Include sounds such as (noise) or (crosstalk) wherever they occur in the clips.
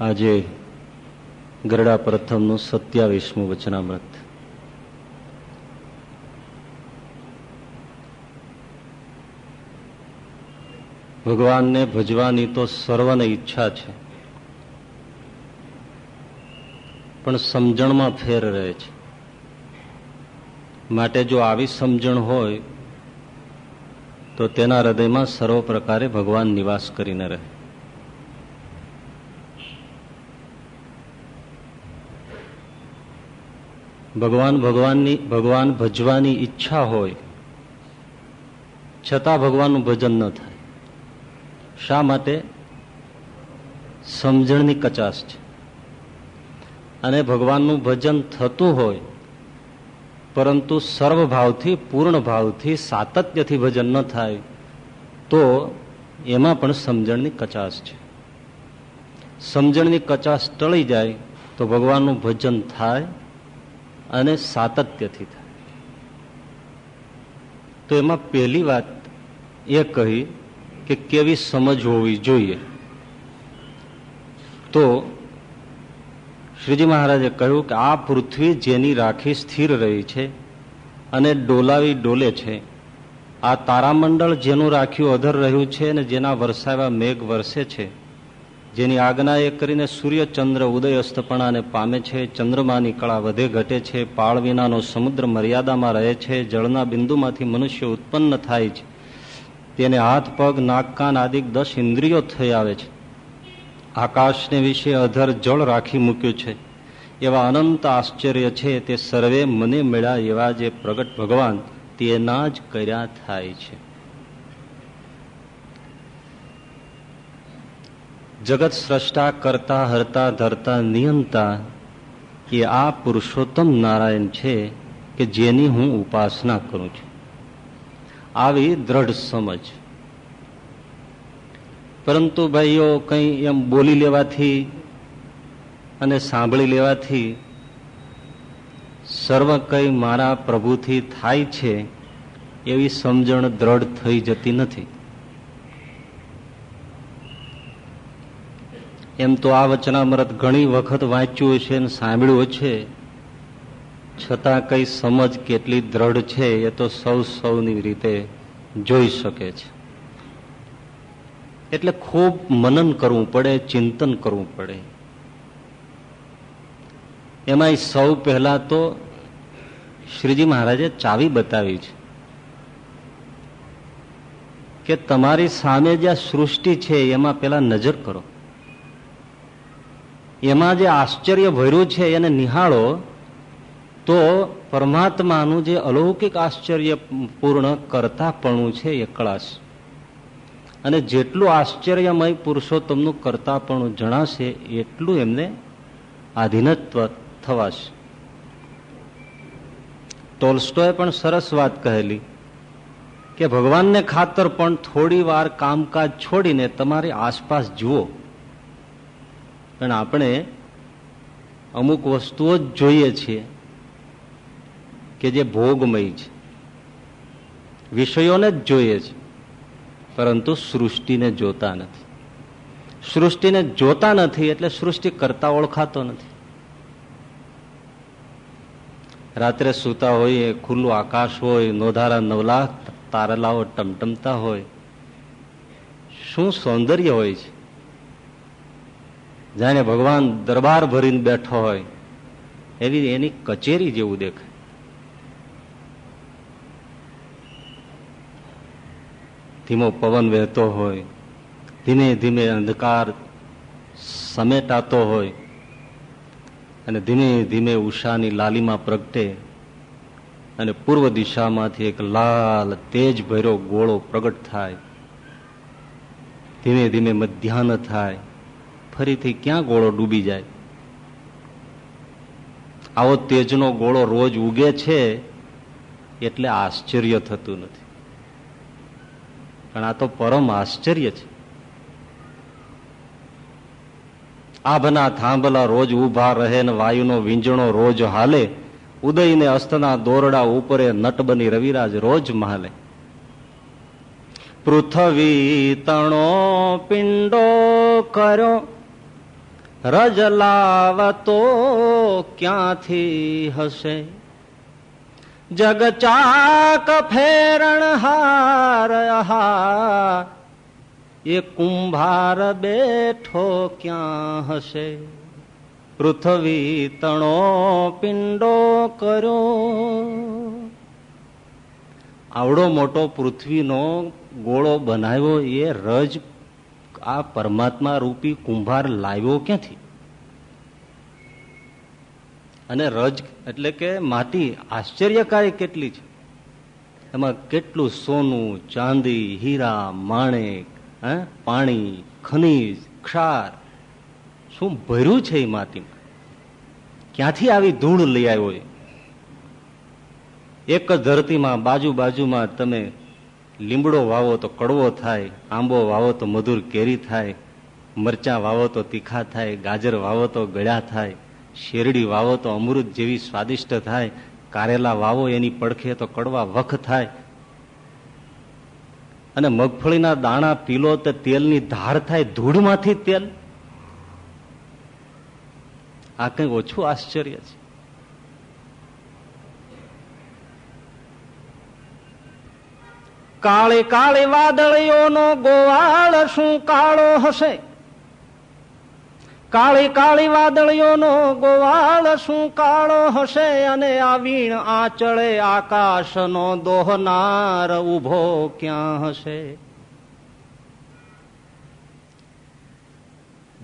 આજે ગરડા પ્રથમનું સત્યાવીસમું વચનામૃત. ભગવાનને ભજવાની તો સર્વને ઈચ્છા છે, પણ સમજણમાં ફેર રહે છે. માટે જો આવી સમજણ હોય, તો તેના હૃદયમાં સર્વ પ્રકારે ભગવાન નિવાસ કરીને રહે. ભગવાન ભગવાનની, ભગવાન ભજવાની ઈચ્છા હોય, છતાં ભગવાનનું ભજન ન થાય. શા માટે? સમજણની કચાશ છે. અને ભગવાનનું ભજન થતું હોય, પરંતુ સર્વભાવથી પૂર્ણ ભાવથી સાતત્યથી ભજન ન થાય, તો એમાં પણ સમજણની કચાશ છે. સમજણની કચાશ ટળી જાય, તો ભગવાનનું ભજન થાય અને સાતત્યથી થાય. તો એમાં પહેલી વાત એ કહી કે કેવી સમજ હોવી જોઈએ. તો શ્રીજી મહારાજે કહ્યું કે આ પૃથ્વી જેની રાખી સ્થિર રહી છે અને ડોલાવી ડોલે છે, આ તારામંડળ જેનું રાખ્યું અધર રહ્યું છે અને જેના વરસાવ્યા મેઘ વરસે છે જેની આજ્ઞા એ કરીને સૂર્ય ચંદ્ર ઉદય અસ્તપણાને પામે છે, ચંદ્રમાની કળા વધે ઘટે છે, પાળ વિનાનો સમુદ્ર મર્યાદામાં રહે છે, જળના બિંદુમાંથી મનુષ્ય ઉત્પન્ન થાય છે. તેને હાથ, પગ, નાક, કાન આદિ દસ ઇન્દ્રિયો થઈ આવે છે. આકાશને વિશે અધર જળ રાખી મૂક્યું છે. એવા અનંત આશ્ચર્ય છે તે સર્વે મને મળ્યા એવા જે પ્રગટ ભગવાન તેના જ કર્યા થાય છે. જગત સ્રષ્ટા કરતા, હરતા, ધરતા, નિયમતા કે આ પુરુષોત્તમ નારાયણ છે કે જેની હું ઉપાસના કરું છું. આવી દ્રઢ સમજ. પરંતુ ભાઈઓ, કંઈ એમ બોલી લેવાથી અને સાંભળી લેવાથી સર્વ કંઈ મારા પ્રભુથી થાય છે, એવી સમજણ દ્રઢ થઈ જતી નથી. એમ તો આ વચનામૃત ઘણી વખત વાંચ્યું છે અને સાંભળ્યું છે છતાં કઈ સમજ કેટલી દ્રઢ છે એ તો સૌ સૌની રીતે જોઈ શકે છે. એટલે ખૂબ મનન કરવું પડે, ચિંતન કરવું પડે. એમાં સૌ પહેલા તો શ્રીજી મહારાજે ચાવી બતાવી છે કે તમારી સામે જ્યાં સૃષ્ટિ છે એમાં પેલા નજર કરો. એમાં જે આશ્ચર્ય ભર્યું છે એને નિહાળો, તો પરમાત્માનું જે અલૌકિક આશ્ચર્ય પૂર્ણ કરતાપણું છે એ કળાશ. અને જેટલું આશ્ચર્યમય પુરુષોત્તમનું કરતાપણું જણાશે, એટલું એમને આધીનત્વ થવાશે. ટોલ્સ્ટોએ પણ સરસ વાત કહેલી કે ભગવાનને ખાતર પણ થોડી વાર કામકાજ છોડીને તમારી આસપાસ જુઓ. પણ આપણે અમુક વસ્તુઓ જ જોઈએ છીએ કે જે ભોગમય છે. વિષયોને જ જોઈએ છે, પરંતુ સૃષ્ટિને જોતા નથી. સૃષ્ટિને જોતા નથી એટલે સૃષ્ટિ કરતા ઓળખાતો નથી. રાત્રે સૂતા હોઈએ ખુલ્લું આકાશ હોય, નોધારા નવલાખ તારલાઓ ટમટમતા હોય. શું સૌંદર્ય હોય છે? જાણે ભગવાન દરબાર ભરીને બેઠો હોય, એવી એની કચેરી જેવું દેખાય. ધીમો પવન વહેતો હોય, ધીમે ધીમે અંધકાર સમેટાતો હોય, અને ધીમે ધીમે ઉષાની લાલીમાં પ્રગટે, અને પૂર્વ દિશામાંથી એક લાલ તેજ ભર્યો ગોળો પ્રગટ થાય, ધીમે ધીમે મધ્યાહન થાય ફરીથી ક્યાં ગોળો ડૂબી જાય? આવો તેજનો ગોળો રોજ ઉગે છે એટલે આશ્ચર્ય થતું નથી. પણ આ તો પરમ આશ્ચર્ય છે. આભના થાંભલા રોજ ઊભા રહે ને વાયુનો વીંજણો રોજ હાલે ઉદય ને અસ્તના દોરડા ઉપરે નટ બની રવિરાજ રોજ મહાલે પૃથ્વી તણો પિંડો કર્યો રજ લાવતો ક્યાંથી હશે? જગ ચાક ફેરણ હાર એ કુંભાર બેઠો ક્યાં હશે? પૃથ્વી તણો પિંડો કર્યો આવડો મોટો પૃથ્વીનો ગોળો બનાવ્યો એ રજ આ પરમાત્મા રૂપી કુંભાર લાવ્યો ક્યાંથી? અને રજ એટલે કે માટી આશ્ચર્યકારી કેટલી છે? એમાં કેટલું સોનું, ચાંદી, હીરા, માણેક, હે, પાણી, ખનીજ, ક્ષાર. શું ભર્યું છે એ માટીમાં? ક્યાંથી આવી ધૂળ લઈ આવ્યો એક જ ધરતીમાં બાજુ બાજુમાં તમે લીમડો વાવો તો કડવો થાય, આંબો વાવો તો મધુર કેરી થાય, મરચા વાવો તો તીખા થાય, ગાજર વાવો તો ગળ્યા થાય, શેરડી વાવો તો અમૃત જેવી સ્વાદિષ્ટ થાય, કારેલા વાવો એની પડખે તો કડવા વખ થાય. અને મગફળીના દાણા પીલો તો તેલની ધાર થાય, ધૂળમાંથી તેલ. આ કઈ ઓછું આશ્ચર્ય છે. કાળે કાળે વાદળીઓનો ગોવાળ શું કાળો હશે? કાળી કાળી વાદળીઓનો ગોવાળ શું કાળો હશે? અને આ વીણ આચળે આકાશનો દોહનાર ઊભો ક્યાં હશે?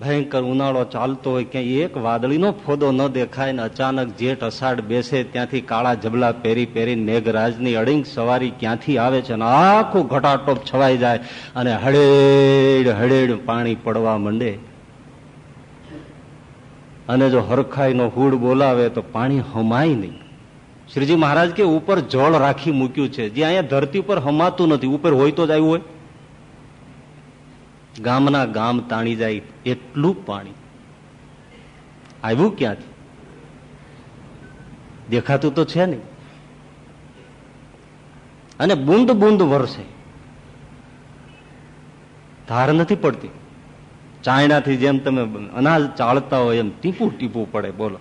ભયંકર ઉનાળો ચાલતો હોય ક્યાંય, એક વાદળીનો ફોદો ન દેખાય ને અચાનક જેઠ અષાઢ બેસે, ત્યાંથી કાળા જબલા પહેરી પહેરી મેઘરાજની અડીંગ સવારી ક્યાંથી આવે છે અને આખું ઘટાટોપ છવાઈ જાય અને હળેડ હળેડ પાણી પડવા માંડે. અને જો હરખાઈનો હુડ બોલાવે તો પાણી હમાય નહીં. શ્રીજી મહારાજ કે ઉપર જળ રાખી મૂક્યું છે. જે અહીંયા ધરતી ઉપર હમાતું નથી, ઉપર હોય તો જ આવ્યું હોય. ગામના ગામ તાણી જાય એટલું પાણી. આવ્યું ક્યાંથી? દેખાતું તો છે નહીં. અને બુંદ બુંદ વરસે. ધાર નથી પડતી. ચાયણાથી જેમ તમે અનાજ ચાળતા હોય એમ ટીપું ટીપું પડે, બોલો.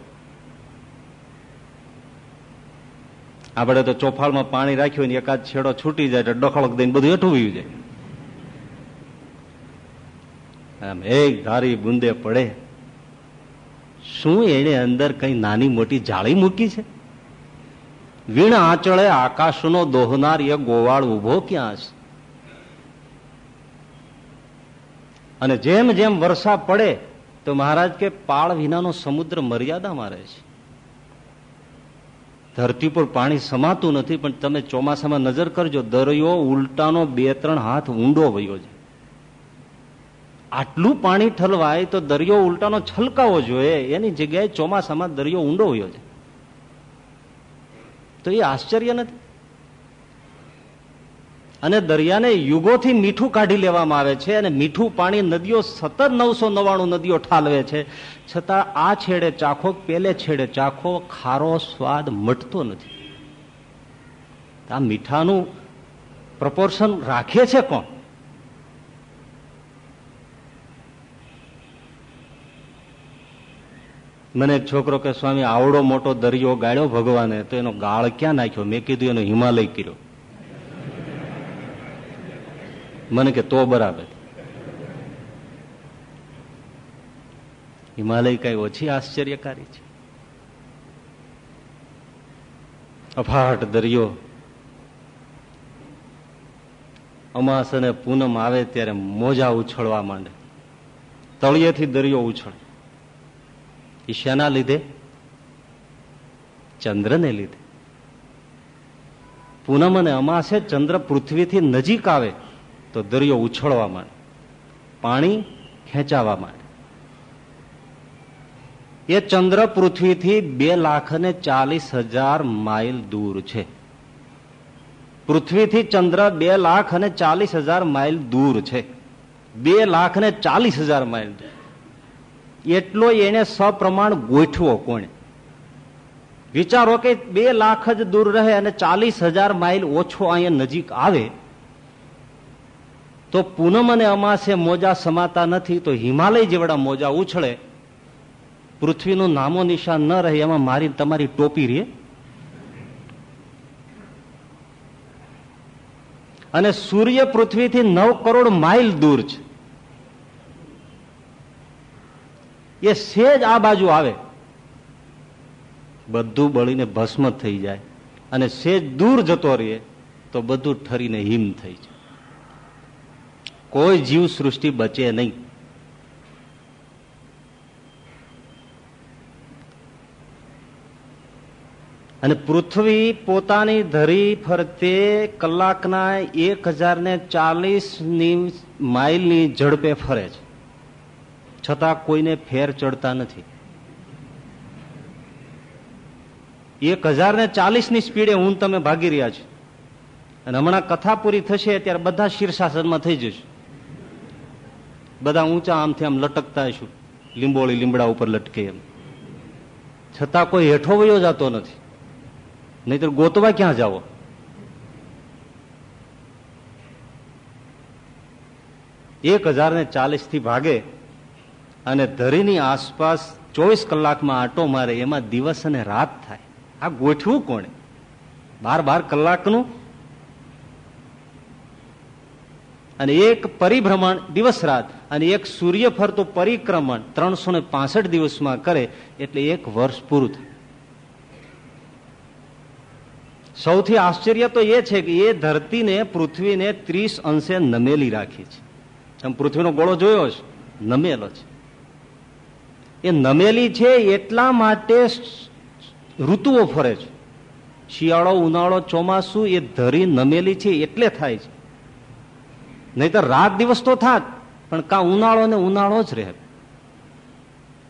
આપણે તો ચોફાળમાં પાણી રાખ્યું હોય એકાદ છેડો છૂટી જાય એટલે ડખડક દઈને બધું એઠું જાય. આમ એક ધારી બુંદે પડે. શું એને અંદર કઈ નાની મોટી જાળી મૂકી છે? વીણ આંચળે આકાશનો દોહનાર એ ગોવાળ ઊભો ક્યાં છે? અને જેમ જેમ વરસા પડે, તો મહારાજ કે પાળ વિનાનો સમુદ્ર મર્યાદા મારે છે. ધરતી પર પાણી સમાતું નથી, પણ તમે ચોમાસામાં નજર કરજો, દરિયો ઉલટાનો બે ત્રણ હાથ ઊંડો વયો છે આટલું પાણી ઠલવાય તો દરિયો ઉલટાનો છલકાવો જોઈએ. એની જગ્યાએ ચોમાસામાં દરિયો ઊંડો હોય છે. તો એ આશ્ચર્ય નથી? અને દરિયાને યુગોથી મીઠું કાઢી લેવામાં આવે છે અને મીઠું પાણી નદીઓ સતત નવસો નવાણું નદીઓ ઠાલવે છે. છતાં આ છેડે ચાખો, પેલે છેડે ચાખો, ખારો સ્વાદ મટતો નથી. આ મીઠાનું પ્રપોર્શન રાખે છે કોણ? મને એક છોકરો કે, સ્વામી, આવડો મોટો દરિયો ગાળ્યો ભગવાને, તો એનો ગાળ ક્યાં નાખ્યો? મેં કીધું, એનો હિમાલય કર્યો. મને કે, તો બરાબર. હિમાલય કઈ ઓછી આશ્ચર્યકારી છે? અફાટ દરિયો. અમાસ અને પૂનમ આવે ત્યારે મોજા ઉછળવા માંડે. તળિયેથી દરિયો ઉછળે. એ લીધે, ચંદ્રને લીધે. પૂનમ અને અમાસે ચંદ્ર પૃથ્વીથી નજીક આવે તો દરિયો ઉછળવા માંડે, પાણી ખેંચાવા માંડે. એ ચંદ્ર પૃથ્વીથી બે લાખ ને ચાલીસ હજાર માઇલ દૂર છે. પૃથ્વીથી ચંદ્ર બે લાખ અને ચાલીસ હજાર માઇલ દૂર છે. બે લાખ ને ચાલીસ હજાર માઇલ દૂર. એટલો એને સપ્રમાણ ગોઠવો કોણે? વિચારો કે બે લાખ જ દૂર રહે અને ચાલીસ હજાર માઇલ ઓછો અહીંયા નજીક આવે, તો પૂનમ અને અમાસે મોજા સમાતા નથી, તો હિમાલય જેવડા મોજા ઉછળે, પૃથ્વીનું નામો નિશાન ન રહે, એમાં મારી તમારી ટોપી રે. અને સૂર્ય પૃથ્વીથી નવ કરોડ માઇલ દૂર છે. એ સેજ આ બાજુ આવે. બધું બળીને ભસ્મ થઈ જાય. અને સેજ દૂર જતો રહે, તો બધું ઠરીને હિમ થઈ જાય. કોઈ જીવ સૃષ્ટિ બચે નહીં. અને પૃથ્વી પોતાની ધરી ફરતે કલાકના એક હજાર ને ચાલીસ માઇલની ઝડપે ફરે છે. છતાં કોઈને ફેર ચડતા નથી. એક હજાર ને ચાલીસની સ્પીડે હું તમે ભાગી રહ્યા છો. અને હમણાં કથા પૂરી થશે ત્યારે બધા શીર્ષાસનમાં થઈ જશે. બધા ઊંચા આમથી આમ લટકતા હશું. લીંબોળી લીમડા ઉપર લટકે એમ. છતાં કોઈ હેઠો વયો જતો નથી. નહીતર ગોતવા ક્યાં જાવ એક હજાર ને ચાલીસથી ભાગે અને ધરીની આસપાસ ચોવીસ કલાકમાં આટો મારે, એમાં દિવસ અને રાત થાય. આ ગોઠવું કોણે? બાર બાર કલાકનું? અને એક પરિભ્રમણ દિવસ રાત, અને એક સૂર્ય ફરતું પરિક્રમણ, ત્રણસો ને પાસઠ દિવસમાં કરે, એટલે એક વર્ષ પૂરું થાય. સૌથી આશ્ચર્ય તો એ છે કે એ ધરતીને, પૃથ્વીને ત્રીસ અંશે નમેલી રાખી છે. આમ પૃથ્વીનો ગોળો જોયો છે નમેલો છે. એ નમેલી છે એટલા માટે ઋતુઓ ફરે છે. શિયાળો, ઉનાળો, ચોમાસું એ ધરી નમેલી છે એટલે થાય છે. નહીં તો રાત દિવસ તો થાત, પણ કા ઉનાળો ને ઉનાળો જ રહે.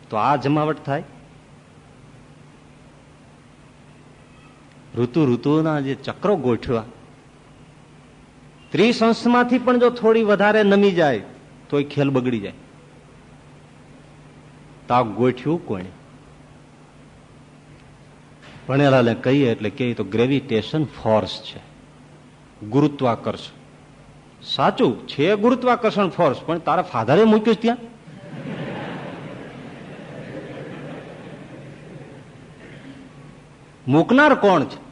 તો આ જમાવટ થાય. ઋતુ ઋતુના જે ચક્રો ગોઠવા ત્રીસ અંશમાંથી પણ જો થોડી વધારે નમી જાય તો એ ખેલ બગડી જાય. તો આ ગોઠ્યું કોણે? ભણેલાને કહીએ એટલે કે તો ગ્રેવિટેશન ફોર્સ છે. ગુરુત્વાકર્ષણ. સાચું છે ગુરુત્વાકર્ષણ ફોર્સ પણ તારા ફાધરે મૂક્યું ત્યાં? મૂકનાર કોણ છે?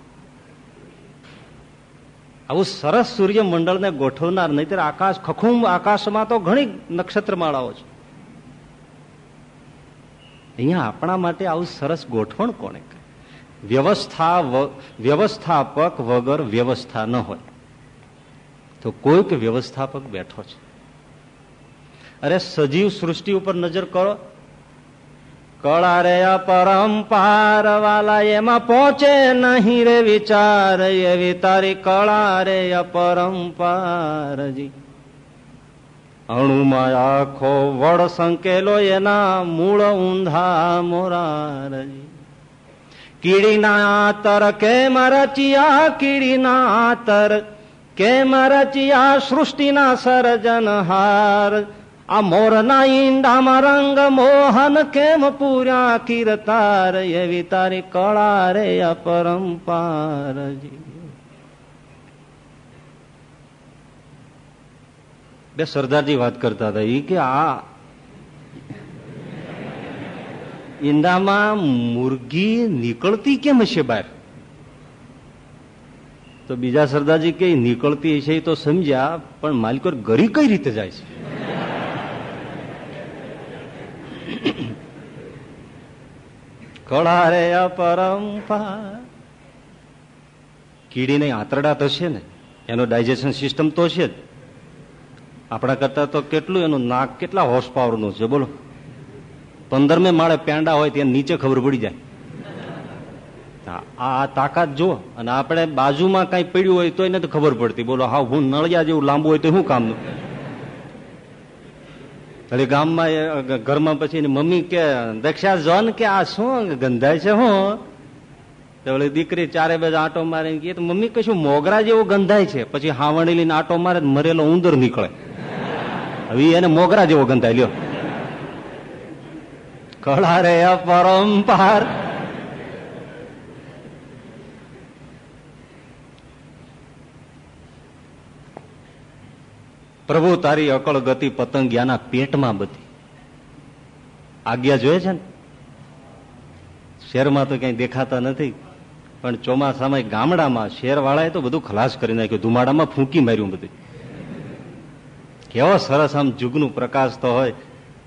આવું સરસ સૂર્યમંડળને ગોઠવનાર, નહીતર આકાશ, ખખુમ આકાશમાં તો ઘણી નક્ષત્રમાળાઓ છે. અહીંયા આપણા માટે આવું સરસ ગોઠવણ કોને વ્યવસ્થા વ્યવસ્થાપક વગર વ્યવસ્થા ન હોય. તો કોઈક વ્યવસ્થાપક બેઠો છે. અરે સજીવ સૃષ્ટિ ઉપર નજર કરો. કળા રે પરંપાર વાલા એમાં પહોંચે નહીં રે વિચાર, એવી તારી કળા રે પરંપારજી. અણુમાં આખો વડ સંકેલો એના મૂળ ઊંધા મોરારજી. કીડીના આતર કેમ રચિયા? કીડીના આતર કેમ રચિયા? સૃષ્ટિના સર્જનહાર આ મોરના ઈંડામાં રંગ મોહન કેમ પૂર્યા? કીરતાર એવી તારી કળા રે અપરંપારજી. બે સરદારજી વાત કરતા હતા. એ કે આ ઈંડામાં મુરગી નીકળતી કેમ હશે બહાર તો બીજા સરદારજી કે નીકળતી હશે તો સમજ્યા, પણ માલિકો ગરી કઈ રીતે જાય છે? કળારે અપરંપા. પરંપા કીડીને આંતરડા થશે ને, એનો ડાયજેશન સિસ્ટમ તો છે જ. આપણા કરતા તો કેટલું એનું નાક કેટલા હોર્સ પાવરનું છે, બોલો. પંદરમે માળે પેંડા હોય ત્યાં નીચે ખબર પડી જાય. આ તાકાત જો અને આપણે બાજુમાં કઈ પડ્યું હોય તો એને તો ખબર પડતી. બોલો, હા, હું નળિયા જેવું લાંબુ હોય તો શું કામનું? એટલે ગામમાં ઘરમાં પછી એની મમ્મી કે, દક્ષા જોન કે આ શું ગંધાય છે, હું? તો ઓલી દીકરી ચારે બાજુ આંટો મારે કે તો મમ્મી કશું મોગરા જેવું ગંધાય છે? પછી હાવણી લઈને આંટો મારે મરેલો ઉંદર નીકળે. હવે એને મોગરા જેવો ગંધાય, લ્યો. કળા રે પરંપાર પ્રભુ, તારી અકળ ગતિ પતંગિયાના પેટમાં બધી. આજ્ઞા જોઈએ છે ને? શહેરમાં તો ક્યાંય દેખાતા નથી, પણ ચોમાસામાં ગામડામાં શહેરવાળાએ તો બધું ખલાસ કરી નાખ્યું, ધુમાડામાં ફૂંકી માર્યું બધું. કેવો સરસ આમ જુગનું પ્રકાશ તો હોય.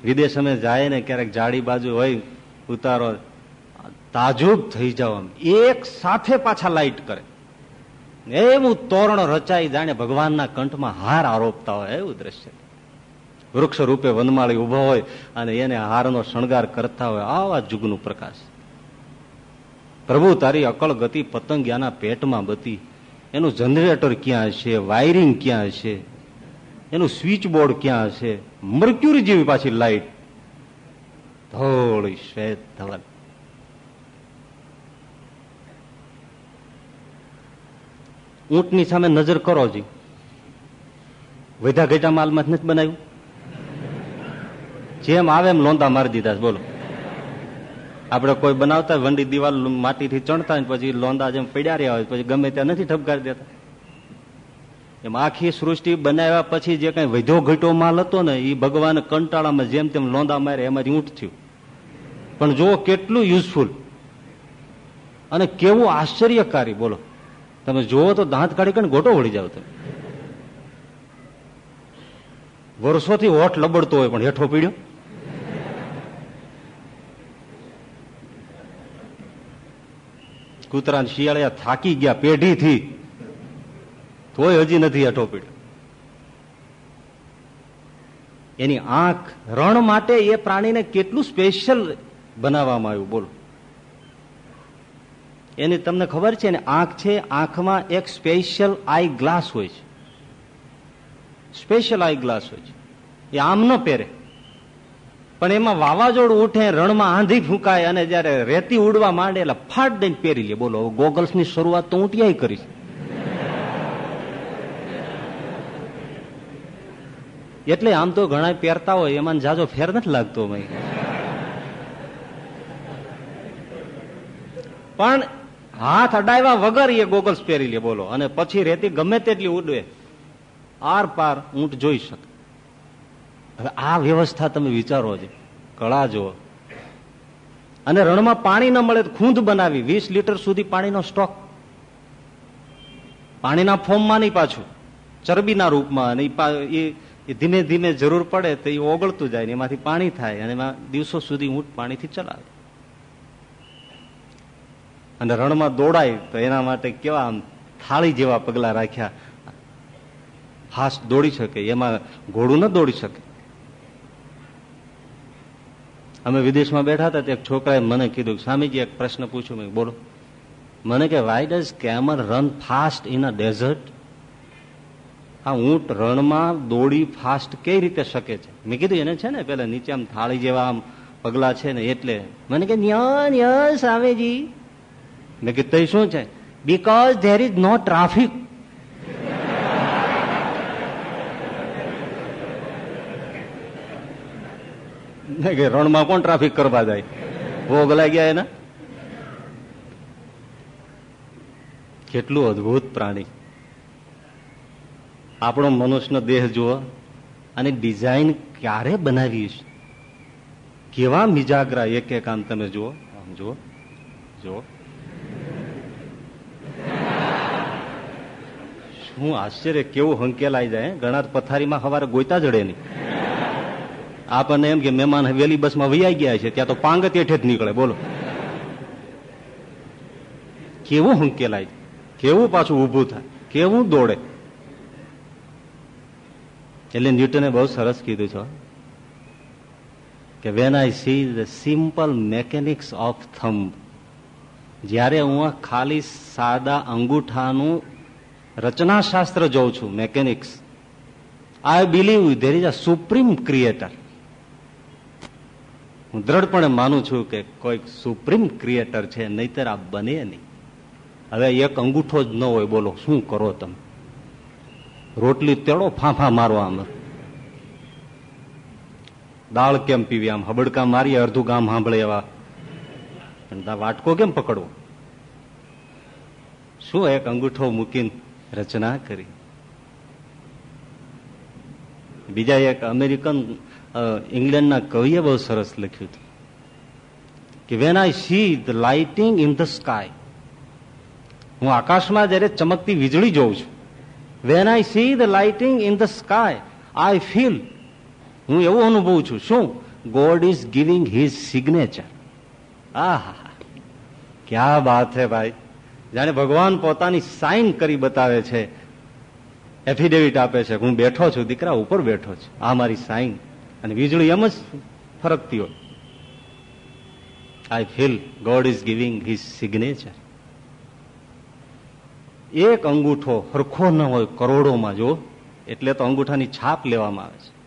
વિદેશ અમે જાય ને ક્યારેક જાડી બાજુ હોય, ઉતારો, તાજુબ થઈ જાવ આમ. એક સાથે પાછા લાઈટ કરે. એવું તોરણ રચાઈ જાણે ભગવાનના કંઠમાં હાર આરોપતા હોય એવું દ્રશ્ય. વૃક્ષ રૂપે વનમાળી ઊભો હોય અને એને હારનો શણગાર કરતા હોય આવા જુગનું પ્રકાશ. પ્રભુ, તારી અકળ ગતિ પતંગિયાના પેટમાં બતી. એનું જનરેટર ક્યાં હશે વાયરિંગ ક્યાં હશે એનું સ્વિચ બોર્ડ ક્યાં હશે? મર્ક્યુરી જેવી પાછી લાઈટ. ધોળી શ્વેત ધવલ. ઊંટની સામે નજર કરો જી. વધા ઘટા માલમાં નથી બનાવ્યું? જેમ આવે એમ લોંદા મારી દીધા છે, બોલો. આપણે કોઈ બનાવતા વંડી દિવાલ માટીથી ચણતા પછી લોંદા જેમ પડ્યા રહ્યા હોય, પછી ગમે ત્યાં નથી ઠપકારી દેતા. એમ આખી સૃષ્ટિ બનાવ્યા પછી જે કઈ વધ્યો ઘટો માલ હતો ને એ ભગવાન કંટાળામાં જેમ તેમ લોંદા મારે એમાંથી ઊંટ થયું. પણ જુઓ કેટલું યુઝફુલ અને કેવું આશ્ચર્યકારી, બોલો. તમે જુઓ તો દાંત કાઢી કરીને ગોટો વળી જાવ તમે. વર્ષોથી હોઠ લબડતો હોય પણ હેઠો પીડ્યો. કૂતરા શિયાળિયા થાકી ગયા પેઢીથી તોય હજી નથી હેઠો એની આંખ રણ માટે એ પ્રાણીને કેટલું સ્પેશિયલ બનાવવામાં આવ્યું, બોલો. એની તમને ખબર છે ને આંખ છે, આંખમાં એક સ્પેશિયલ આઈ ગ્લાસ હોય છે. સ્પેશિયલ આઈ ગ્લાસ હોય છે. એ આમ ન પહેરે. પણ એમાં વાવાઝોડું ઉઠે, રણમાં આંધી ફૂંકાય અને જયારે રેતી ઉડવા માંડે એટલે ફાટ દઈને પહેરી લે. બોલો ગોગલ્સની શરૂઆત તો હું ત્યાંય કરીશ. એટલે આમ તો ઘણા પહેરતા હોય, એમાં જાજો ફેર નથી લાગતો પણ હાથ અડાવ્યા વગર એ ગોગલ્સ પહેરી લે, બોલો. અને પછી રેતી ગમે તેટલી ઉડવે, આર પાર ઊંટ જોઈ શકે. હવે આ વ્યવસ્થા તમે વિચારો છો, કળા જુઓ. અને રણમાં પાણી ન મળે ખૂંદ બનાવી, વીસ લીટર સુધી પાણીનો સ્ટોક. પાણીના ફોર્મમાં નહીં પાછું, ચરબીના રૂપમાં, અને એ ધીમે ધીમે જરૂર પડે તો એ ઓગળતું જાય ને એમાંથી પાણી થાય અને એમાં દિવસો સુધી ઊંટ પાણીથી ચલાવે. અને રણમાં દોડાય તો એના માટે કેવા આમ થાળી જેવા પગલા રાખ્યા. હાસ દોડી શકે, એમાં ઘોડું ન દોડી શકે. અમે વિદેશમાં બેઠા હતા એક છોકરાએ મને કીધું સ્વામીજી, એક પ્રશ્ન પૂછ્યો મેં બોલો. મને કે why does camel run fast in a desert આ ઊંટ રણમાં દોડી ફાસ્ટ કઈ રીતે શકે છે? મેં કીધું એને છે ને, પેલા નીચે આમ થાળી જેવા આમ પગલા છે ને, એટલે મને કે, ન્યા સ્વામીજી મેં કીધું શું છે? Because there is no traffic રણમાં કોણ ટ્રાફિક કરવા જાય? ભોગલા ગયા એના? કેટલું અદભુત પ્રાણી. આપણો મનુષ્યનો દેહ જુઓ અને ડિઝાઇન ક્યારે બનાવી કેવા મિજાગરા એક એક આમ તમે જુઓ? આમ જુઓ જુઓ. શું આશ્ચર્ય, કેવું હંકેલાઈ જાય ઘણા પથારીમાં સવારે ગોઈતા જડે નહીં. આપણને એમ કે મહેમાન વેલી બસમાં વૈયાઈ ગયા છે, ત્યાં તો પાંગત તેઠે જ નીકળે, બોલો. કેવું હંકેલાય કેવું પાછું ઊભું થાય? કેવું દોડે? એટલે ન્યૂટને બહુ સરસ કીધું છે. કે when I see the simple mechanics of thumb જ્યારે હું ખાલી સાદા અંગૂઠાનું રચનાશાસ્ત્ર જોઉં છું mechanics I believe there is a supreme creator હું દ્રઢપણે માનું છું કે કોઈક સુપ્રીમ ક્રિએટર છે, નહીતર આ બને નહીં. હવે એક અંગૂઠો જ ન હોય, બોલો, શું કરો તમે? રોટલી તેડો, ફાંફા મારવા આમ. દાળ કેમ પીવી આમ? હબડકા મારીએ, અડધું ગામ સાંભળે એવા. વાટકો કેમ પકડવો? શું એક અંગૂઠો મૂકીને રચના કરી? બીજા એક અમેરિકન ઇંગ્લેન્ડના કવિએ બહુ સરસ લખ્યું હતું કે when I see the lighting in the sky હું આકાશમાં જયારે ચમકતી વીજળી જોઉં છું when I see the lighting in the sky I feel હું એવું અનુભવું છું, શું? God is giving his signature આહા, ક્યાં વાત છે ભાઈ? જાણે ભગવાન પોતાની સાઇન કરી બતાવે છે. એફિડેવિટ આપે છે હું બેઠો છું, દીકરા ઉપર બેઠો છું. આ મારી સાઇન અને વીજળી એમ જ ફરકતી હોય. I feel God is giving his signature એક અંગૂઠો હરખો ન હોય કરોડોમાં, જો? એટલે તો અંગૂઠાની છાપ લેવામાં આવે છે.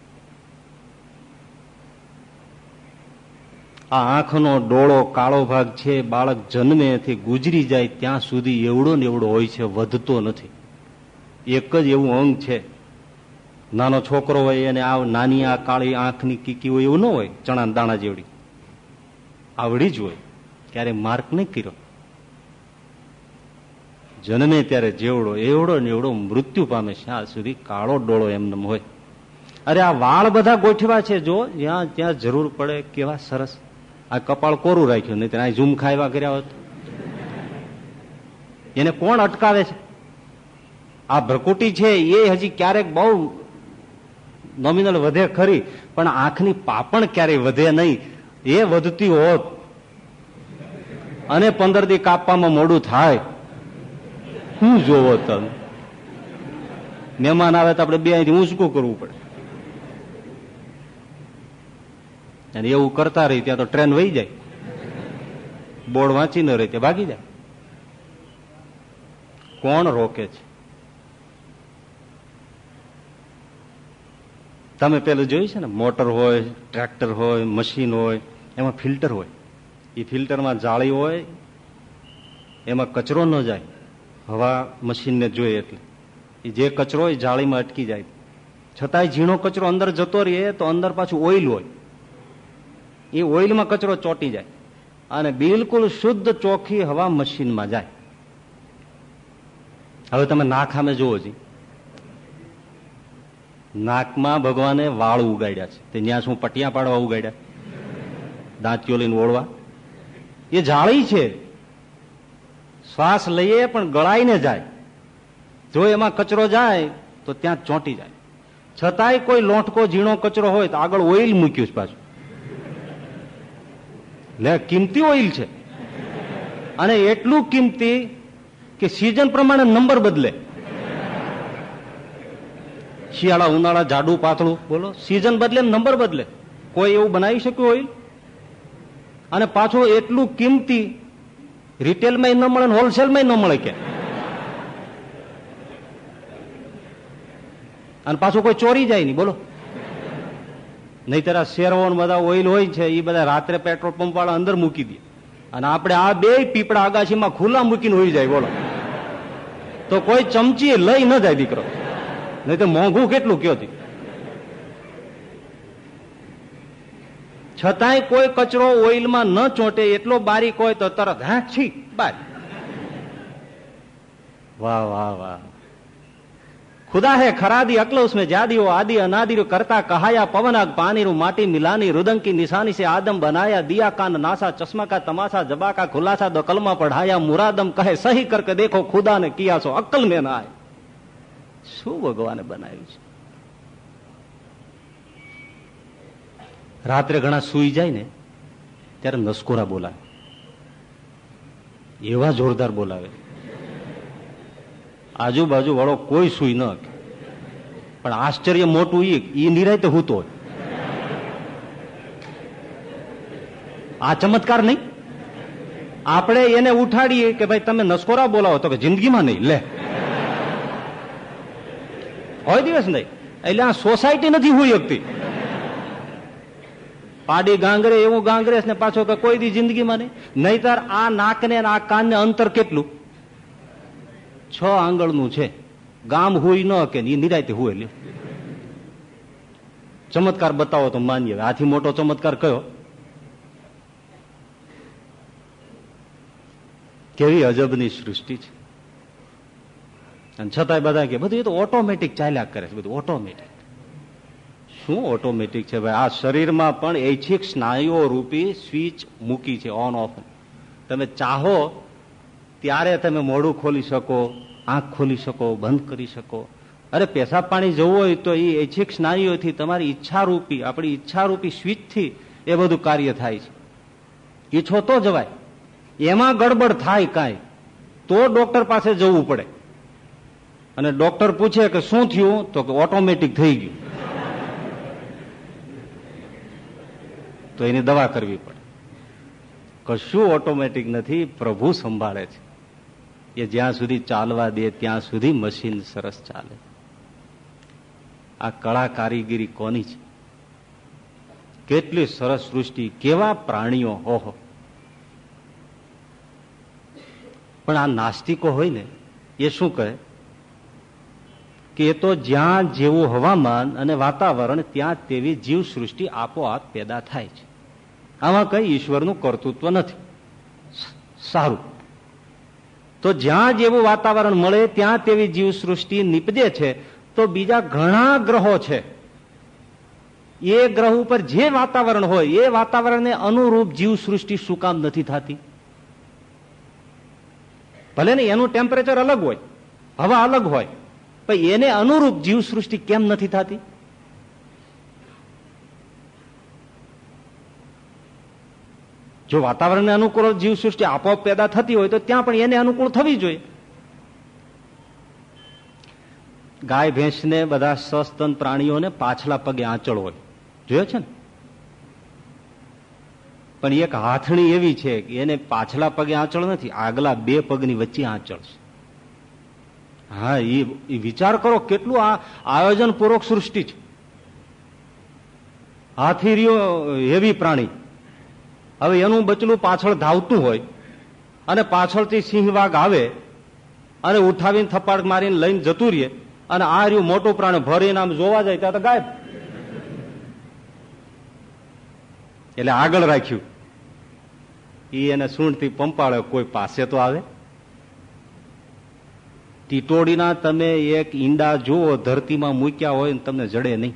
આ આંખનો ડોળો કાળો ભાગ છે, બાળક જન્મેથી ગુજરી જાય ત્યાં સુધી એવડો ને એવડો હોય છે, વધતો નથી. એક જ એવું અંગ છે. નાનો છોકરો હોય અને આ નાની આ કાળી આંખની કીકી હોય એવું ન હોય ચણા દાણા જેવડી. આવડી જ હોય. ક્યારે માર્ક નહીં કર્યો. જન્મે ત્યારે જેવડો એવડો ને એવડો મૃત્યુ પામે ત્યાં સુધી કાળો ડોળો એમને હોય. અરે આ વાળ બધા ગોઠવા છે જો, જ્યાં ત્યાં જરૂર પડે કેવા સરસ. આ કપાળ કોરું રાખ્યું, નહીં ત્યાં ઝૂમ ખાવા કર્યા હોત. એને કોણ અટકાવે છે? આ ભ્રકુટી છે, એ હજી ક્યારેક બહુ નોમિનલ વધે ખરી, પણ આંખની પાપણ ક્યારેય વધે નહીં. એ વધતી હોત. અને પંદર દી કાપવામાં મોડું થાય. શું જોવો તમે મહેમાન આવે તો આપણે બે અહીંથી ઊંચકું કરવું પડે. અને એવું કરતા રહી ત્યાં તો ટ્રેન વહી જાય. બોર્ડ વાંચી ન રહી, ત્યાં ભાગી જાય. કોણ રોકે છે? તમે પેલું જોયું છે ને? મોટર હોય, ટ્રેક્ટર હોય, મશીન હોય, એમાં ફિલ્ટર હોય. એ ફિલ્ટરમાં જાળી હોય, એમાં કચરો ન જાય. હવા મશીનને જોઈએ એટલે. એ જે કચરો હોય જાળીમાં અટકી જાય. છતાંય ઝીણો કચરો અંદર જતો રહીએ તો અંદર પાછું ઓઇલ હોય. એ ઓઇલમાં કચરો ચોટી જાય. અને બિલકુલ શુદ્ધ ચોખ્ખી હવા મશીનમાં જાય. હવે તમે નાક સામે જુઓ જી. નાકમાં ભગવાને વાળ ઉગાડ્યા છે. તે ત્યાં શું પટિયા પાડવા ઉગાડ્યા? દાંતીઓ લઈને ઓળવા. એ જાળી છે. શ્વાસ લઈએ પણ ગળાઈને જાય. જો એમાં કચરો જાય, તો ત્યાં ચોંટી જાય. છતાંય કોઈ લોટકો ઝીણો કચરો હોય તો આગળ ઓઇલ મૂક્યું છે પાછું. લે, કિંમતી ઓઇલ છે. અને એટલું કિંમતી કે સિઝન પ્રમાણે નંબર બદલે. શિયાળા ઉનાળા, જાડું, પાતળું, બોલો. સિઝન બદલે નંબર બદલે. કોઈ એવું બનાવી શક્યું ઓઇલ અને પાછું એટલું કિંમતી રિટેલમાં ન મળે હોલસેલમાં ન મળે કે? અને પાછું કોઈ ચોરી જાય નહીં, બોલો. નહીતર આ શેરવોન બધા ઓઇલ હોય છે એ બધા રાત્રે પેટ્રોલ પંપ વાળા અંદર મૂકી દે. અને આપણે આ બે પીપળા આગાશીમાં ખુલ્લા મૂકીને હોઈ જાય, બોલો. તો કોઈ ચમચી લઈ ન જાય દીકરો. નહીં તો મોંઘું કેટલું કયો થી? છતાંય કોઈ કચરો ઓઇલમાં ન ચોંટે, એટલો બારીક હોય તો તરત, હા, છી, બાર. વાહ વાહ વાહ. ખુદા હે ખરાદી અકલો ઉસમે જાદીઓ, આદિ અનાદિર કરતા કહાયા, પવનાગ, પાનીરું, માટી, મિલાની, રુદંકી, નિશાની સે આદમ બનાયા દિયા કાન નાસા ચશ્મા કા તમાસા જબા ખુલાસા દકલમાં પઢાયા, મુરાદમ કહે, સહી કરકે દેખો ખુદા ને કિયા સો અક્કલ મેં ના શું ભગવાને બનાવ્યું છે? રાત્રે ઘણા સુઈ જાય ને, ત્યારે નસકોરા બોલાવે. એવા જોરદાર બોલાવે. આજુબાજુ વાળો કોઈ સુઈ ન પણ આશ્ચર્ય મોટું એ નિરાય તો હૂતો આ ચમત્કાર નહીં. આપણે એને ઉઠાડીએ કે ભાઈ તમે નસકોરા બોલાવો તો કે જિંદગીમાં નહીં. લે. હોય દિવસ નહીં. એટલે આ સોસાયટી નથી હોઈ શકતી. પાડી ગાંગરે, એવું ગાંગરેસ ને પાછો કે કોઈ દી જિંદગીમાં નહીં. નહીતર આ નાકને આ કાનને અંતર કેટલું? છ આંગળનું છે. ગામ હોય ન કે એ નિરાયતે હોય લ્યો. ચમત્કાર બતાવો તો માનીએ. આથી મોટો ચમત્કાર કયો? કેવી અજબની સૃષ્ટિ છે. અને છતાંય બધા કે, બધું એ તો ઓટોમેટિક ચાલ્યા કરે છે, બધું ઓટોમેટિક. શું ઓટોમેટિક છે ભાઈ? આ શરીરમાં પણ ઐચ્છિક સ્નાયુઓ રૂપી સ્વિચ મૂકી છે ઓન ઓફ તમે ચાહો, ત્યારે તમે મોઢું ખોલી શકો, આંખ ખોલી શકો, બંધ કરી શકો. અરે, પેશાબ પાણી જવું હોય તો એ ઐચ્છિક સ્નાયુઓથી તમારી ઈચ્છા રૂપી આપણી ઈચ્છા રૂપી સ્વિચથી એ બધું કાર્ય થાય છે. ઈચ્છો તો જવાય. એમાં ગડબડ થાય કાંઈ, તો ડોક્ટર પાસે જવું પડે. અને ડોક્ટર પૂછે કે શું થયું? તો કે ઓટોમેટિક થઈ ગયું. તો એની દવા કરવી પડે. કશું ઓટોમેટિક નથી, પ્રભુ સંભાળે છે. એ જ્યાં સુધી ચાલવા દે, ત્યાં સુધી મશીન સરસ ચાલે. આ કળા કારીગીરી કોની છે? કેટલી સરસ સૃષ્ટિ, કેવા પ્રાણીઓ, ઓહો. પણ આ નાસ્તિકો હોય ને, એ શું કહે? કે એ તો જ્યાં જેવું હવામાન અને વાતાવરણ, ત્યાં તેવી જીવ સૃષ્ટિ આપોઆપ પેદા થાય છે. આમાં કઈ ઈશ્વરનું કર્તૃત્વ નથી. સારું. તો જ્યાં જેવું વાતાવરણ મળે, ત્યાં તેવી જીવસૃષ્ટિ નીપજે છે, તો બીજા ઘણા ગ્રહો છે. એ ગ્રહ ઉપર જે વાતાવરણ હોય, એ વાતાવરણને અનુરૂપ જીવસૃષ્ટિ શું કામ નથી થતી? ભલે ને એનું ટેમ્પરેચર અલગ હોય, હવા અલગ હોય, પણ એને અનુરૂપ જીવસૃષ્ટિ કેમ નથી થતી? જો વાતાવરણને અનુકૂળ જીવ સૃષ્ટિ આપોઆપ પેદા થતી હોય તો ત્યાં પણ એને અનુકૂળ થવી જોઈએ. ગાય, ભેંસને બધા સસ્તન પ્રાણીઓને પાછલા પગે આંચળ હોય. જોયો છે ને? પણ એક હાથણી એવી છે કે એને પાછલા પગે આંચળ નથી, આગલા બે પગની વચ્ચે આંચળ છે. હા, એ વિચાર કરો કેટલું આ આયોજન પૂર્વક સૃષ્ટિ છે. હાથી રહ્યો હેવી પ્રાણી. હવે એનું બચલું પાછળ ધાવતું હોય અને પાછળથી સિંહ વાઘ આવે અને ઉઠાવીને થપાડ મારીને લઈને જતું રહીએ અને આ રહ્યું મોટું પ્રાણી ભરીને આમ જોવા જાય ત્યાં તો ગાયબ. એટલે આગળ રાખ્યું. એ એને સૂંઢથી પંપાળે કોઈ પાસે તો આવે. ટીટોડીના તમે એક ઈંડા જુઓ, ધરતીમાં મૂક્યા હોય તમને જડે નહીં.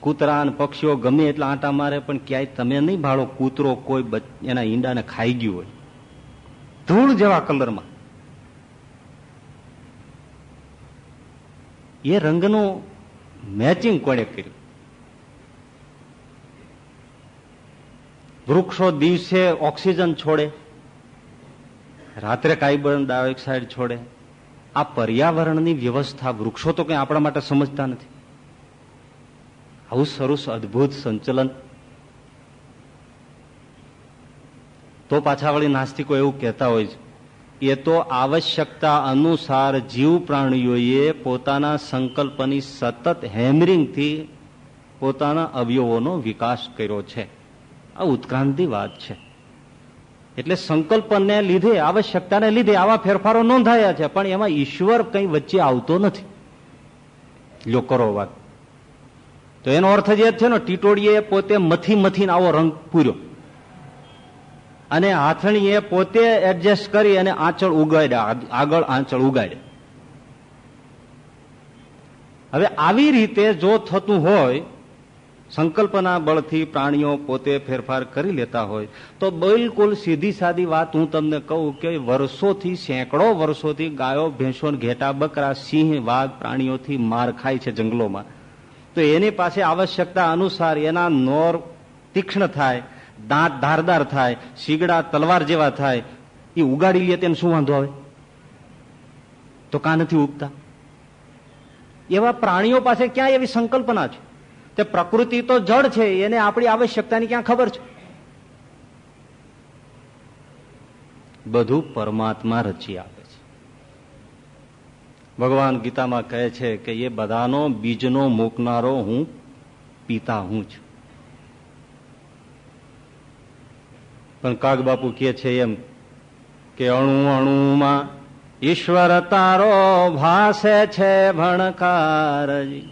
કૂતરા અને પક્ષીઓ ગમે એટલા આંટા મારે, પણ ક્યાંય તમે નહીં ભાળો, કૂતરો કોઈ એના ઈંડાને ખાઈ ગયું હોય. ધૂળ જેવા કલરમાં. એ રંગનું મેચિંગ કોણે કર્યું? વૃક્ષો દિવસે ઓક્સિજન છોડે, રાત્રે કાર્બન ડાયોક્સાઇડ છોડે. આ પર્યાવરણની વ્યવસ્થા વૃક્ષો તો કઈ આપણા માટે સમજતા નથી. આવું સરસ અદભુત સંચલન. તો પાછા વળી નાસ્તિકો એવું કહેતા હોય છે, એ તો આવશ્યકતા અનુસાર જીવ પ્રાણીઓએ પોતાના સંકલ્પની સતત હેમરિંગથી પોતાના અવયવોનો વિકાસ કર્યો છે. આ ઉત્ક્રાંતિ વાત છે. એટલે સંકલ્પને લીધે, આવશ્યકતાને લીધે આવા ફેરફારો નોંધાયા છે, પણ એમાં ઈશ્વર કંઈ વચ્ચે આવતો નથી. લોકરો વાત. તો એનો અર્થ જે છે ને ટીટોડીએ પોતે મથી મથીને આવો રંગ પૂર્યો. અને હાથણીએ પોતે એડજસ્ટ કરી અને આંચળ ઉગાડ્યા આગળ આંચળ ઉગાડ્યા. હવે આવી રીતે જો થતું હોય, સંકલ્પના બળથી પ્રાણીઓ પોતે ફેરફાર કરી લેતા હોય, તો બિલકુલ સીધી સાદી વાત હું તમને કહું કે વર્ષોથી, સેંકડો વર્ષોથી ગાયો, ભેંસો ઘેટા, બકરા, સિંહ, વાઘ પ્રાણીઓથી માર ખાય છે જંગલોમાં. તો એની પાસે આવશ્યકતા અનુસાર એના નોર તીક્ષ્ણ થાય, દાંત ધારદાર થાય, શીગડા તલવાર જેવા થાય એ ઉગાડી લે તેને શું વાંધો આવે? તો કા નથી ઉગતા? એવા પ્રાણીઓ પાસે ક્યાં એવી સંકલ્પના છે તે પ્રકૃતિ તો જડ છે, એને આપણી આવશ્યકતાની ક્યાં ખબર છે? બધું પરમાત્મા રચી આપે. ભગવાન ગીતામાં કહે છે કે એ બધાનો, બીજનો મૂકનારો હું પિતા હું છું. પણ કાગ બાપુ કે છે એમ કે અણુ અણુમાં ઈશ્વર તારો ભાસે છે ભણકારજી.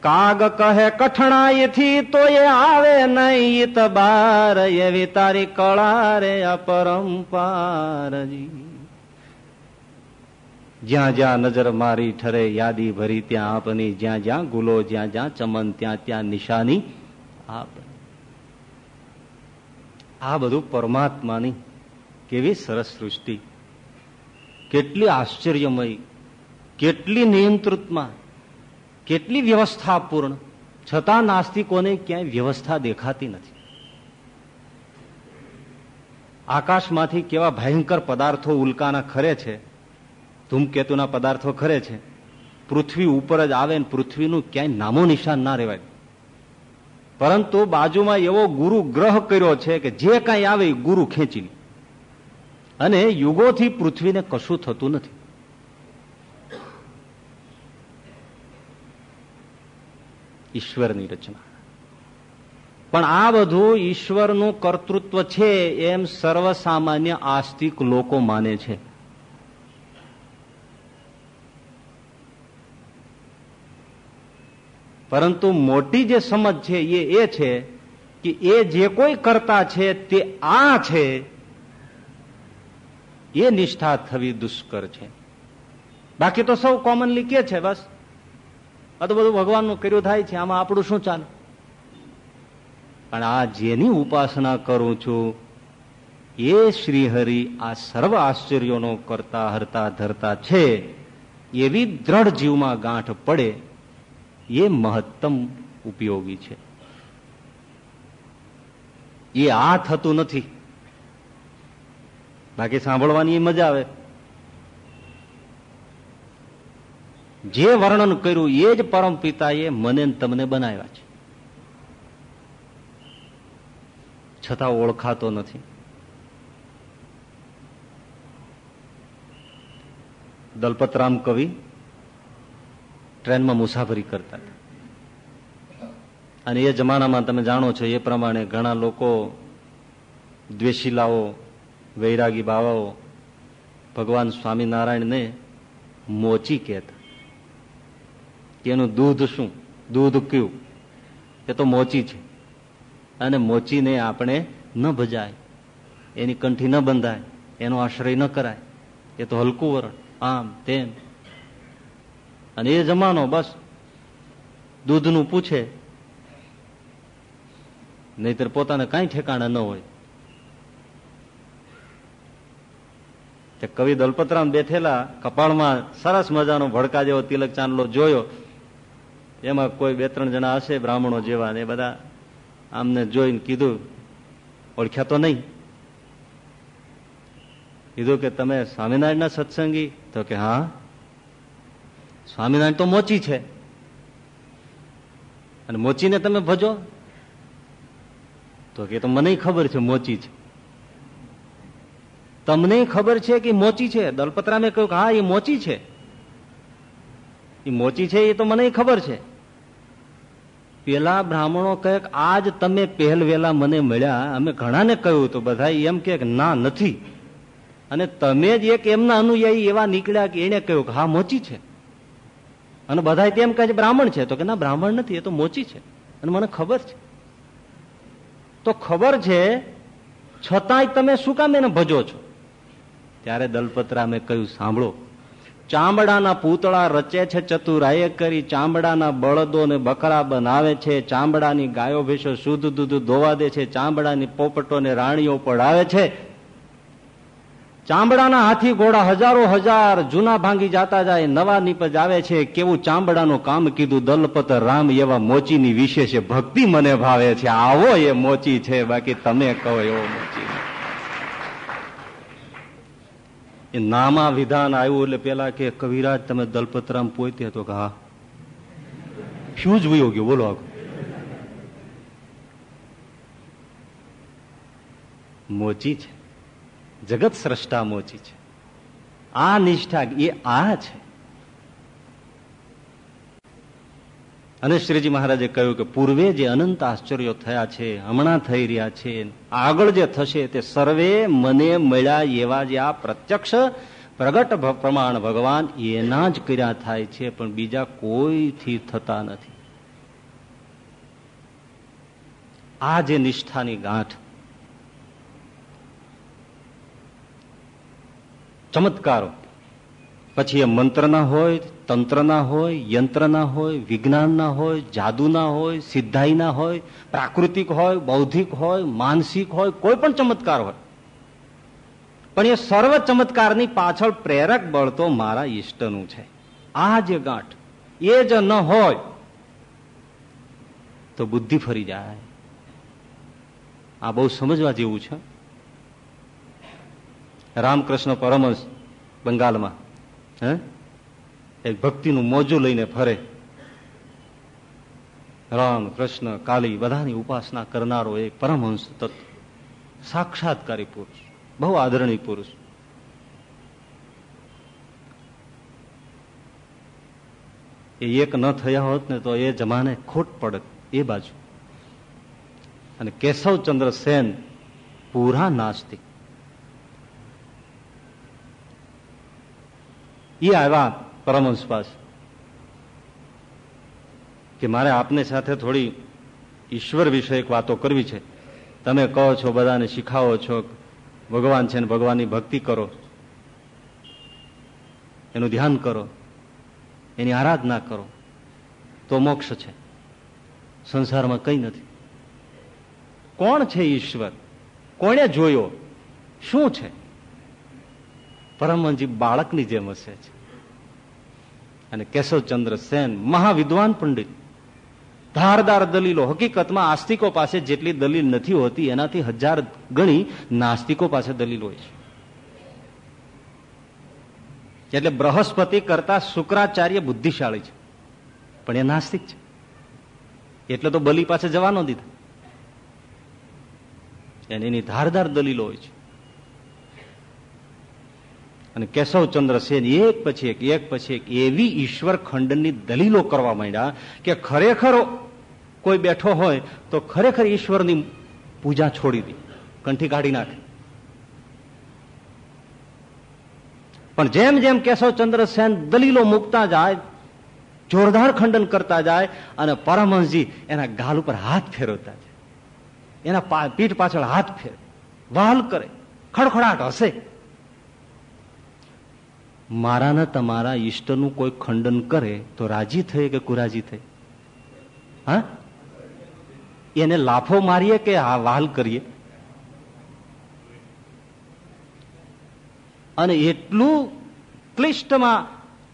કાગ કહે કઠણાઈથી તો એ આવે નહીં બાર, એવી તારી કળા રે અપરંપારજી. જ્યાં જ્યાં નજર મારી ઠરે યાદી ભરી, ત્યાં આપની, જ્યાં જ્યાં ગુલો, જ્યાં જ્યાં ચમન, ત્યાં ત્યાં નિશાની આપ. આ બધું પરમાત્માની કેવી સરસ સૃષ્ટિ. કેટલી આશ્ચર્યમય, કેટલી નિયંત્રિતમાં, કેટલી વ્યવસ્થાપૂર્ણ. છતાં નાસ્તિકોને ક્યાંય વ્યવસ્થા દેખાતી નથી. આકાશમાંથી કેવા ભયંકર પદાર્થો ઉલ્કાના ખરે છે ધૂમકેતુના પદાર્થો ખરે છે. પૃથ્વી ઉપર જ આવે ને પૃથ્વીનું ક્યાંય નામો નિશાન ના રહેવાય. પરંતુ બાજુમાં એવો ગુરુ ગ્રહ કર્યો છે કે જે કાંઈ આવે ગુરુ ખેંચી અને યુગોથી પૃથ્વીને કશું થતું નથી. ઈશ્વરની રચના. પણ આ બધું ઈશ્વરનું કર્તૃત્વ છે એમ સર્વસામાન્ય આસ્તિક લોકો માને છે. પરંતુ મોટી જે સમજ છે એ એ છે કે એ જે કોઈ કરતા છે તે આ છે, એ નિષ્ઠા થવી દુષ્કર છે. બાકી તો સૌ કોમનલી કે છે બસ. આ તો બધું ભગવાનનું કર્યું થાય છે, આમાં આપણું શું ચાલે? પણ આ જેની ઉપાસના કરું છું, એ શ્રીહરિ આ સર્વ આશ્ચર્યોનો કરતા હરતા ધરતા છે, એવી દ્રઢ જીવમાં ગાંઠ પડે એ મહત્તમ ઉપયોગી છે. એ આ થતું નથી. બાકી સાંભળવાની મજા આવે. જે વર્ણન કર્યું એ જ પરમ પિતાએ મને તમને બનાવ્યા છે. છતાં ઓળખાતો નથી. દલપતરામ કવિ ટ્રેનમાં મુસાફરી કરતા હતા. અને એ જમાનામાં તમે જાણો છો, એ પ્રમાણે ઘણા લોકો, દ્વેષીલાઓ, વૈરાગી બાવાઓ, ભગવાન સ્વામિનારાયણને મોચી કહેતા. એનું દૂધ શું? દૂધ કયું? એ તો મોચી છે. અને મોચીને આપણે ન ભજાય. એની કંઠી ન બંધાય. એનો આશ્રય ન કરાય. એ તો હલકું વરણ. આમ તેમ. અને એ જમાનો બસ દૂધનું પૂછે. નહીતર પોતાને કઈ ઠેકાણા ન હોય. તે કવિ દલપતરામ બેઠેલા કપાળમાં સરસ મજાનો ભડકા જેવો તિલક ચાંદલો જોયો. એમાં કોઈ બે ત્રણ જણા હશે, બ્રાહ્મણો જેવા ને બધા આમને જોઈને કીધું, ઓળખ્યા તો નહીં. કીધું કે, તમે સ્વામિનારાયણના સત્સંગી? તો કે, હા. સ્વામિનારાયણ તો મોચી છે. અને મોચીને તમે ભજો. તો કે તો મને ખબર છે મોચી છે. તમને ખબર છે કે મોચી છે? દલપતરામે કહ્યું કે હા, એ મોચી છે. એ મોચી છે એ તો મને ખબર છે. પેલા બ્રાહ્મણો કહે આજ તમે પહેલ વેલા મને મળ્યા. અમે ઘણાને કહ્યું તો બધા એમ કે ના, નથી. અને તમે જ એક એમના અનુયાયી એવા નીકળ્યા કે એને કહ્યું કે હા, મોચી છે. અને બધા તેમ કહે છે, બ્રાહ્મણ છે. તો કે, ના, બ્રાહ્મણ નથી, એ તો મોચી છે. અને મને ખબર છે. તો ખબર છે, છતાંય તમે શું કામ એને ભજો છો? ત્યારે દલપતરામે કહ્યું, સાંભળો, ચામડાના પૂતળા રચે છે ચતુરાય કરી, ચામડાના બળદો ને બકરા બનાવે છે, ચામડાની ગાયો ભેંસો શુદ્ધ દૂધ ધોવા દે છે, ચામડાની પોપટો ને રાણીઓ પડાવે છે ચામડાના હાથી ઘોડા હજારો હજાર જૂના ભાંગી જાતા જાય, નવા નીપજ આવે છે. કેવું ચામડાનું કામ કીધું દલપત રામ એવા મોચીની વિશેષ ભક્તિ મને ભાવે છે. આવો એ મોચી છે. બાકી તમે કહો એવો મોચી. એ નામા વિધાન આવ્યું એટલે પેલા કે કવિરાજ, તમે દલપતરામ પોતે હતો કે હા? જ વયો ગયો? બોલો આગળ. મોચી છે. જગત સ્રષ્ટા મોચી છે. આ નિષ્ઠા એ આ છે. અને શ્રીજી મહારાજે કહ્યું કે પૂર્વે જે અનંત આશ્ચર્યો થયા છે, હમણાં થઈ રહ્યા છે, આગળ જે થશે તે સર્વે મને મળ્યા એવા જે આ પ્રત્યક્ષ પ્રગટ પ્રમાણ ભગવાન એના જ કર્યા થાય છે, પણ બીજા કોઈથી થતા નથી. આ જે નિષ્ઠાની ગાંઠ ચમત્કારો. પછી એ મંત્રના હોય, તંત્રના હોય, યંત્રના હોય, વિજ્ઞાનના હોય, જાદુના હોય, સિદ્ધાઈના હોય, પ્રાકૃતિક હોય, બૌદ્ધિક હોય, માનસિક હોય, કોઈ પણ ચમત્કાર હોય. પણ એ સર્વ ચમત્કારની પાછળ પ્રેરક બળ તો મારા ઈષ્ટનું છે. આ જે ગાંઠ. એ જ ન હોય તો બુદ્ધિ ફરી જાય. આ બહુ સમજવા જેવું છે. રામકૃષ્ણ પરમહંસ બંગાળમાં, હે? એક ભક્તિનું મોજું લઈને ફરે. રામ કૃષ્ણ કાલી, બધાની ઉપાસના કરનારો એક પરમહંસ તત્વ, સાક્ષાત્કારી પુરુષ, બહુ આદરણીય પુરુષ. એ એક ન થયા હોત ને તો એ જમાને ખોટ પડત, એ બાજુ. અને કેશવચંદ્ર સેન પૂરા નાસ્તિક. એ આવ્યા પરમહંસ પાસે. કે મારે આપને સાથે થોડી ઈશ્વર વિષયક વાતો કરવી છે. તમે કહો છો, બધાને શીખાવો છો, ભગવાન છે ને ભગવાનની ભક્તિ કરો. એનું ધ્યાન કરો. એની આરાધના કરો. તો મોક્ષ છે. સંસારમાં કઈ નથી. કોણ છે ઈશ્વર? કોણે જોયો? શું છે? પરમહંસજી બાળકની જેમ હશે છે અને કેશવચંદ્ર સેન મહાવિદ્વાન પંડિત. ધારદાર દલીલો. હકીકતમાં આસ્તિકો પાસે જેટલી દલીલ નથી હોતી, એનાથી હજાર ગણી નાસ્તિકો પાસે દલીલ હોય છે. એટલે બૃહસ્પતિ કરતા શુક્રાચાર્ય બુદ્ધિશાળી છે. પણ એ નાસ્તિક છે. એટલે તો બલી પાસે જવાનો દીધા. એની ધારદાર દલીલો હોય છે. અને કેશવચંદ્ર સેન એક પછી એક એક પછી એક એવી ઈશ્વર ખંડની દલીલો કરવા માંડ્યા કે ખરેખર કોઈ બેઠો હોય તો ખરેખર ઈશ્વરની પૂજા છોડી દે, કંઠી કાઢી નાખે. પણ જેમ જેમ કેશવચંદ્ર સેન દલીલો મૂકતા જાય, જોરદાર ખંડન કરતા જાય અને પરમહંસજી એના ગાલ ઉપર હાથ ફેરવતા જાય. એના પીઠ પાછળ હાથ ફેરે વાલ કરે. ખડખડાટ હશે મારા ને તમારા ઈષ્ટનું કોઈ ખંડન કરે તો રાજી થઈ કે કુરાજી થઈ હા? એને લાફો મારીએ કે આ વાલ કરીએ? અને એટલું ક્લિષ્ટમાં,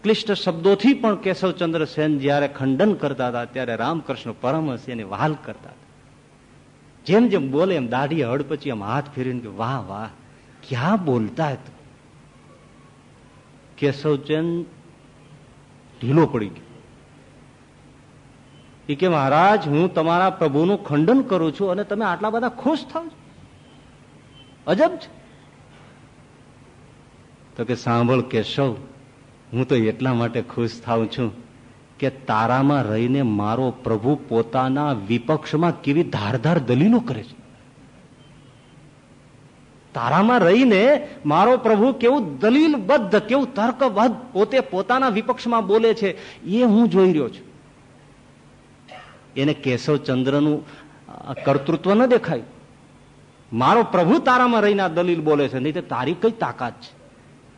ક્લિષ્ટ શબ્દોથી પણ કેશવચંદ્ર સેન જયારે ખંડન કરતા હતા, ત્યારે રામકૃષ્ણ પરમહંસ એને વાલ કરતા હતા. જેમ જેમ બોલે એમ દાઢી હડ પછી એમ હાથ ફેરીને કે, વાહ વાહ, ક્યાં બોલતા હતા કેશવચંદ ઢીલો પડી ગયો. એ કે મહારાજ, હું તમારા પ્રભુનું ખંડન કરું છું અને તમે આટલા બધા ખુશ થાવ અજબ છે. તો કે સાંભળ કેશવ, હું તો એટલા માટે ખુશ થાવ છું કે તારામાં રહીને મારો પ્રભુ પોતાના વિપક્ષમાં કેવી ધારધાર દલીલો કરે છે. તારામાં રહીને મારો પ્રભુ કેવું દલીલબદ્ધ, કેવું તર્કબદ્ધ પોતે પોતાના વિપક્ષમાં બોલે છે, એ હું જોઈ રહ્યો છું. એને કેશવચંદ્રનું કર્તૃત્વ ન દેખાય. મારો પ્રભુ તારામાં રહીને દલીલ બોલે છે, નહીં તારી કઈ તાકાત છે?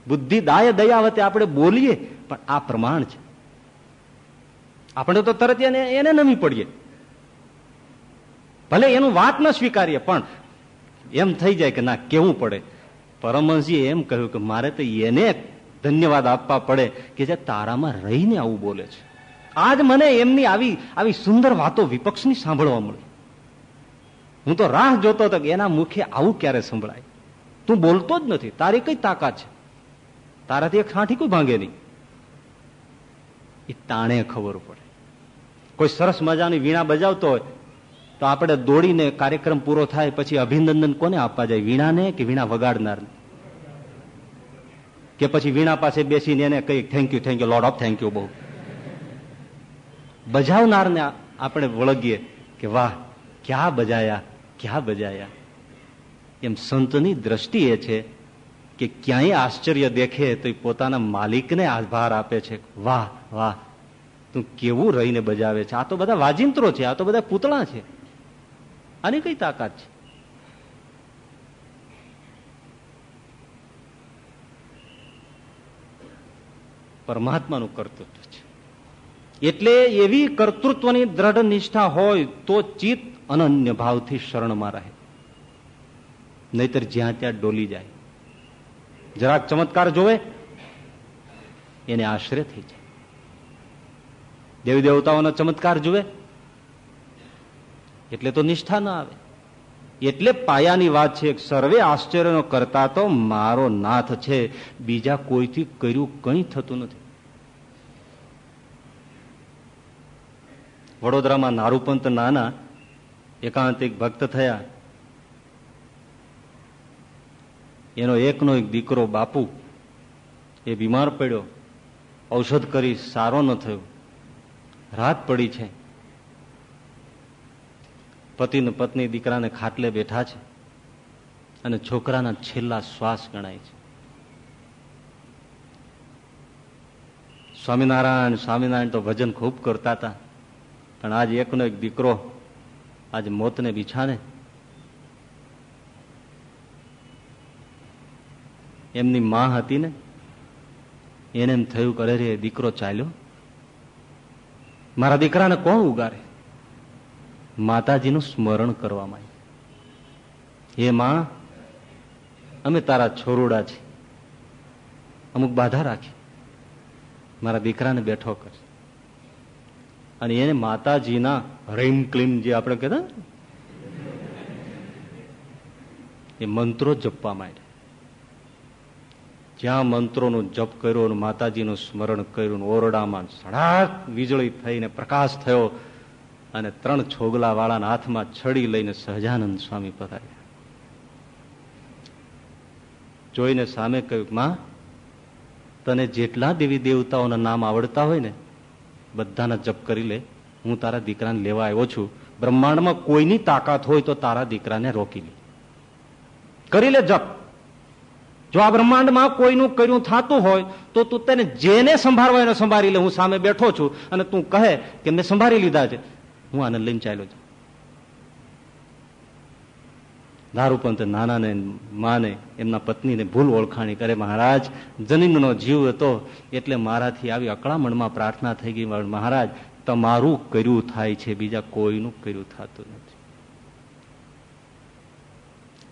બુદ્ધિ, દાય, દયાવતે આપણે બોલીએ, પણ આ પ્રમાણ છે. આપણે તો તરત એને એને નમી પડીએ. ભલે એનું વાત ન સ્વીકારીએ, પણ એમ થઈ જાય કે ના કેવું પડે. પરમહંસજીએ એમ કહ્યું કે મારે તો એને ધન્યવાદ આપવા પડે કે જે તારામાં રહીને આવું બોલે છે. આજ મને એમની આવી આવી સુંદર વાતો વિપક્ષની સાંભળવા મળી. હું તો રાહ જોતો હતો એના મુખે આવું ક્યારે સંભળાય? તું બોલતો જ નથી. તારી કઈ તાકાત છે? તારાથી એક સાઠી કોઈ ભાંગે નહીં. એ તાણે ખબર પડે. કોઈ સરસ મજાની વીણા બજાવતો હોય તો આપણે દોડીને કાર્યક્રમ પૂરો થાય પછી અભિનંદન કોને આપવા જાય? વીણાને કે વીણા વગાડનારને? કે પછી વીણા પાસે બેસીને એને કઈ thank you thank you load of thank you બહુ. બજાવનારને આપણે વળગીએ કે વાહ, ક્યાં બજાયા ક્યાં બજાયા? એમ સંતની દ્રષ્ટિ એ છે કે ક્યાંય આશ્ચર્ય દેખે તો એ પોતાના માલિકને આભાર આપે છે વાહ વાહ, તું કેવું રહીને બજાવે છે? આ તો બધા વાજિંત્રો છે, આ તો બધા પૂતળા છે. આની કઈ તાકાત છે? પરમાત્માનું કર્તૃત્વ છે. એટલે એવી કર્તૃત્વની દ્રઢ નિષ્ઠા હોય તો ચિત્ત અનન્ય ભાવથી શરણમાં રહે. નહીતર જ્યાં ત્યાં ડોલી જાય. જરાક ચમત્કાર જોવે, એને આશ્રય થઈ જાય. દેવી દેવતાઓનો ચમત્કાર જુએ એટલે તો નિષ્ઠા ના આવે. એટલે પાયાની વાત છે સર્વે આશ્ચર્યનો કરતા તો મારો નાથ છે, બીજા કોઈથી કર્યું કંઈ થતું નથી. વડોદરામાં નારૂપંત નાના એકાંતિક ભક્ત થયા. એનો એકનો એક દીકરો બાપુ એ બીમાર પડ્યો. ઔષધ કરી સારો ન થયો. રાત પડી છે. પતિ ને પત્ની દીકરાને ખાટલે બેઠા છે અને છોકરાના છેલ્લા શ્વાસ ગણાય છે. સ્વામિનારાયણ સ્વામિનારાયણ તો ભજન ખૂબ કરતા હતા, પણ આજ એકનો એક દીકરો આજ મોતને બિછાને એમની માં હતી ને, એને એમ થયું કરે રે દીકરો ચાલ્યો. મારા દીકરાને કોણ ઉગારે? માતાજીનું સ્મરણ કરવામાં હે માં, અમે તારા છોરુડા છે અમુક બાધા રાખી. મારા દીકરાને બેઠો કર. અને એને માતાજીના હરીમ ક્લીમ જે આપણે કહેતા એ મંત્રો જપવા માંડ્યા. જ્યાં મંત્રોનો જપ કર્યો માતાજીનું સ્મરણ કર્યું ઓરડામાં સડાક વીજળી થઈને પ્રકાશ થયો અને ત્રણ છોગલા વાળાના હાથમાં છડી લઈને સહજાનંદ સ્વામી પધાર્યા જોઈને સામે કહ્યું, માં, તને જેટલા દેવી દેવતાઓના નામ આવડતા હોય ને, બધાના જપ કરી લે. હું તારા દીકરાને લેવા આવ્યો છું. બ્રહ્માંડમાં કોઈની તાકાત હોય તો તારા દીકરાને રોકી લે. કરી લે જપ. જો આ બ્રહ્માંડમાં કોઈનું કર્યું થતું હોય, તો તું તેને જેને સંભાળવા એને સંભાળી લે. હું સામે બેઠો છું અને તું કહે કે, મેં સંભાળી લીધા છે. હું આને લઈને ચાલ્યો છું દારૂપંત નાનાને, માને, એમના પત્નીને ભૂલ ઓળખાણી કરે, મહારાજ, જનીનનો જીવ હતો એટલે મારાથી આવી અકળામણમાં પ્રાર્થના થઈ ગઈ. મહારાજ, તમારું કર્યું થાય છે, બીજા કોઈનું કર્યું થતું નથી.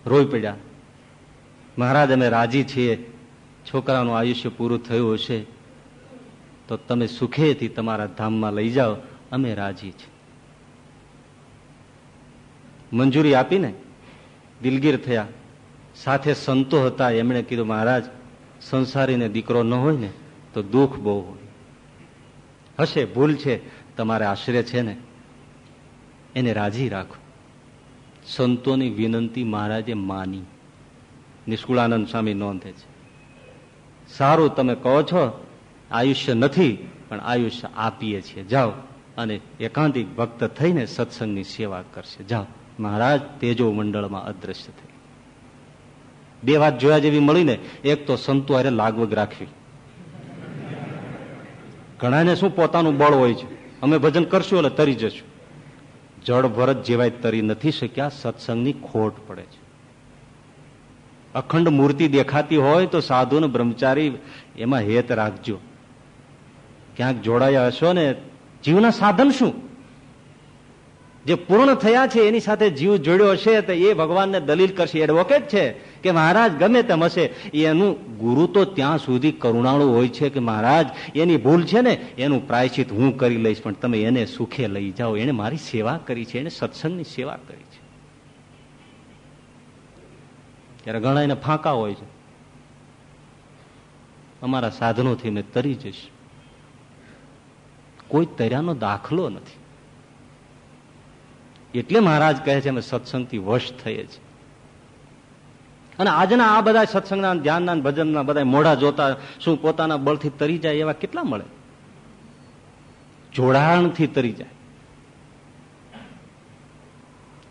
રોઈ પડ્યા. મહારાજ, અમે રાજી છીએ. છોકરાનું આયુષ્ય પૂરું થયું હશે. તો તમે સુખેથી તમારા ધામમાં લઈ જાઓ. અમે રાજી છીએ. મંજૂરી આપીને દિલગીર થયા. સાથે સંતો હતા, એમણે કીધું, મહારાજ, સંસારીને દીકરો ન હોય ને, તો દુઃખ બહુ હોય. હશે, ભૂલ છે, તમારે આશ્રય છે ને. એને રાજી રાખો. સંતોની વિનંતી મહારાજે માની. નિષ્કુળાનંદ સ્વામી નોંધે છે. સારું, તમે કહો છો, આયુષ્ય નથી, પણ આયુષ્ય આપીએ છીએ. જાઓ અને એકાંતિક ભક્ત થઈને સત્સંગની સેવા કરશે. જાઓ. મહારાજ તેજો મંડળમાં અદ્રશ્ય થઈ બે વાત જોયા જેવી મળીને એક તો સંતો અરે લાગવગ રાખવી. ઘણાને શું પોતાનું બળ હોય છે? અમે ભજન કરશું એટલે તરી જશું. જળ ભરત જેવાય તરી નથી શક્યા, સત્સંગની ખોટ પડે છે. અખંડ મૂર્તિ દેખાતી હોય તો સાધુ ને બ્રહ્મચારી એમાં હેત રાખજો. ક્યાંક જોડાયા હશો ને, જીવના સાધન શું? જે પૂર્ણ થયા છે, એની સાથે જીવ જોડ્યો હશે, તો એ ભગવાનને દલીલ કરશે. એડવોકેટ છે કે મહારાજ ગમે તેમ હશે, એનું ગુરુ તો ત્યાં સુધી કરુણાળુ હોય છે કે મહારાજ, એની ભૂલ છે ને, એનું પ્રાયશ્ચિત હું કરી લઈશ, પણ તમે એને સુખે લઈ જાઓ. એને મારી સેવા કરી છે એને સત્સંગની સેવા કરી છે. ત્યારે ઘણા એને ફાંકા હોય છે. અમારા સાધનોથી મેં તરી જઈશ. કોઈ તર્યાનો દાખલો નથી. એટલે મહારાજ કહે છે અમે સત્સંગથી વશ થઈએ છીએ અને આજના આ બધા સત્સંગના ધ્યાનના ભજનના બધા મોઢા જોતા શું પોતાના બળથી તરી જાય એવા કેટલા મળે? જોડાણથી તરી જાય.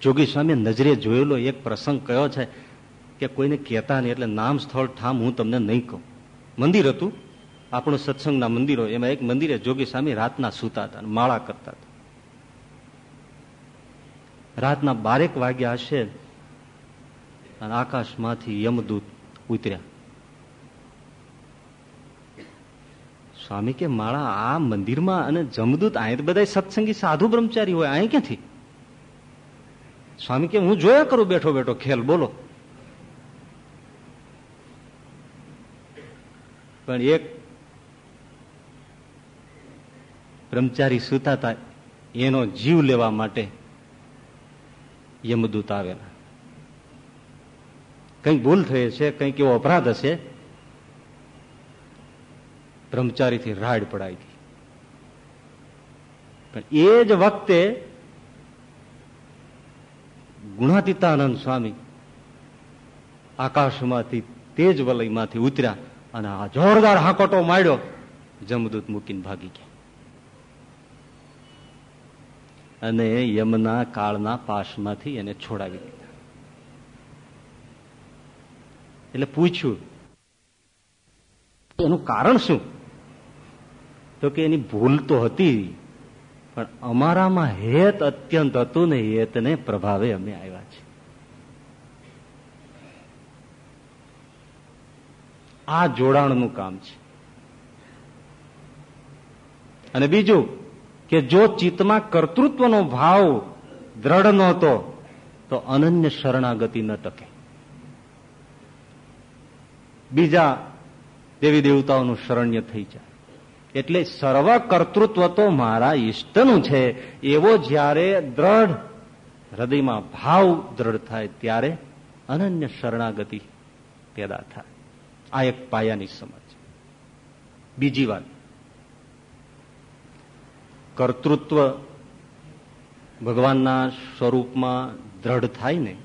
જોગી સ્વામી નજરે જોયેલો એક પ્રસંગ કયો છે કે કોઈને કહેતા નહીં એટલે નામ, સ્થળ, ઠામ હું તમને નહીં કહું. મંદિર હતું, આપણું સત્સંગના મંદિરો, એમાં એક મંદિરે જોગી સ્વામી રાતના સૂતા હતા માળા કરતા હતા. રાતના બારેક વાગ્યા હશે અને આકાશમાંથી યમદૂત ઉતર્યા. સ્વામી કે માળા આ મંદિરમાં અને જમદૂત અહીં બધા સત્સંગી સાધુ બ્રહ્મચારી હોય અહીં ક્યાંથી? સ્વામી કે હું જોયા કરું, બેઠો બેઠો, ખેલ, બોલો. પણ એક બ્રહ્મચારી સુતા હતા એનો જીવ લેવા માટે યમદૂત આવેલા. કંઈક ભૂલ થઈ છે કંઈક એવો અપરાધ હશે, બ્રહ્મચારીથી રાડ પડાઈ હતી. પણ એ જ વખતે ગુણાતીતાનંદ સ્વામી આકાશમાંથી તેજ વલયમાંથી ઉતર્યા અને આ જોરદાર હાકોટો માર્યો જમદૂત મૂકીને ભાગી ગયા. અને યમના કાળના પાશમાંથી એને છોડાવી દીધા. એટલે પૂછ્યું, એનું કારણ શું? તો કે એની ભૂલ તો હતી, પણ અમારામાં હેત અત્યંત હતું ને હેતને પ્રભાવે અમે આવ્યા છે આ જોડાણનું કામ છે. અને બીજું કે જો ચિત્તમાં કર્તૃત્વનો ભાવ દ્રઢ નહોતો, તો અનન્ય શરણાગતિ ન ટકે. બીજા દેવી દેવતાઓનું શરણ્ય થઈ જાય. એટલે સર્વ કર્તૃત્વ તો મારા ઈષ્ટનું છે. એવો જ્યારે દ્રઢ હૃદયમાં ભાવ દ્રઢ થાય, ત્યારે અનન્ય શરણાગતિ પેદા થાય. આ એક પાયાની સમજ. બીજી વાત. કર્તૃત્વ ભગવાનના સ્વરૂપમાં દ્રઢ થાય ને,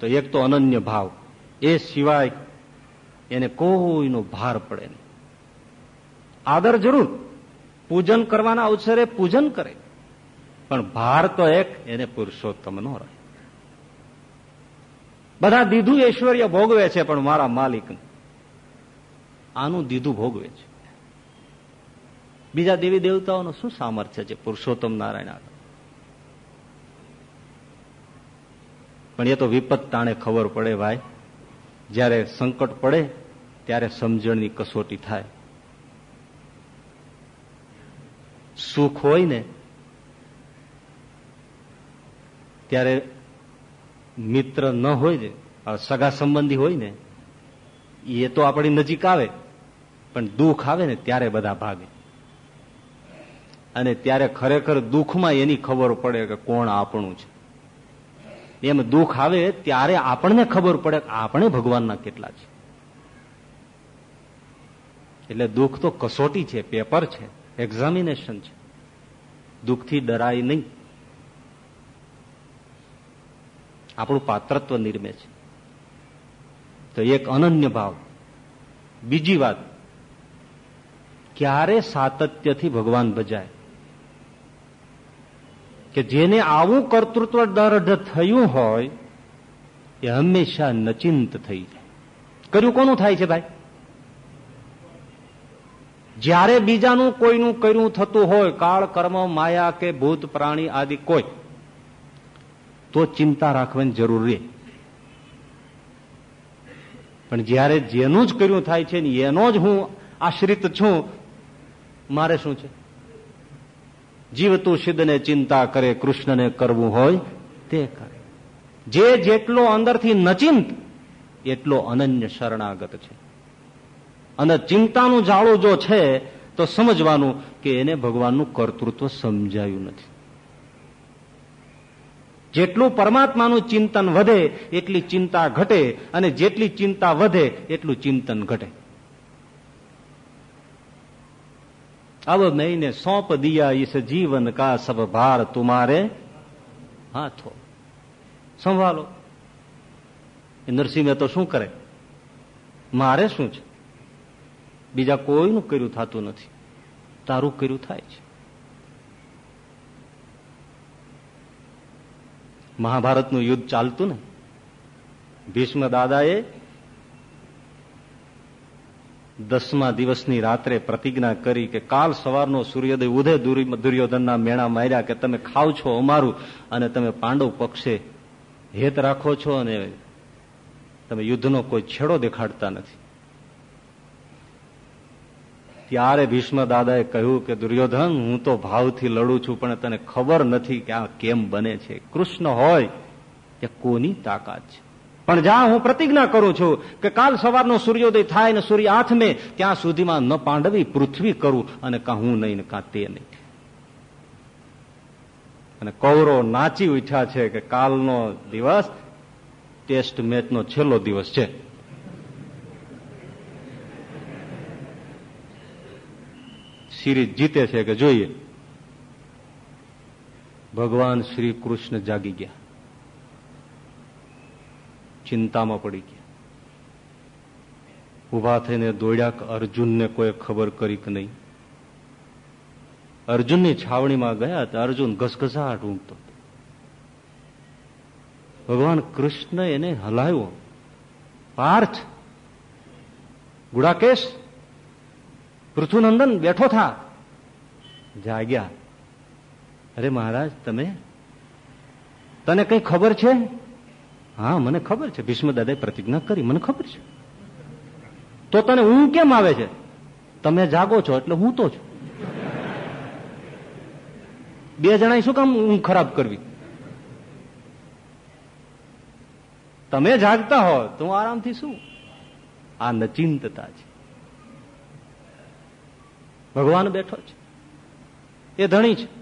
તો એક તો અનન્ય ભાવ. એ સિવાય એને કોઈનો ભાર પડે નહીં. આદર જરૂર. પૂજન કરવાના અવસરે પૂજન કરે. પણ ભાર તો એક, એને પુરુષોત્તમ નો રહે. બધા દીધું ઐશ્વર્ય ભોગવે છે, પણ મારા માલિક આનું દીધું ભોગવે છે. બીજા દેવી દેવતાઓનું શું સામર્થ્ય છે? પુરુષોત્તમ નારાયણ પણ એ તો વિપત તાણે ખબર પડે ભાઈ. જ્યારે સંકટ પડે, ત્યારે સમજણની કસોટી થાય. સુખ હોય ને, ત્યારે મિત્ર ન હોય ને સગા સંબંધી હોય ને, એ તો આપણી નજીક આવે. પણ દુઃખ આવે ને, ત્યારે બધા ભાગે. અને ત્યારે ખરેખર દુઃખમાં એની ખબર પડે કે કોણ આપણું છે. એમ દુઃખ આવે ત્યારે આપણને ખબર પડે કે આપણે ભગવાનના કેટલા છે. એટલે દુઃખ તો કસોટી છે, પેપર છે એક્ઝામિનેશન છે. દુઃખથી ડરાય નહીં. આપણું પાત્રત્વ નિર્મે છે. તો એક અનન્ય ભાવ. બીજી વાત. ક્યારે સાતત્યથી ભગવાન ભજાય? કે જેને આવું કર્તૃત્વ દર્ઢ થયું હોય, એ હંમેશા નચિંત થઈ જાય. કર્યું કોનું થાય છે ભાઈ? જ્યારે બીજાનું કોઈનું કર્યું થતું હોય, કાળ, કર્મ, માયા કે ભૂત, પ્રાણી આદિ કોઈ, તો ચિંતા રાખવાની જરૂર રહે. પણ જ્યારે જેનું જ કર્યું થાય છે એનો જ હું આશ્રિત છું, મારે શું છે? જીવતું સિદ્ધને ચિંતા કરે, કૃષ્ણને કરવું હોય તે કરે. જે જેટલો અંદરથી નચિંત, એટલો અનન્ય શરણાગત છે. અને ચિંતાનું જાળું જો છે, તો સમજવાનું કે એને ભગવાનનું કર્તૃત્વ સમજાયું નથી. જેટલું પરમાત્માનું ચિંતન વધે, એટલી ચિંતા ઘટે, અને જેટલી ચિંતા વધે, એટલું ચિંતન ઘટે. अब मैंने सौंप दिया इस जीवन का सब भार तुम्हारे हाथो સંભાળો નરસિંહ તો શું કરે મારે શું છે બીજા કોઈનું કર્યું થતું નથી તારું કર્યું થાય છે મહાભારતનું યુદ્ધ ચાલતું ને ભીષ્મ દાદાએ દસમા દિવસની રાત્રે પ્રતિજ્ઞા કરી કે કાલ સવારનો સૂર્યોદય ઉદય દુર્યોધનના મેણા માર્યા કે તમે ખાવ છો અમારું અને તમે પાંડવ પક્ષે હેત રાખો છો અને તમે યુદ્ધનો કોઈ છેડો દેખાડતા નથી. ત્યારે ભીષ્મ દાદાએ કહ્યું કે દુર્યોધન, હું તો ભાવથી લડું છું, પણ તને ખબર નથી કે આ કેમ બને છે. કૃષ્ણ હોય કે કોની તાકાત છે? પણ જ્યાં હું પ્રતિજ્ઞા કરું છું કે કાલ સવારનો સૂર્યોદય થાય ને સૂર્ય આથમે, ત્યાં સુધીમાં ન પાંડવી પૃથ્વી કરું અને કાં હું નહીં ને કાં તે નહીં. અને કૌરવ નાચી ઉઠ્યા છે કે કાલનો દિવસ ટેસ્ટ મેચનો છેલ્લો દિવસ છે. સિરીઝ જીતે છે કે જોઈએ? ભગવાન શ્રી કૃષ્ણ જાગી ગયા. ચિંતામાં પડી ગયા. ઊભા થઈને દોડ્યા કે અર્જુનને કોઈ ખબર કરી કે નહીં. અર્જુનની છાવણીમાં ગયા તો અર્જુન ઘસઘસાટ ઊંઘતો ભગવાન કૃષ્ણ એને હલાવ્યો. પાર્થ, ગુડાકેશ, પૃથુનંદન બેઠો થા. જાગ્યા. અરે મહારાજ, તમે, તને કઈ ખબર છે? હા, મને ખબર છે. ભીષ્મ દાદાએ પ્રતિજ્ઞા કરી. મને ખબર છે. તો તને હું કેમ આવે છે? તમે જાગો છો એટલે હું તો છું. બે જણા શું કામ ઊંઘ ખરાબ કરવી? તમે જાગતા હો તો આરામથી શું? આ નચિંતતા છે. ભગવાન બેઠો છે. એ ધણી છે.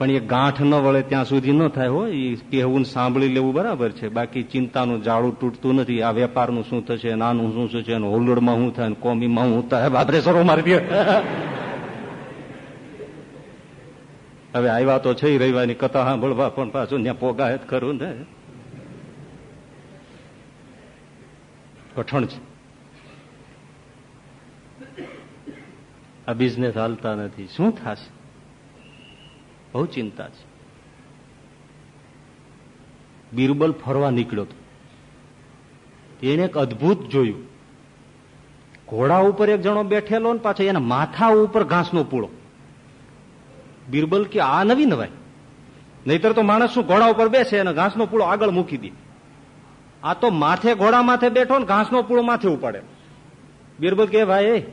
પણ એ ગાંઠ ન વળે ત્યાં સુધી ન થાય હો એ કહેવું સાંભળી લેવું બરાબર છે. બાકી ચિંતાનું જાળું તૂટતું નથી. આ વેપારનું શું થશે નાનું શું થશે હોલડમાં શું થાય કોમીમાં શું થાય? બાપરે સરો મારી દે. હવે આવ્યા તો છે રવિવારની કથા સાંભળવા, પણ પાછું ત્યાં પોગાયત ખરું ને. કઠણ છે. આ બિઝનેસ હાલતા નથી. શું થશે? બહુ ચિંતા છે. બિરબલ ફરવા નીકળ્યો હતો એને એક અદભુત જોયું. ઘોડા ઉપર એક જણો બેઠેલો ને પાછો એના માથા ઉપર ઘાસનો પૂળો. બિરબલ કે, આ નવી નવાય નહીતર તો માણસ શું ઘોડા ઉપર બેસે અને ઘાસનો પૂળો આગળ મૂકી દે. આ તો માથે ઘોડા માથે બેઠો ને ઘાસનો પૂળો માથે ઉપાડે. બિરબલ કે, ભાઈ,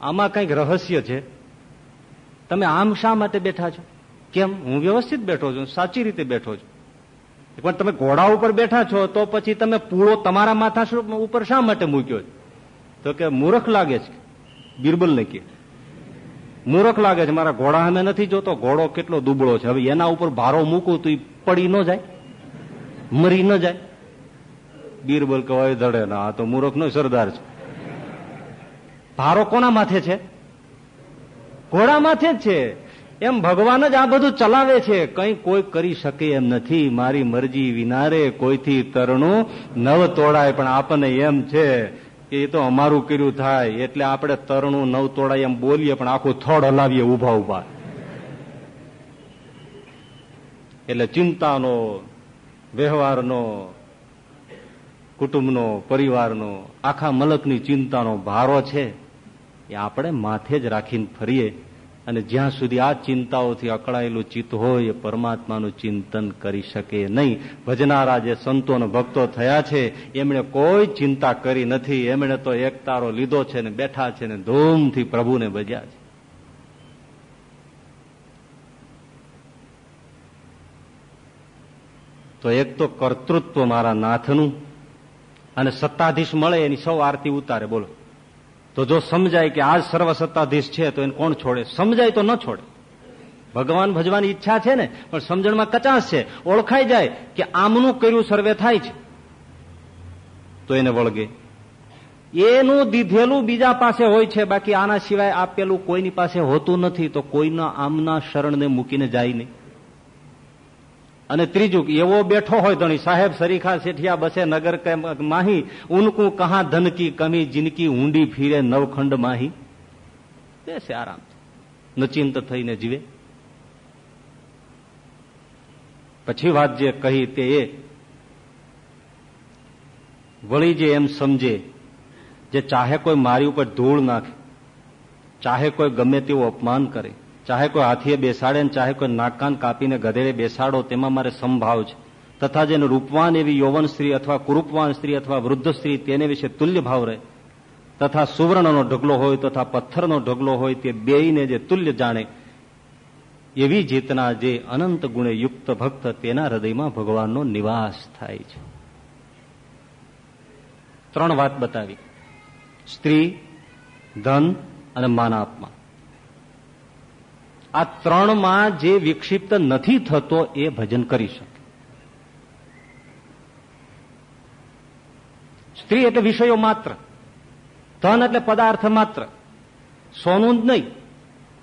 આમાં કંઈક રહસ્ય છે. તમે આમ શા માટે બેઠા છો? કેમ? હું વ્યવસ્થિત બેઠો છું, સાચી રીતે બેઠો છું. પણ તમે ઘોડા ઉપર બેઠા છો, તો પછી તમે પૂળો તમારા માથા ઉપર શા માટે મૂક્યો તો કે મૂર્ખ લાગે છે. બિરબલ ને કે મૂર્ખ લાગે છે. મારા ઘોડા અમે નથી જોતો, ઘોડો કેટલો દુબળો છે. હવે એના ઉપર ભારો મૂકું તો પડી ન જાય, મરી ન જાય. બીરબલ કહેવાય ધડે ના, આ તો મૂર્ખ સરદાર છે. ભારો કોના માથે છે? ઘોડા માથે જ છે. એમ ભગવાન જ આ બધું ચલાવે છે. કઈ કોઈ કરી શકે એમ નથી. મારી મરજી વિનારે કોઈથી તરણું નવ તોડાય, પણ આપણને એમ છે કે એ તો અમારું કર્યું થાય. એટલે આપણે તરણું નવ તોડાય એમ બોલીએ, પણ આખું થોડ હલાવીએ ઊભા ઊભા એટલે ચિંતાનો, વ્યવહારનો, કુટુંબનો, પરિવારનો, આખા મલકની ચિંતાનો ભારો છે. એ આપણે માથે જ રાખીને ફરીએ અને જ્યાં સુધી આ ચિંતાઓથી અકળાયેલું ચિત્ત હોય એ પરમાત્માનું ચિંતન કરી શકે નહીં. ભજનારા જે સંતો ભક્તો થયા છે, એમણે કોઈ ચિંતા કરી નથી. એમણે તો એક તારો લીધો છે ને બેઠા છે ને ધૂમથી પ્રભુને ભજ્યા છે. તો એક તો કર્તૃત્વ મારા નાથનું અને સત્તાધીશ મળે એની સૌ આરતી ઉતારે, બોલો. તો જો સમજાય કે આ જ સર્વસત્તાધીશ છે, તો એને કોણ છોડે? સમજાય તો ન છોડે. ભગવાન ભજવાની ઈચ્છા છે ને, પણ સમજણમાં કચાશ છે. ઓળખાઈ જાય કે આમનું કર્યું સર્વે થાય છે. તો એને વળગે. એનું દીધેલું બીજા પાસે હોય છે, બાકી આના સિવાય આપેલું કોઈની પાસે હોતું નથી, તો કોઈના આમના શરણને મૂકીને જાય નહીં. અને ત્રીજું એવો બેઠો હોય ધણી, સાહેબ, સરીખા શેઠિયા બસે નગર માહી, ઉનકું કહા ધન કી કમી જિંદગી ઊંડી ફીરે નવખંડ માહી. બેસે આરામ નચિંત થઈને જીવે. પછી વાત જે કહી તે એ, વળી જે એમ સમજે, જે ચાહે કોઈ મારી ઉપર ધૂળ નાખે, ચાહે કોઈ ગમે તેવું અપમાન કરે ચાહે કોઈ હાથીએ બેસાડે ને ચાહે કોઈ નાકાન કાપીને ગધેડે બેસાડો, તેમાં મારે સંભાવ છે. તથા જેને રૂપવાન એવી યૌવન સ્ત્રી અથવા કુરૂપવાન સ્ત્રી અથવા વૃદ્ધ સ્ત્રી તેને વિશે તુલ્ય ભાવ રહે. તથા સુવર્ણનો ઢગલો હોય તથા પથ્થરનો ઢગલો હોય, તે બેયને જે તુલ્ય જાણે, એવી જીતના જે અનંત ગુણે યુક્ત ભક્ત તેના હૃદયમાં ભગવાનનો નિવાસ થાય છે. ત્રણ વાત બતાવી. સ્ત્રી, ધન અને માનાપમાં આ ત્રણમાં જે વિક્ષિપ્ત નથી થતો એ ભજન કરી શકે. સ્ત્રી એટલે વિષયો માત્ર. ધન એટલે પદાર્થ માત્ર. સોનું જ નહીં,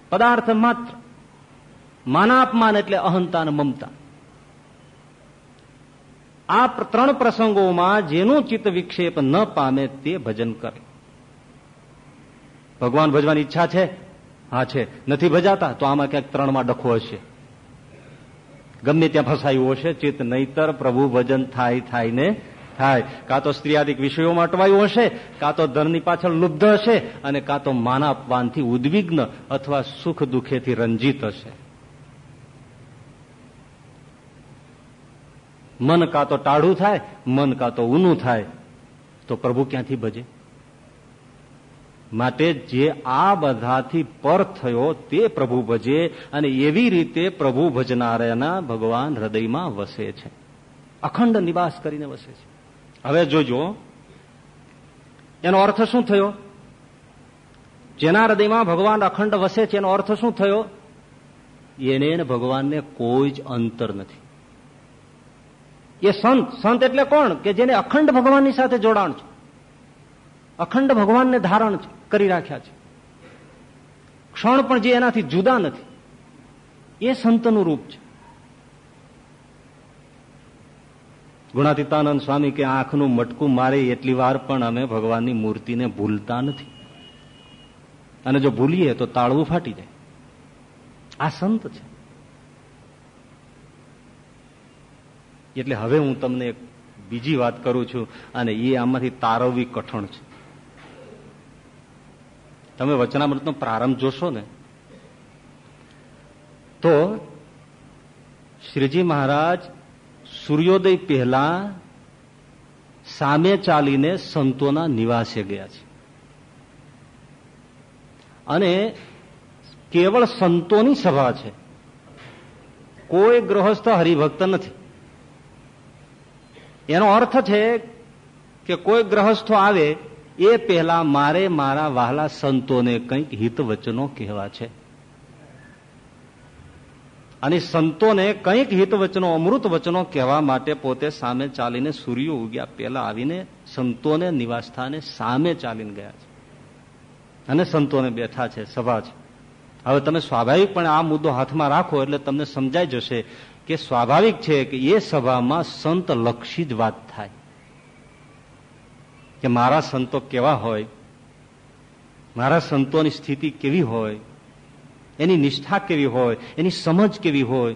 પદાર્થ માત્ર. માનાપમાન એટલે અહંતા અને મમતા. આ ત્રણ પ્રસંગોમાં જેનું ચિત્ત વિક્ષેપ ન પામે તે ભજન કરે. ભગવાન ભજવાની ઈચ્છા છે હા છે. નથી ભજાતા તો આમાં ક્યાંક ત્રણમાં ડખો હશે. ગમે ત્યાં ફસાયું હશે, ચિત્ત નહીતર પ્રભુ ભજન થાય થાય ને થાય. કાં તો સ્ત્રીયાદિક વિષયોમાં અટવાયું હશે, કાં તો ધનની પાછળ લુબ્ધ હશે અને કાં તો માનાપવાનથી ઉદ્વિગ્ન અથવા સુખ દુઃખેથી રંજીત હશે. મન કાં તો ટાઢું થાય, મન કાં તો ઊનું થાય, તો પ્રભુ ક્યાંથી ભજે? માટે જે આ બધાથી પર થયો તે પ્રભુ ભજે અને એવી રીતે પ્રભુ ભજનારાયના ભગવાન હૃદયમાં વસે છે. અખંડ નિવાસ કરીને વસે છે. હવે જોજો, એનો અર્થ શું થયો? જેના હૃદયમાં ભગવાન અખંડ વસે છે, એનો અર્થ શું થયો? એને ભગવાનને કોઈ જ અંતર નથી. એ સંત સંત એટલે કોણ? કે જેને અખંડ ભગવાનની સાથે જોડાણ છે. અખંડ ભગવાનને ધારણ કરી રાખ્યા છે. ક્ષણ પણ જે એનાથી જુદા નથી એ સંતનું રૂપ છે. ગુણાતીતાનંદ સ્વામી કે આંખનું મટકું મારે એટલી વાર પણ અમે ભગવાનની મૂર્તિને ભૂલતા નથી. અને જો ભૂલીએ તો તાળવું ફાટી જાય. આ સંત છે. એટલે હવે હું તમને એક બીજી વાત કરું છું અને એ આમાંથી તારવવી કઠણ છે. તમે વચનામૃતનો પ્રારંભ જોશો ને, તો શ્રીજી મહારાજ સૂર્યોદય પહેલા સામે ચાલીને સંતોના નિવાસે ગયા છે. અને કેવળ સંતોની સભા છે. કોઈ ગ્રહસ્થ હરિભક્ત નથી. એનો અર્થ છે કે કોઈ ગ્રહસ્થો આવે એ પહેલા મારે મારા વહાલા સંતોને કંઈક હિત વચનો કહેવા છે. અને સંતોને કંઈક હિત વચનો અમૃત વચનો કહેવા માટે પોતે સામે ચાલીને સૂર્ય ઉગ્યા. પહેલા આવીને સંતોને નિવાસસ્થાને સામે ચાલીને ગયા છે. અને સંતોને બેઠા છે સભા છે. હવે તમે સ્વાભાવિકપણે આ મુદ્દો હાથમાં રાખો એટલે તમને સમજાઈ જશે કે સ્વાભાવિક છે કે એ સભામાં સંત લક્ષી જ વાત થાય. કે મારા સંતો કેવા હોય, મારા સંતોની સ્થિતિ કેવી હોય, એની નિષ્ઠા કેવી હોય, એની સમજ કેવી હોય,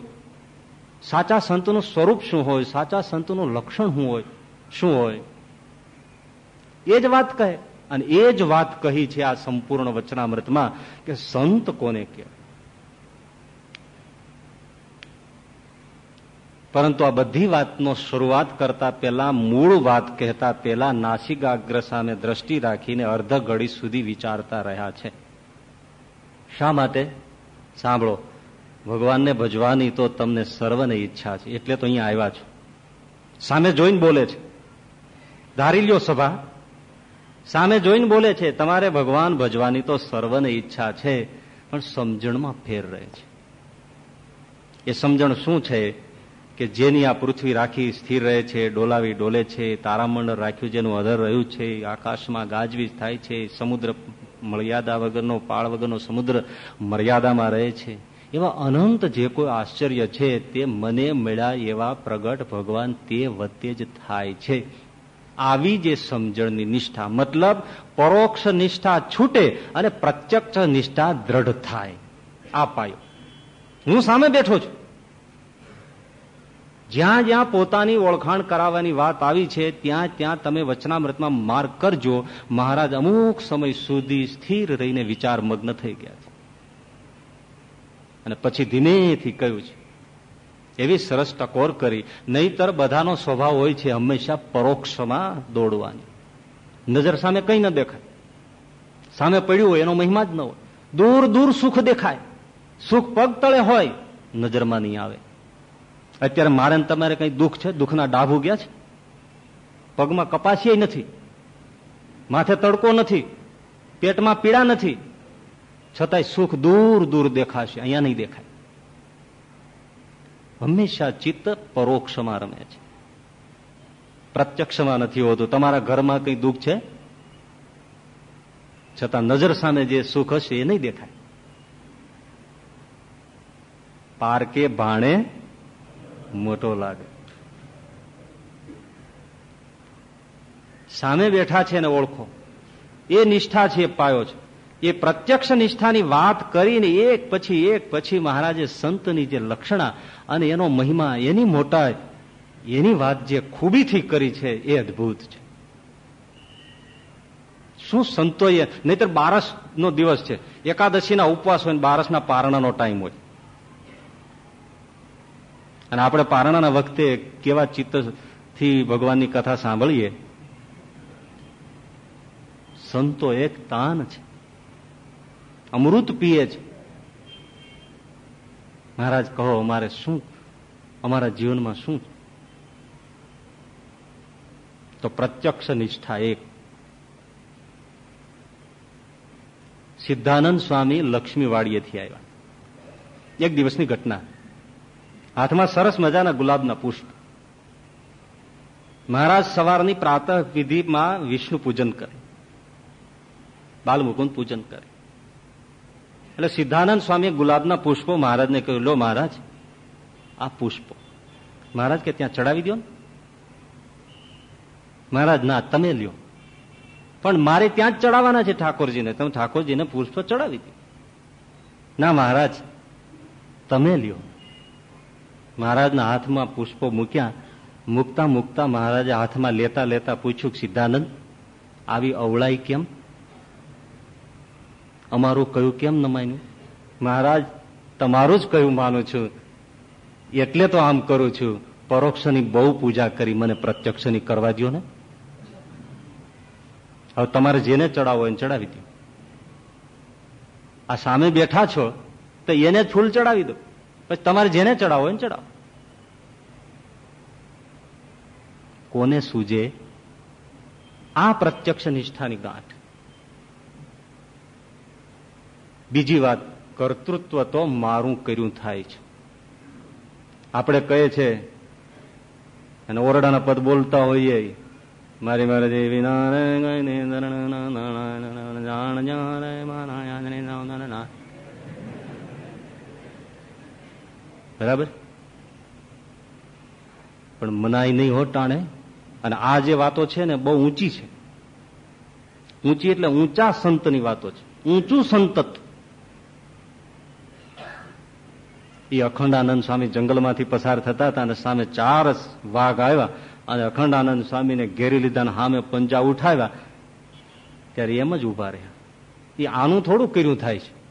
સાચા સંતોનું સ્વરૂપ શું હોય, સાચા સંતોનું લક્ષણ શું હોય શું હોય. એ જ વાત કહે. અને એ જ વાત કહી છે આ સંપૂર્ણ વચનામૃતમાં કે સંત કોને કે પરંતુ આ બધી વાતનો શરૂઆત કરતા પહેલા, મૂળ વાત કહેતા પહેલા નાસિકાગ્ર સામે દ્રષ્ટિ રાખીને અર્ધ ઘડી સુધી વિચારતા રહ્યા છે. શા માટે? સાંભળો. ભગવાનને ભજવાની તો તમને સર્વને ઈચ્છા છે, એટલે તો અહીંયા આવ્યા છો. સામે જોઈને બોલે છે. ધારી લ્યો સભા. સામે જોઈને બોલે છે, તમારે ભગવાન ભજવાની તો સર્વને ઈચ્છા છે, પણ સમજણમાં ફેર રહે છે. એ સમજણ શું છે? કે જેની આ પૃથ્વી રાખી સ્થિર રહે છે, ડોલાવી ડોલે છે, તારામંડળ રાખ્યું જેનું અધર રહ્યું છે, આકાશમાં ગાજવીજ થાય છે, સમુદ્ર મર્યાદા વગરનો પાળ વગરનો સમુદ્ર મર્યાદામાં રહે છે. એવા અનંત જે કોઈ આશ્ચર્ય છે, તે મને મળ્યા એવા પ્રગટ ભગવાન તે વચ્ચે જ થાય છે. આવી જે સમજણની નિષ્ઠા, મતલબ પરોક્ષ નિષ્ઠા છૂટે અને પ્રત્યક્ષ નિષ્ઠા દ્રઢ થાય. આ પાયો. હું સામે બેઠો છું. જ્યાં જ્યાં પોતાની ઓળખાણ કરાવવાની વાત આવી છે, ત્યાં ત્યાં તમે વચનામૃતમાં માર્ગ કરજો. મહારાજ, અમુક સમય સુધી સ્થિર રહીને વિચાર મગ્ન થઈ ગયા છે. અને પછી ધીમેથી કહ્યું છે, એવી સરસ ટકોર કરી. નહીતર બધાનો સ્વભાવ હોય છે હંમેશા પરોક્ષમાં દોડવાની. નજર સામે કંઈ ન દેખાય. સામે પડ્યું હોય એનો મહિમા જ ન હોય. દૂર દૂર સુખ દેખાય. સુખ પગ તળે હોય નજરમાં નહીં આવે. અત્યારે મારે તમારે કઈ દુઃખ છે? દુઃખના ડાભ ઉગ્યા છે? પગમાં કપાસી નથી. માથે તડકો નથી. પેટમાં પીડા નથી. છતાંય સુખ દૂર દૂર દેખાશે. અહીંયા નહીં દેખાય. હંમેશા ચિત્ત પરોક્ષમાં રમે છે. પ્રત્યક્ષમાં નથી હોતું. તમારા ઘરમાં કઈ દુઃખ છે? છતાં નજર સામે જે સુખ હશે એ નહીં દેખાય. પારકે ભાણે મોટો લાગે. સામે બેઠા છે એને ઓળખો. એ નિષ્ઠા છે પાયો છે. એ પ્રત્યક્ષ નિષ્ઠાની વાત કરીને એક પછી એક પછી મહારાજે સંતની જે લક્ષણા અને એનો મહિમા, એની મોટા એની વાત જે ખૂબીથી કરી છે, એ અદભુત છે. શું સંતોએ, નહીતર બારસ નો દિવસ છે. એકાદશીના ઉપવાસ હોય બારસના પારણાનો ટાઈમ હોય. અને આપણે પારણાના વખતે કેવા ચિત્તથી ભગવાનની કથા સાંભળીએ? સંતો એક તાન છે. અમૃત પીએ છે. મહારાજ કહો, અમારે શું? અમારા જીવનમાં શું? તો પ્રત્યક્ષ નિષ્ઠા એક. સિદ્ધાનંદ સ્વામી લક્ષ્મીવાડીએથી આવ્યા. એક દિવસની ઘટના. હાથમાં સરસ મજાના ગુલાબના પુષ્પ. મહારાજ સવારની પ્રાતઃ વિધિમાં વિષ્ણુ પૂજન કરે. બાલમુકુંદ પૂજન કરે. એટલે સિદ્ધાનંદ સ્વામી ગુલાબના પુષ્પો મહારાજને કહ્યું, લો મહારાજ, આ પુષ્પો. મહારાજ કે, ત્યાં ચડાવી દો ને. મહારાજ, ના, તમે લ્યો. પણ મારે ત્યાં જ ચડાવવાના છે ઠાકોરજીને. તમે ઠાકોરજીને પુષ્પ ચડાવી દો ના મહારાજ, તમે લ્યો. મહારાજના હાથમાં પુષ્પો મૂક્યા. મૂકતા મૂકતા મહારાજે હાથમાં લેતા લેતા પૂછ્યું, સિદ્ધાનંદ, આવી અવળાઈ કેમ? અમારું કયું કેમ ન માન્યું? મહારાજ, તમારું જ કયું માનું છું. એટલે તો આમ કરું છું. પરોક્ષની બહુ પૂજા કરી, મને પ્રત્યક્ષની કરવા દો ને. હવે તમારે જેને ચડાવો એને ચડાવી દો આ સામે બેઠા છો, તો એને ફૂલ ચડાવી દો. પછી તમારે જેને ચડાવો એને ચડાવો. કોને સૂજે? આ પ્રત્યક્ષ નિષ્ઠાની ગાંઠ. બીજી વાત, કર્તૃત્વ તો મારું કર્યું થાય છે. આપણે કહે છે, અને ઓરડાના પદ બોલતા હોઈએ, મારી મારે દેવી બરાબર? પણ મનાઈ નહીં હો ટાણે. અને આ જે વાતો છે ને, બહુ ઊંચી છે. ઊંચી એટલે ઊંચા સંતની વાતો છે. ઊંચું સંતત. એ અખંડાનંદ સ્વામી જંગલમાંથી પસાર થતા હતા અને સામે ચાર વાઘ આવ્યા અને અખંડાનંદ સ્વામીને ઘેરી લીધા સામે પંજા ઉઠાવ્યા. ત્યારે એમ જ ઊભા રહ્યા. એ આનું થોડું કર્યું થાય છે.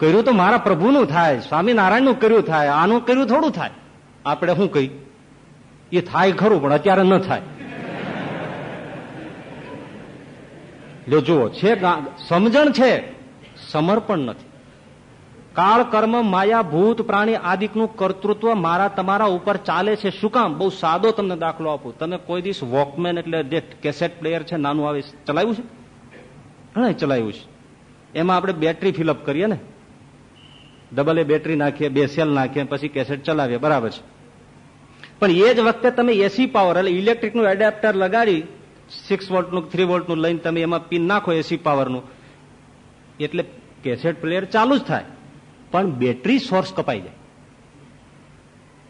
કર્યું તો મારા પ્રભુનું થાય, સ્વામિનારાયણનું કર્યું થાય, આનું કર્યું થોડું થાય. આપણે શું કહી? એ થાય ખરું, પણ અત્યારે ન થાય. જો જુઓ, છે સમજણ છે, સમર્પણ નથી. કાળ, કર્મ, માયા, ભૂત, પ્રાણી આદિકનું કર્તૃત્વ મારા, તમારા ઉપર ચાલે છે. શું કામ? બહુ સાદો તમને દાખલો આપું. તમે કોઈ દિવસ વોકમેન એટલે જે કેસેટ પ્લેયર છે, નાનું આવે, ચલાવ્યું છે? હા, ચલાવ્યું છે. એમાં આપણે બેટરી ફિલઅપ કરીએ ને? ડબલ એ બેટરી નાખીએ, બે સેલ નાખીએ, પછી કેસેટ ચલાવીએ, બરાબર છે. પણ એ જ વખતે તમે એસી પાવર એટલે ઇલેક્ટ્રિકનું એડેપ્ટર લગાડી સિક્સ વોલ્ટનું થ્રી વોલ્ટનું લઈને તમે એમાં પિન નાખો એસી પાવરનું એટલે કેસેટ પ્લેયર ચાલુ જ થાય. પણ બેટરી સોર્સ કપાઈ જાય.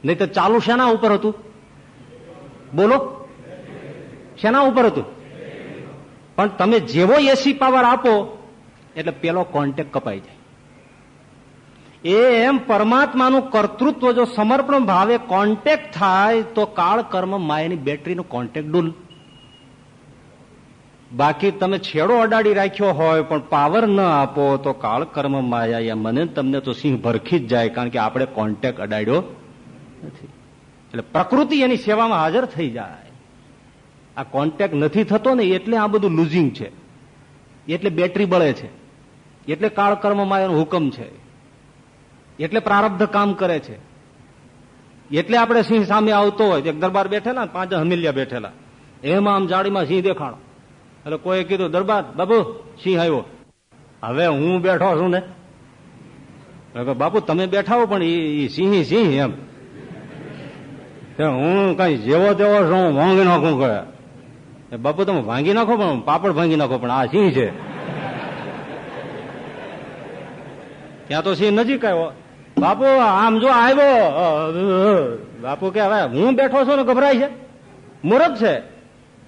નહીં તો ચાલુ શેના ઉપર હતું? બોલો. શેના ઉપર હતું? પણ તમે જેવો એસી પાવર આપો, એટલે પેલો કોન્ટેક્ટ કપાઈ જાય. એમ પરમાત્માનું કર્તૃત્વ જો સમર્પણ ભાવે કોન્ટેક્ટ થાય, તો કાળ કર્મ માયાની બેટરીનો કોન્ટેક્ટ ડૂલ. બાકી તમે છેડો અડાડી રાખ્યો હોય, પણ પાવર ન આપો, તો કાળ કર્મ માયા મને તમને તો સિંહ ભરખી જ જાય, કારણ કે આપણે કોન્ટેક્ટ અડાડ્યો નથી. એટલે પ્રકૃતિ એની સેવામાં હાજર થઈ જાય. આ કોન્ટેક્ટ નથી થતો ને, એટલે આ બધું લુઝિંગ છે. એટલે બેટરી બળે છે. એટલે કાળકર્મમાં માયાનો હુકમ છે. એટલે પ્રારબ્ધ કામ કરે છે. એટલે આપણે સિંહ સામે આવતો હોય એક દરબાર બેઠેલા પાંચ હમીલિયા બેઠેલા. એમાં આમ જાડીમાં સિંહ દેખાણો. એટલે કોઈ કીધું, દરબાર, બાબુ, સિંહ આવ્યો. હવે હું બેઠો છું ને? બાપુ, તમે બેઠા હો, પણ એ સિંહ સિંહ એમ. હું કઈ જેવો તેવો છું વાંગી નાખું કહે બાપુ, તમે ભાંગી નાખો પણ પાપડ ભાંગી નાખો, પણ આ સિંહ છે. ત્યાં તો સિંહ નજીક આવ્યો. બાપુ, આમ જો આવ્યો બાપુ કે હવે હું બેઠો છું ને ગભરાય છે? મુહૂર્ત છે.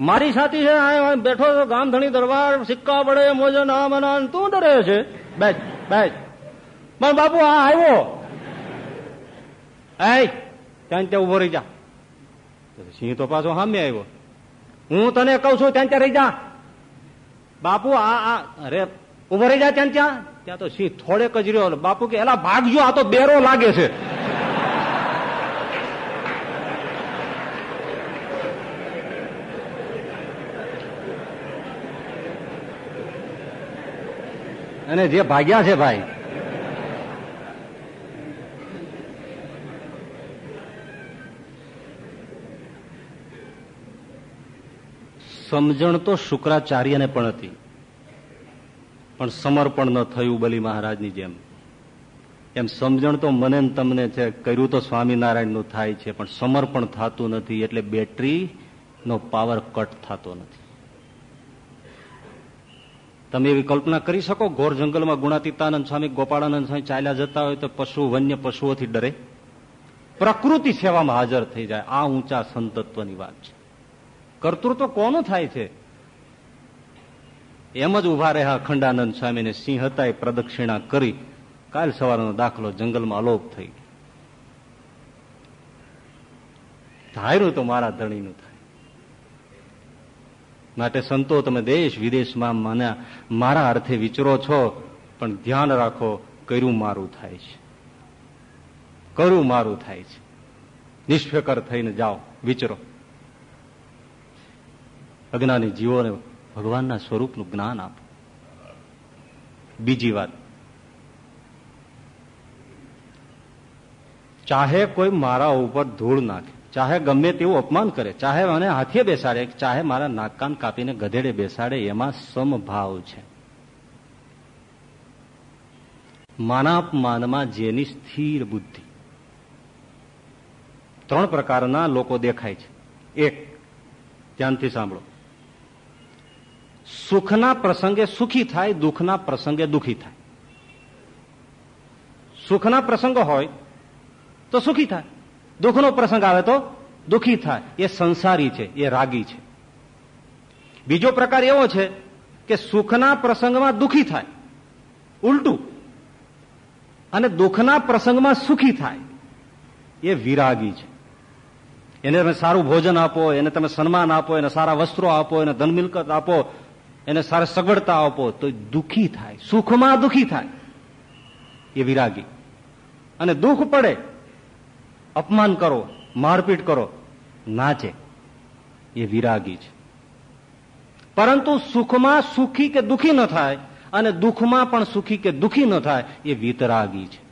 મારી સાથી છે બેઠો છો ગામ ધણી દરબાર, સિક્કા પડે મોજો ના મના તું ડરે છે? બેચ બેચ પણ બાપુ, આ આવ્યો. એ ત્યાં ત્યાં ઊભો રહી જા. સિંહ તો પાછો સામે આવ્યો. હું તને કઉ છું, ત્યાં ત્યાં રહી જા. બાપુ, આ અરે ઊભો રહી જા ત્યાં ત્યાં. ત્યાં તો સિંહ થોડેક જ રહ્યો બાપુ કે, એલા, ભાગજો, આ તો બેરો લાગે છે. અને જે ભાગ્યા છે ભાઈ. સમજણ તો શુક્રાચાર્યને પણ હતી. પણ સમર્પણ ન થયું બલી મહારાજની જેમ. એમ સમજણ તો મને તમને છે, કર્યું તો સ્વામિનારાયણનું થાય છે, પણ સમર્પણ થતું નથી એટલે બેટરી નો પાવર કટ થતો નથી. તમે એવી કલ્પના કરી શકો? ઘોર જંગલમાં ગુણાતીતાનંદ સ્વામી ગોપાળાનંદ સ્વામી ચાલ્યા જતા હોય તો પશુ, વન્ય પશુઓથી ડરે. પ્રકૃતિ સેવામાં હાજર થઈ જાય. આ ઊંચા સંતત્વની વાત છે. કર્તૃત્વ કોનું થાય છે? એમ જ ઊભા રહ્યા અખંડાનંદ સ્વામીને સિંહ હતા પ્રદક્ષિણા કરી કાલ સવારનો દાખલો જંગલમાં અલોપ થઈ ધાર્યું તો મારા ધણીનું થાય. માટે સંતો તમે દેશ વિદેશમાં મને મારા અર્થે વિચરો છો, પણ ધ્યાન રાખો, કર્યું મારું થાય છે. કર્યું મારું થાય છે. નિષ્ફેકર થઈને જાઓ, વિચરો. અજ્ઞાની જીવોને ભગવાનના સ્વરૂપનું જ્ઞાન આપો. બીજી વાત. ચાહે કોઈ મારા ઉપર ધૂળ નાખે, ચાહે ગમે તેવું અપમાન કરે, ચાહે મને હાથે બેસાડે, ચાહે મારા નાકકાન કાપીને ગધેડે બેસાડે, એમાં સમભાવ છે. માનાપમાનમાં જેની સ્થિર બુદ્ધિ. ત્રણ પ્રકારના લોકો દેખાય છે. એક, ધ્યાનથી સાંભળો. સુખના પ્રસંગે સુખી થાય, દુઃખના પ્રસંગે દુઃખી થાય. સુખના પ્રસંગો હોય તો સુખી થાય. દુઃખનો પ્રસંગ આવે તો દુઃખી થાય. એ સંસારી છે, એ રાગી છે. બીજો પ્રકાર એવો છે કે સુખના પ્રસંગમાં દુઃખી થાય. ઉલટું. અને દુઃખના પ્રસંગમાં સુખી થાય. એ વિરાગી છે. એને તમે સારું ભોજન આપો, એને તમે સન્માન આપો, એને સારા વસ્ત્રો આપો, એને ધન મિલકત આપો એને સારા સગવડતા આપો તો દુઃખી થાય, સુખમાં દુઃખી થાય, એ વિરાગી. અને દુઃખ પડે, અપમાન કરો, મારપીટ કરો, નાચે, એ વિરાગી છે. પરંતુ સુખમાં સુખી કે દુઃખી ન થાય, અને દુઃખમાં પણ સુખી કે દુઃખી ન થાય, એ વિતરાગી છે.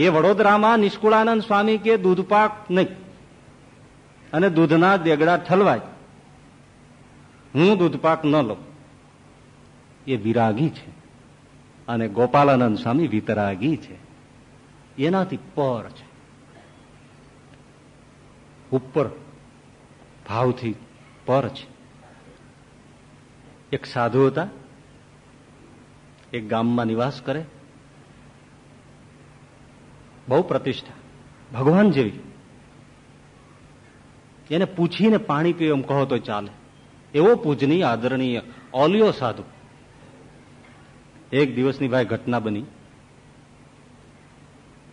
એ વડોદરામાં નિષ્કુળાનંદ સ્વામી કે દૂધપાક નહીં, અને દૂધના દેગડા ઠલવાય. હું દૂધપાક ન લઉં. એ વિરાગી છે અને ગોપાલાનંદ સ્વામી વિતરાગી છે. એનાથી પર છે. ઉપર ભાવથી પર છે. એક સાધુ હતા. એક ગામમાં નિવાસ કરે. બહુ પ્રતિષ્ઠા. ભગવાન જેવી. એને પૂછીને પાણી પીવું એમ કહો તો ચાલે. એવો પૂજનીય, આદરણીય, ઓલિયો સાધુ. એક દિવસની ભાઈ ઘટના બની.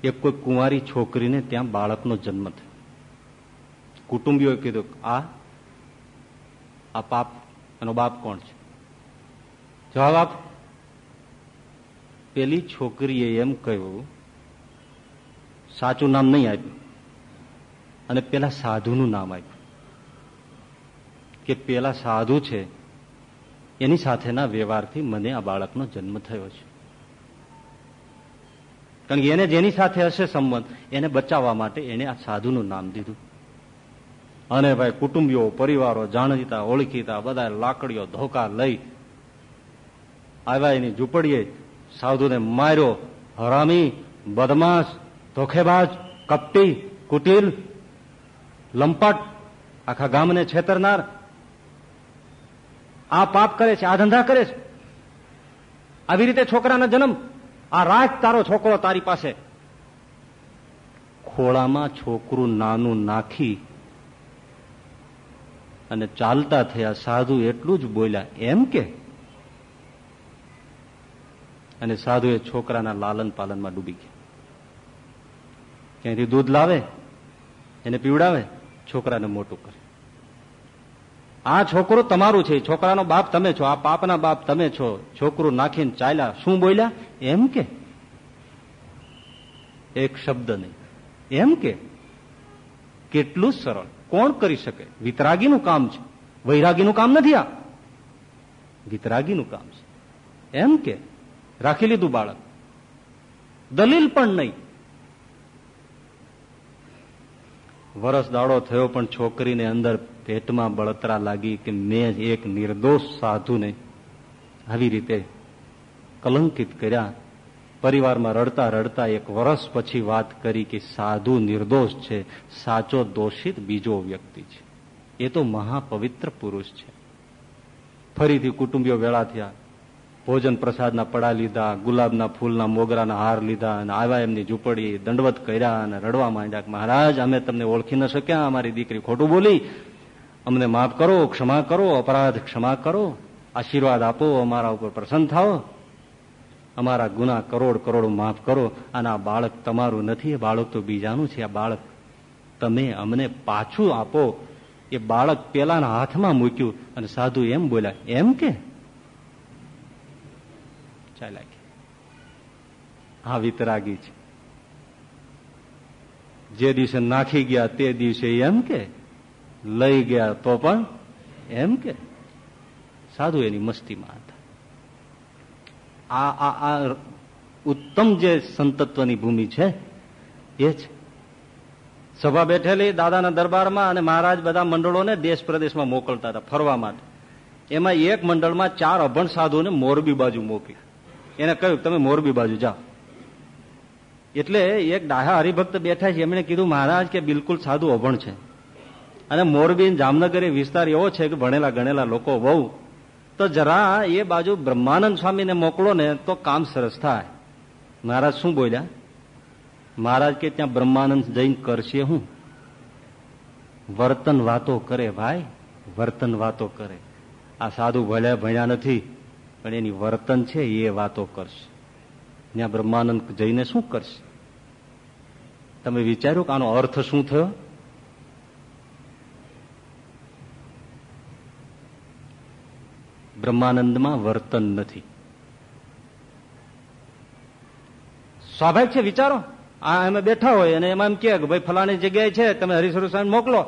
એક કોઈ કુંવારી છોકરીને ત્યાં બાળકનો જન્મ થયો. કુટુંબીઓએ કીધું આ આ પાપ, એનો બાપ કોણ છે? જવાબ આપ પેલી છોકરીએ એમ કહ્યું, સાચું નામ નહીં આપ્યું. અને પેલા સાધુનું નામ આપ્યું. કે પેલા સાધુ છે, એની સાથેના વ્યવહારથી મને આ બાળકનો જન્મ થયો છે. કારણ કે એને જેની સાથે હશે સંબંધ, એને બચાવવા માટે એને આ સાધુનું નામ દીધું. અને ભાઈ કુટુંબીઓ, પરિવારો, જાણીતા, ઓળખીતા, બધા લાકડીઓ, ધોકા લઈ આવ્યા એની ઝૂંપડીએ સાધુને માર્યો, હરામી, બદમાશ, ધોખેબાજ, કપટી, કુટિલ, લંપટ, આખા ગામને છેતરનાર આ પાપ કરે છે, આ ધંધા કરે છે. આવી રીતે છોકરાનો જન્મ, આ રાખ તારો છોકરો તારી પાસે. ખોળામાં છોકરું નાનું નાખી અને ચાલતા થયા સાધુ એટલું જ બોલ્યા, એમ કે? અને સાધુ એ છોકરાના લાલન પાલનમાં ડૂબી ગયા. ક્યાંયથી દૂધ લાવે? એને પીવડાવે? છોકરાને મોટું કરે. આ છોકરો તમારું છે, છોકરાનો બાપ તમે છો, આ પાપના બાપ તમે છો. છોકરું નાખીને ચાલ્યા. શું બોલ્યા? એમ કે. એક શબ્દ નહીં. એમ કે, કેટલું સરળ. કોણ કરી શકે? વિતરાગીનું કામ છે. વૈરાગીનું કામ નથી આ. વિતરાગીનું કામ છે. એમ કે, રાખી લીધું બાળક. દલીલ પણ નહીં. વરસ દાડો થયો પણ છોકરીને અંદર પેટમાં બળતરા લાગી કે મેં એક નિર્દોષ સાધુને આવી રીતે કલંકિત કર્યા. પરિવારમાં રડતા રડતા એક વર્ષ પછી વાત કરી કે સાધુ નિર્દોષ છે, સાચો દોષિત બીજો વ્યક્તિ છે. એ તો મહાપવિત્ર પુરુષ છે. ફરીથી કુટુંબીઓ વેળા થયા. ભોજન પ્રસાદના પડા લીધા, ગુલાબના ફૂલના મોગરાના હાર લીધા અને આવ્યા એમની ઝૂંપડી દંડવત કર્યા અને રડવા માંડ્યા મહારાજ, અમે તમને ઓળખી ન શક્યા, અમારી દીકરી ખોટું બોલી. અમને માફ કરો, ક્ષમા કરો, અપરાધ ક્ષમા કરો. આશીર્વાદ આપો, અમારા ઉપર પ્રસન્ન થાઓ. અમારા ગુના કરોડ કરોડ માફ કરો. અને આ બાળક તમારું નથી, એ બાળક તો બીજાનું છે. આ બાળક તમે અમને પાછું આપો. એ બાળક પેલાના હાથમાં મૂક્યું અને સાધુ એમ બોલ્યા, એમ કે? ગયા હા, વિતરાગી છે. જે દિવસે નાખી ગયા તે દિવસે એમ કે, લઈ ગયા તો પણ એમ કે. સાધુ એની મસ્તીમાં હતા. આ આ આ ઉત્તમ જે સંતત્વની ભૂમિ છે, એ છે. સભા બેઠેલી દાદાના દરબારમાં અને મહારાજ બધા મંડળોને દેશ પ્રદેશમાં મોકલતા હતા ફરવા માટે. એમાં એક મંડળમાં ચાર અભણ સાધુને મોરબી બાજુ મોકલી. એને કહ્યું, તમે મોરબી બાજુ જાઓ. એટલે એક ડાહા હરિભક્ત બેઠા છે, એમણે કીધું, મહારાજ, કે બિલકુલ સાદું અભણ છે. અને મોરબી જામનગર એ વિસ્તાર એવો છે કે ભણેલા ગણેલા લોકો બહુ તો જરા એ બાજુ બ્રહ્માનંદ સ્વામીને મોકલો ને તો કામ સરસ થાય. મહારાજ શું બોલ્યા? મહારાજ કે ત્યાં બ્રહ્માનંદ જઈને કરશે હું. વર્તન વાતો કરે ભાઈ, વર્તન વાતો કરે. આ સાધુ ભલે ભણ્યા નથી પણ એની વર્તન છે એ વાતો કરશે. ત્યાં બ્રહ્માનંદ જઈને શું કરશે? તમે વિચાર્યું કે આનો અર્થ શું થયો? બ્રહ્માનંદમાં વર્તન નથી. સ્વાભાવિક છે, વિચારો. આ અમે બેઠા હોય અને એમાં એમ કે ભાઈ ફલાણી જગ્યાએ છે, તમે હરીશ્વર સ્વામી મોકલો.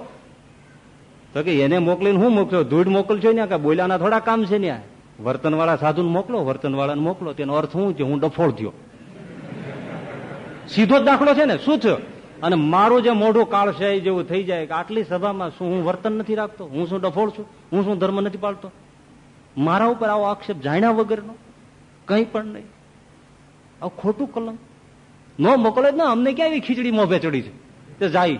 તો કે એને મોકલીને હું મોકલ્યો? ધૂળ મોકલજો ને કે બોલ્યાના થોડા કામ છે ને વર્તન વાળા સાધુને મોકલો, વર્તનવાળાને મોકલો. તેનો અર્થ શું? છે હું ડફોળ થયો. સીધો જ દાખલો છે ને? શું થયો? અને મારું જે મોઢું કાળશાય જેવું થઈ જાય કે આટલી સભામાં શું હું વર્તન નથી રાખતો? હું શું ડફોળ છું? હું શું ધર્મ નથી પાળતો? મારા ઉપર આવો આક્ષેપ જાણ્યા વગરનો? કંઈ પણ નહીં. આવું ખોટું કલમ. ન મોકલે જ ને. અમને ક્યાં એવી ખીચડી મોભે ચડી છે? તે જાય.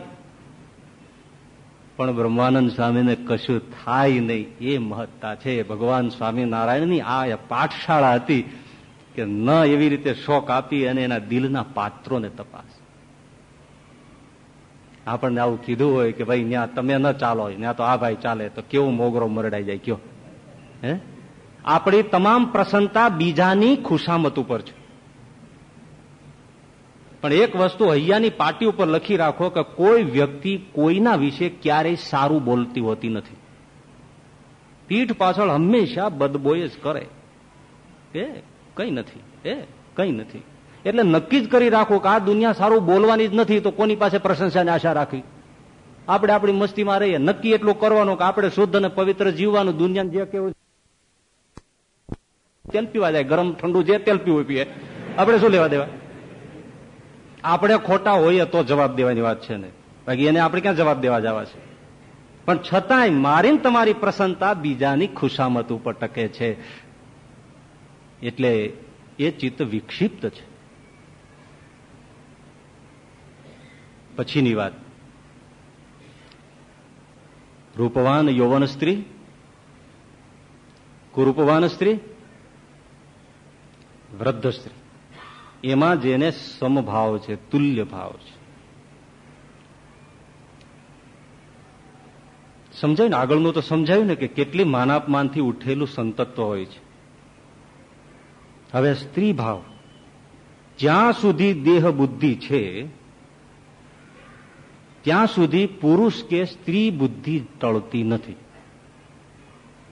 પણ બ્રહ્માનંદ સ્વામીને કશું થાય નહીં. એ મહત્તા છે. ભગવાન સ્વામિનારાયણની આ પાઠશાળા હતી કે ન એવી રીતે શોક આપી અને એના દિલના પાત્રોને તપાસ. આપણને આવું કીધું હોય કે ભાઈ ત્યાં તમે ન ચાલો ત્યાં તો આ ભાઈ ચાલે, તો કેવો મોગરો મરડાઈ જાય, કયો? હે? આપણી તમામ પ્રસન્નતા બીજાની ખુશામત ઉપર છે. પણ એક વસ્તુ હૈયાની પાટી ઉપર લખી રાખો કે કોઈ વ્યક્તિ કોઈના વિશે ક્યારેય સારું બોલતી હોતી નથી. પીઠ પાછળ હંમેશા બદબોય જ કરે. એ, કઈ નથી. એ, કઈ નથી. એટલે નક્કી જ કરી રાખો કે આ દુનિયા સારું બોલવાની જ નથી તો કોની પાસે પ્રશંસાની આશા રાખવી? આપણે આપણી મસ્તીમાં રહીએ. નક્કી એટલું કરવાનું કે આપણે શુદ્ધ અને પવિત્ર જીવવાનું દુનિયાને જે કેવું તેલ પીવા જાય, ગરમ ઠંડુ જે તેલ પીવું પીએ. આપણે શું લેવા દેવા? આપણે ખોટા હોઈએ તો જવાબ દેવાની વાત છે ને બાકી એને આપણે ક્યાં જવાબ દેવા જવા છે? પણ છતાંય મારી તમારી પ્રસન્નતા બીજાની ખુશામત ઉપર ટકે છે. એટલે એ ચિત્ત વિક્ષિપ્ત છે. પછીની વાત. રૂપવાન યૌવન સ્ત્રી? કુરૂપવાન સ્ત્રી? વૃદ્ધ સ્ત્રી. એમાં જેને સમભાવ છે, તુલ્ય ભાવ છે. સમજાયું ને? આગળનું તો સમજાયું ને કે કેટલી માનાપમાનથી ઉઠેલું સંતત્વ હોય છે. હવે સ્ત્રી ભાવ. જ્યાં સુધી દેહ બુદ્ધિ છે, ત્યાં સુધી પુરુષ કે સ્ત્રી બુદ્ધિ ટળતી નથી.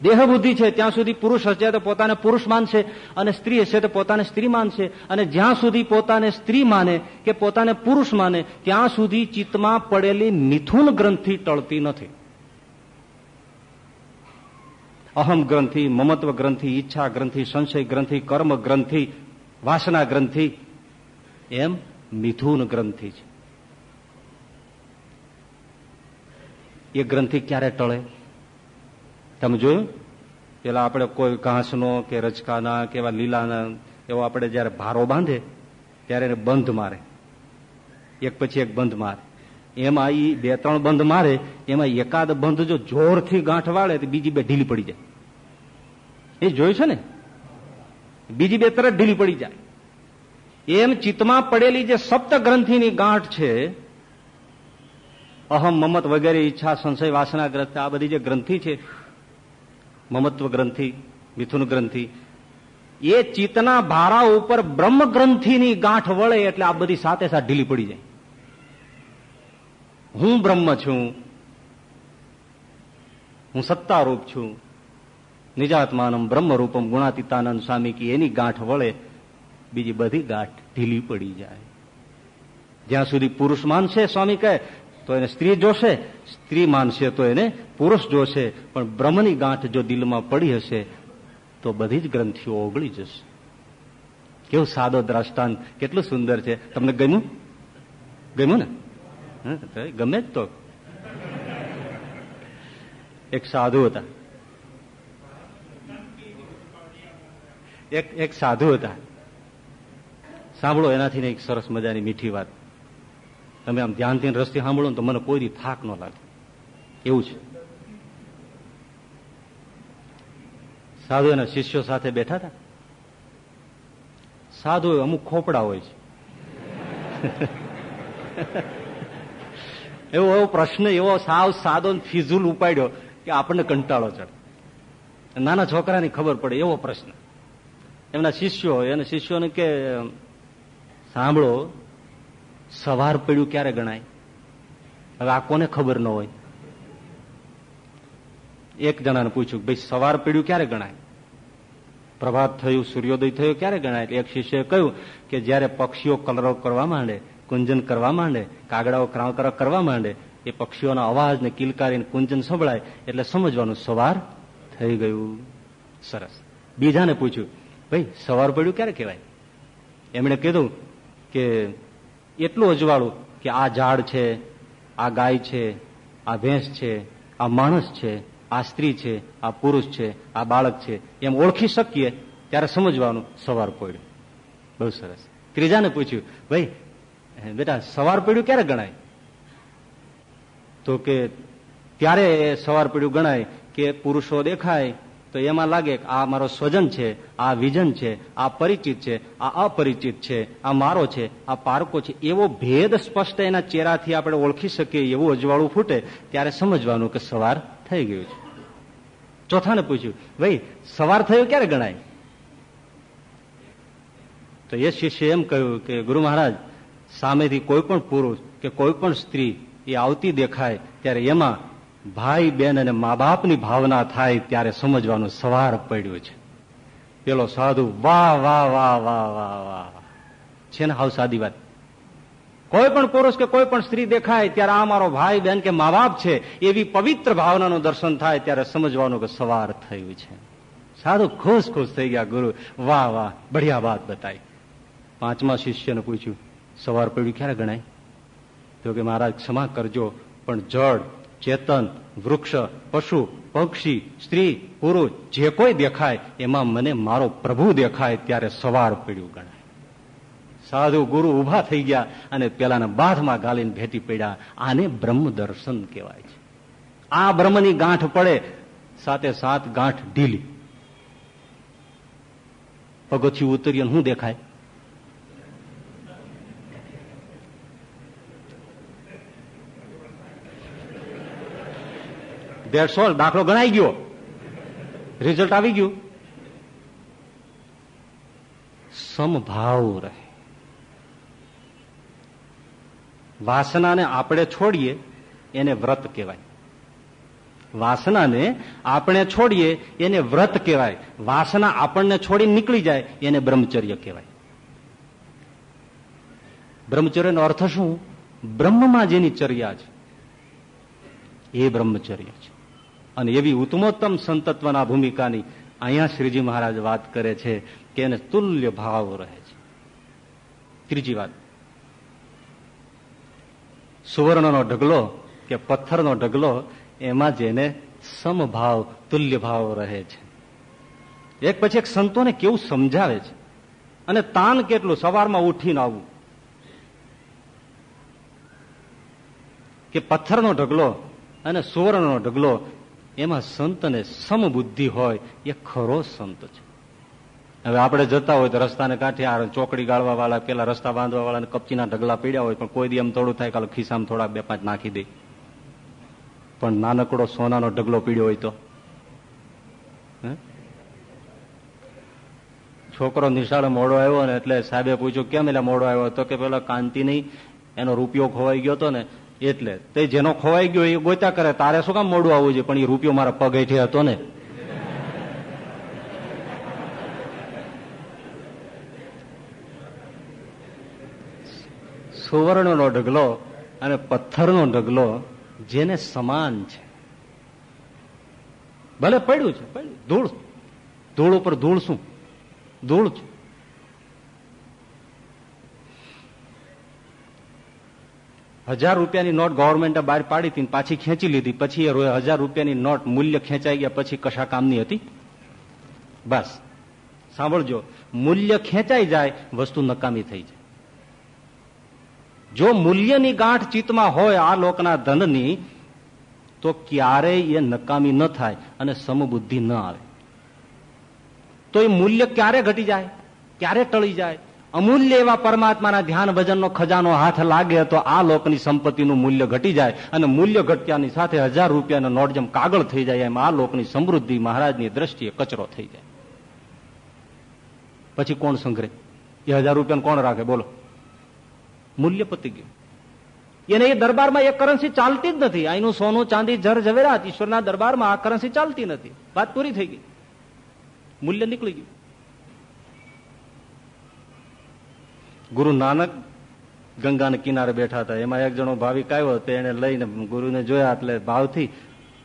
દેહ બુદ્ધિ છે, ત્યાં સુધી પુરુષ હશે તો પોતાને પુરુષ માનશે અને સ્ત્રી હશે તો પોતાને સ્ત્રી માનશે. અને જ્યાં સુધી પોતાને સ્ત્રી માને કે પોતાને પુરુષ માને, ત્યાં સુધી ચિત્તમાં પડેલી મિથુન ગ્રંથિ ટળતી નથી. અહમ ગ્રંથિ, મમત્વ ગ્રંથિ, ઈચ્છા ગ્રંથિ, સંશય ગ્રંથિ, કર્મ ગ્રંથિ, વાસના ગ્રંથિ, એમ મિથુન ગ્રંથિ છે. એ ગ્રંથિ ક્યારે ટળે? તમે જોયું? પેલા આપણે કોઈ ઘાસનો કે રચકાના કે એવા લીલાના, એવો આપણે જયારે ભારો બાંધે, ત્યારે એને બંધ મારે. એક પછી એક બંધ મારે. એમાં એ બે ત્રણ બંધ મારે, એમાં એકાદ બંધ જો જોરથી ગાંઠ વાળે તો બીજી બે ઢીલી પડી જાય. એ જોયું છે ને? બીજી બે તરત ઢીલી પડી જાય. એમ ચિત્તમાં પડેલી જે સપ્ત ગ્રંથિની ગાંઠ છે, અહમ મમત વગેરે ઈચ્છા સંશય વાસના ગ્રસ્ત આ બધી જે ગ્રંથિ છે મમત્વ ગ્રંથિ મિથુન ગ્રંથિ એ ચિત્તના ભારા ઉપર બ્રહ્મ ગ્રંથિની ગાંઠ વળે એટલે આ બધી સાથે સાથે ઢીલી પડી જાય. હું બ્રહ્મ છું, હું સત્તારૂપ છું, નિજાત્માનમ બ્રહ્મરૂપમ ગુણાતીતાનંદ સ્વામી કી એની ગાંઠ વળે બીજી બધી ગાંઠ ઢીલી પડી જાય. જ્યાં સુધી પુરુષ માનશે, સ્વામી કહે, તો એને સ્ત્રી જોશે સ્ત્રી માનશે તો એને પુરુષ જોશે, પણ બ્રહ્મની ગાંઠ જો દિલમાં પડી હશે, તો બધી જ ગ્રંથિઓ ઓગળી જશે. કેવું સાદો દ્રષ્ટાંત, કેટલું સુંદર છે. તમને ગમ્યું? ગમ્યું ને? ગમે જ તો. એક સાધુ હતા. એક એક સાધુ હતા. સાંભળો એનાથી એક સરસ મજાની મીઠી વાત. તમે આમ ધ્યાનથી રસ્તે સાંભળો ને તો મને કોઈ થાક ન લાગે. એવું છે. સાધુ એના શિષ્યો સાથે બેઠા હતા. સાધુ અમુક ખોપડા હોય છે. (laughs) એવો એવો પ્રશ્ન, એવો સાવ સાદો ફિઝુલ ઉપાડ્યો કે આપણને કંટાળો ચડે. નાના છોકરાની ખબર પડે, એવો પ્રશ્ન. એમના શિષ્યો એના શિષ્યોને કે, સાંભળો સવાર પડ્યું ક્યારે ગણાય? હવે આ કોને ખબર ન હોય? એક જણાને પૂછ્યું ભાઈ સવાર પડ્યું ક્યારે ગણાય? પ્રભાત થયું, સૂર્યોદય થયો ક્યારે ગણાય? એક શિષ્યએ કહ્યું કે જયારે પક્ષીઓ કલરવ કરવા માંડે, કુંજન કરવા માંડે, કાગડાઓ ક્રાંકર કરવા માંડે, એ પક્ષીઓના અવાજ ને કિલકારી કુંજન સંભળાય એટલે સમજવાનું સવાર થઈ ગયું. સરસ. બીજાને પૂછ્યું, ભાઈ સવાર પડ્યું ક્યારે કહેવાય? એમણે કીધું કે એટલું અજવાળું કે આ ઝાડ છે, આ ગાય છે, આ ભેંસ છે, આ માણસ છે, આ સ્ત્રી છે, આ પુરુષ છે, આ બાળક છે. એમ ઓળખી શકીએ ત્યારે સમજવાનું સવાર પડ્યું. બહુ સરસ. ત્રીજાને પૂછ્યું, ભાઈ બેટા, સવાર પડ્યું ક્યારે ગણાય? તો કે, ત્યારે સવાર પડ્યું ગણાય કે પુરુષો દેખાય તો એમાં લાગે કે આ મારો સ્વજન છે, આ વિજન છે, આ પરિચિત છે, આ અપરિચિત છે, આ મારો છે, આ પારકો છે. એવો ભેદ સ્પષ્ટ એના ચહેરાથી આપણે ઓળખી શકીએ, એવું અજવાળું ફૂટે, ત્યારે સમજવાનું કે સવાર થઈ ગયું છે. ચોથાને પૂછ્યું, ભાઈ, સવાર થયો ક્યારે ગણાય? તો એ શિષ્ય એમ કહ્યું કે, ગુરુ મહારાજ, સામેથી કોઈ પણ પુરુષ કે કોઈ પણ સ્ત્રી એ આવતી દેખાય, ત્યારે એમાં ભાઈ, બેન અને મા બાપની ભાવના થાય ત્યારે સમજવાનું સવાર પડ્યું છે. પેલો સાધુ, વાહ વાહ વાહ વાહ વાહ વાહ. છે ને હાવ સાદી વાત. કોઈ પણ પુરુષ કે કોઈ પણ સ્ત્રી દેખાય ત્યારે આ મારો ભાઈ બહેન કે મા બાપ છે, એવી પવિત્ર ભાવનાનું દર્શન થાય ત્યારે સમજવાનું કે સવાર થયું છે. સાધુ ખુશ ખુશ થઈ ગયા, ગુરુ, વાહ વાહ, બઢિયા વાત બતાવી પાંચમા શિષ્યને પૂછ્યું, સવાર પડ્યું ક્યારે ગણાય? તો કે, મહારાજ, ક્ષમા કરજો, પણ જળ ચેતન, વૃક્ષ, પશુ, પક્ષી, સ્ત્રી, પુરુષ, જે કોઈ દેખાય, એમાં મને મારો પ્રભુ દેખાય ત્યારે સવાર પડ્યું ગણાય. સાધુ ગુરુ ઊભા થઈ ગયા અને પેલાના બાથમાં ગાલીને ભેટી પડ્યા. આને બ્રહ્મ દર્શન કહેવાય છે. આ બ્રહ્મની ગાંઠ પડે, સાથે સાત ગાંઠ ઢીલી. પગથિયું ઉતરીએ શું દેખાય? દેટ્સ દાખલો ગણાઈ ગયો. રિઝલ્ટ આવી ગયું. સમભાવ રહે. વાસનાને આપણે છોડીએ, એને વ્રત કહેવાય. વાસનાને આપણે છોડીએ, એને વ્રત કહેવાય. વાસના આપણને છોડી નીકળી જાય, એને બ્રહ્મચર્ય કહેવાય. બ્રહ્મચર્યનો અર્થ શું? બ્રહ્મમાં જેની ચર્યા છે, એ બ્રહ્મચર્ય છે. અને એવી ઉત્તમોત્તમ સંતત્વના ભૂમિકાની અહીંયા શ્રીજી મહારાજ વાત કરે છે કે એને તુલ્ય ભાવ રહે છે. ત્રીજી વાત. સુવર્ણનો ઢગલો કે પથ્થરનો ઢગલો એમાં જેને સમભાવ, તુલ્ય ભાવ રહે છે. એક પછી એક સંતોને કેવું સમજાવે છે? અને તાન કેટલું? સવારમાં ઉઠીને આવવું કે પથ્થરનો ઢગલો અને સુવર્ણનો ઢગલો એમાં સંતને સમબુદ્ધિ હોય એ ખરો સંત છે. હવે આપણે જતા હોય તો રસ્તાને કાંઠે આ ચોકડી ગાળવા વાળા પેલા રસ્તા બાંધવા વાળા કપચીના ઢગલા પીડ્યા હોય પણ કોઈ દી એમ થોડું થાય કાલે ખિસ્સામાં થોડા બે પાંચ નાખી દે. પણ નાનકડો સોનાનો ઢગલો પીડ્યો હોય તો? છોકરો નિશાળે મોડો આવ્યો ને એટલે સાહેબે પૂછ્યું, કેમ એટલે મોડો આવ્યો? તો કે પેલા કાંતિ નહીં એનો રૂપિયો ખોવાઈ ગયો હતો ને એટલે તે જેનો ખોવાઈ ગયો એ ગોતા કરે, તારે શું કામ મોડું આવવું જોઈએ? પણ એ રૂપિયો મારા પગ હેઠે હતો ને. સુવર્ણનો ઢગલો અને પથ્થરનો ઢગલો જેને સમાન છે. ભલે પડ્યું છે ધૂળ. ધૂળ ઉપર ધૂળ શું ધૂળ છે. હજાર રૂપિયાની નોટ ગવર્મેન્ટે બહાર પાડી હતી પાછી ખેંચી લીધી. પછી હજાર રૂપિયાની નોટ મૂલ્ય ખેંચાઈ ગયા પછી કશા કામની હતી? બસ. સાંભળજો. મૂલ્ય ખેંચાઈ જાય, વસ્તુ નકામી થઈ જાય. જો મૂલ્યની ગાંઠ ચિત્તમાં હોય આ લોકના ધનની, તો ક્યારેય એ નકામી ન થાય અને સમબુદ્ધિ ન આવે. તો એ મૂલ્ય ક્યારે ઘટી જાય? ક્યારે ટળી જાય? અમૂલ્ય એવા પરમાત્માના ધ્યાન ભજનનો ખજાનો હાથ લાગે તો આ લોકની સંપત્તિનું મૂલ્ય ઘટી જાય અને મૂલ્ય ઘટ્યાની સાથે હજાર રૂપિયાનો નોટ જેમ કાગળ થઈ જાય એમ આ લોકની સમૃદ્ધિ મહારાજની દ્રષ્ટિએ કચરો થઈ જાય. પછી કોણ સંઘરે? એ હજાર રૂપિયા કોણ રાખે? બોલો. મૂલ્ય પતી ગયું. એને એ દરબારમાં એ કરન્સી ચાલતી જ નથી. અહીંનું સોનું, ચાંદી, જર, ઝવેરાત ઈશ્વરના દરબારમાં આ કરન્સી ચાલતી નથી. વાત પૂરી થઈ ગઈ. મૂલ્ય નીકળી ગયું. ગુરુ નાનક ગંગાના કિનારે બેઠા હતા. એમાં એક જણો ભાવિક આવ્યો તો એને લઈને ગુરુને જોયા એટલે ભાવથી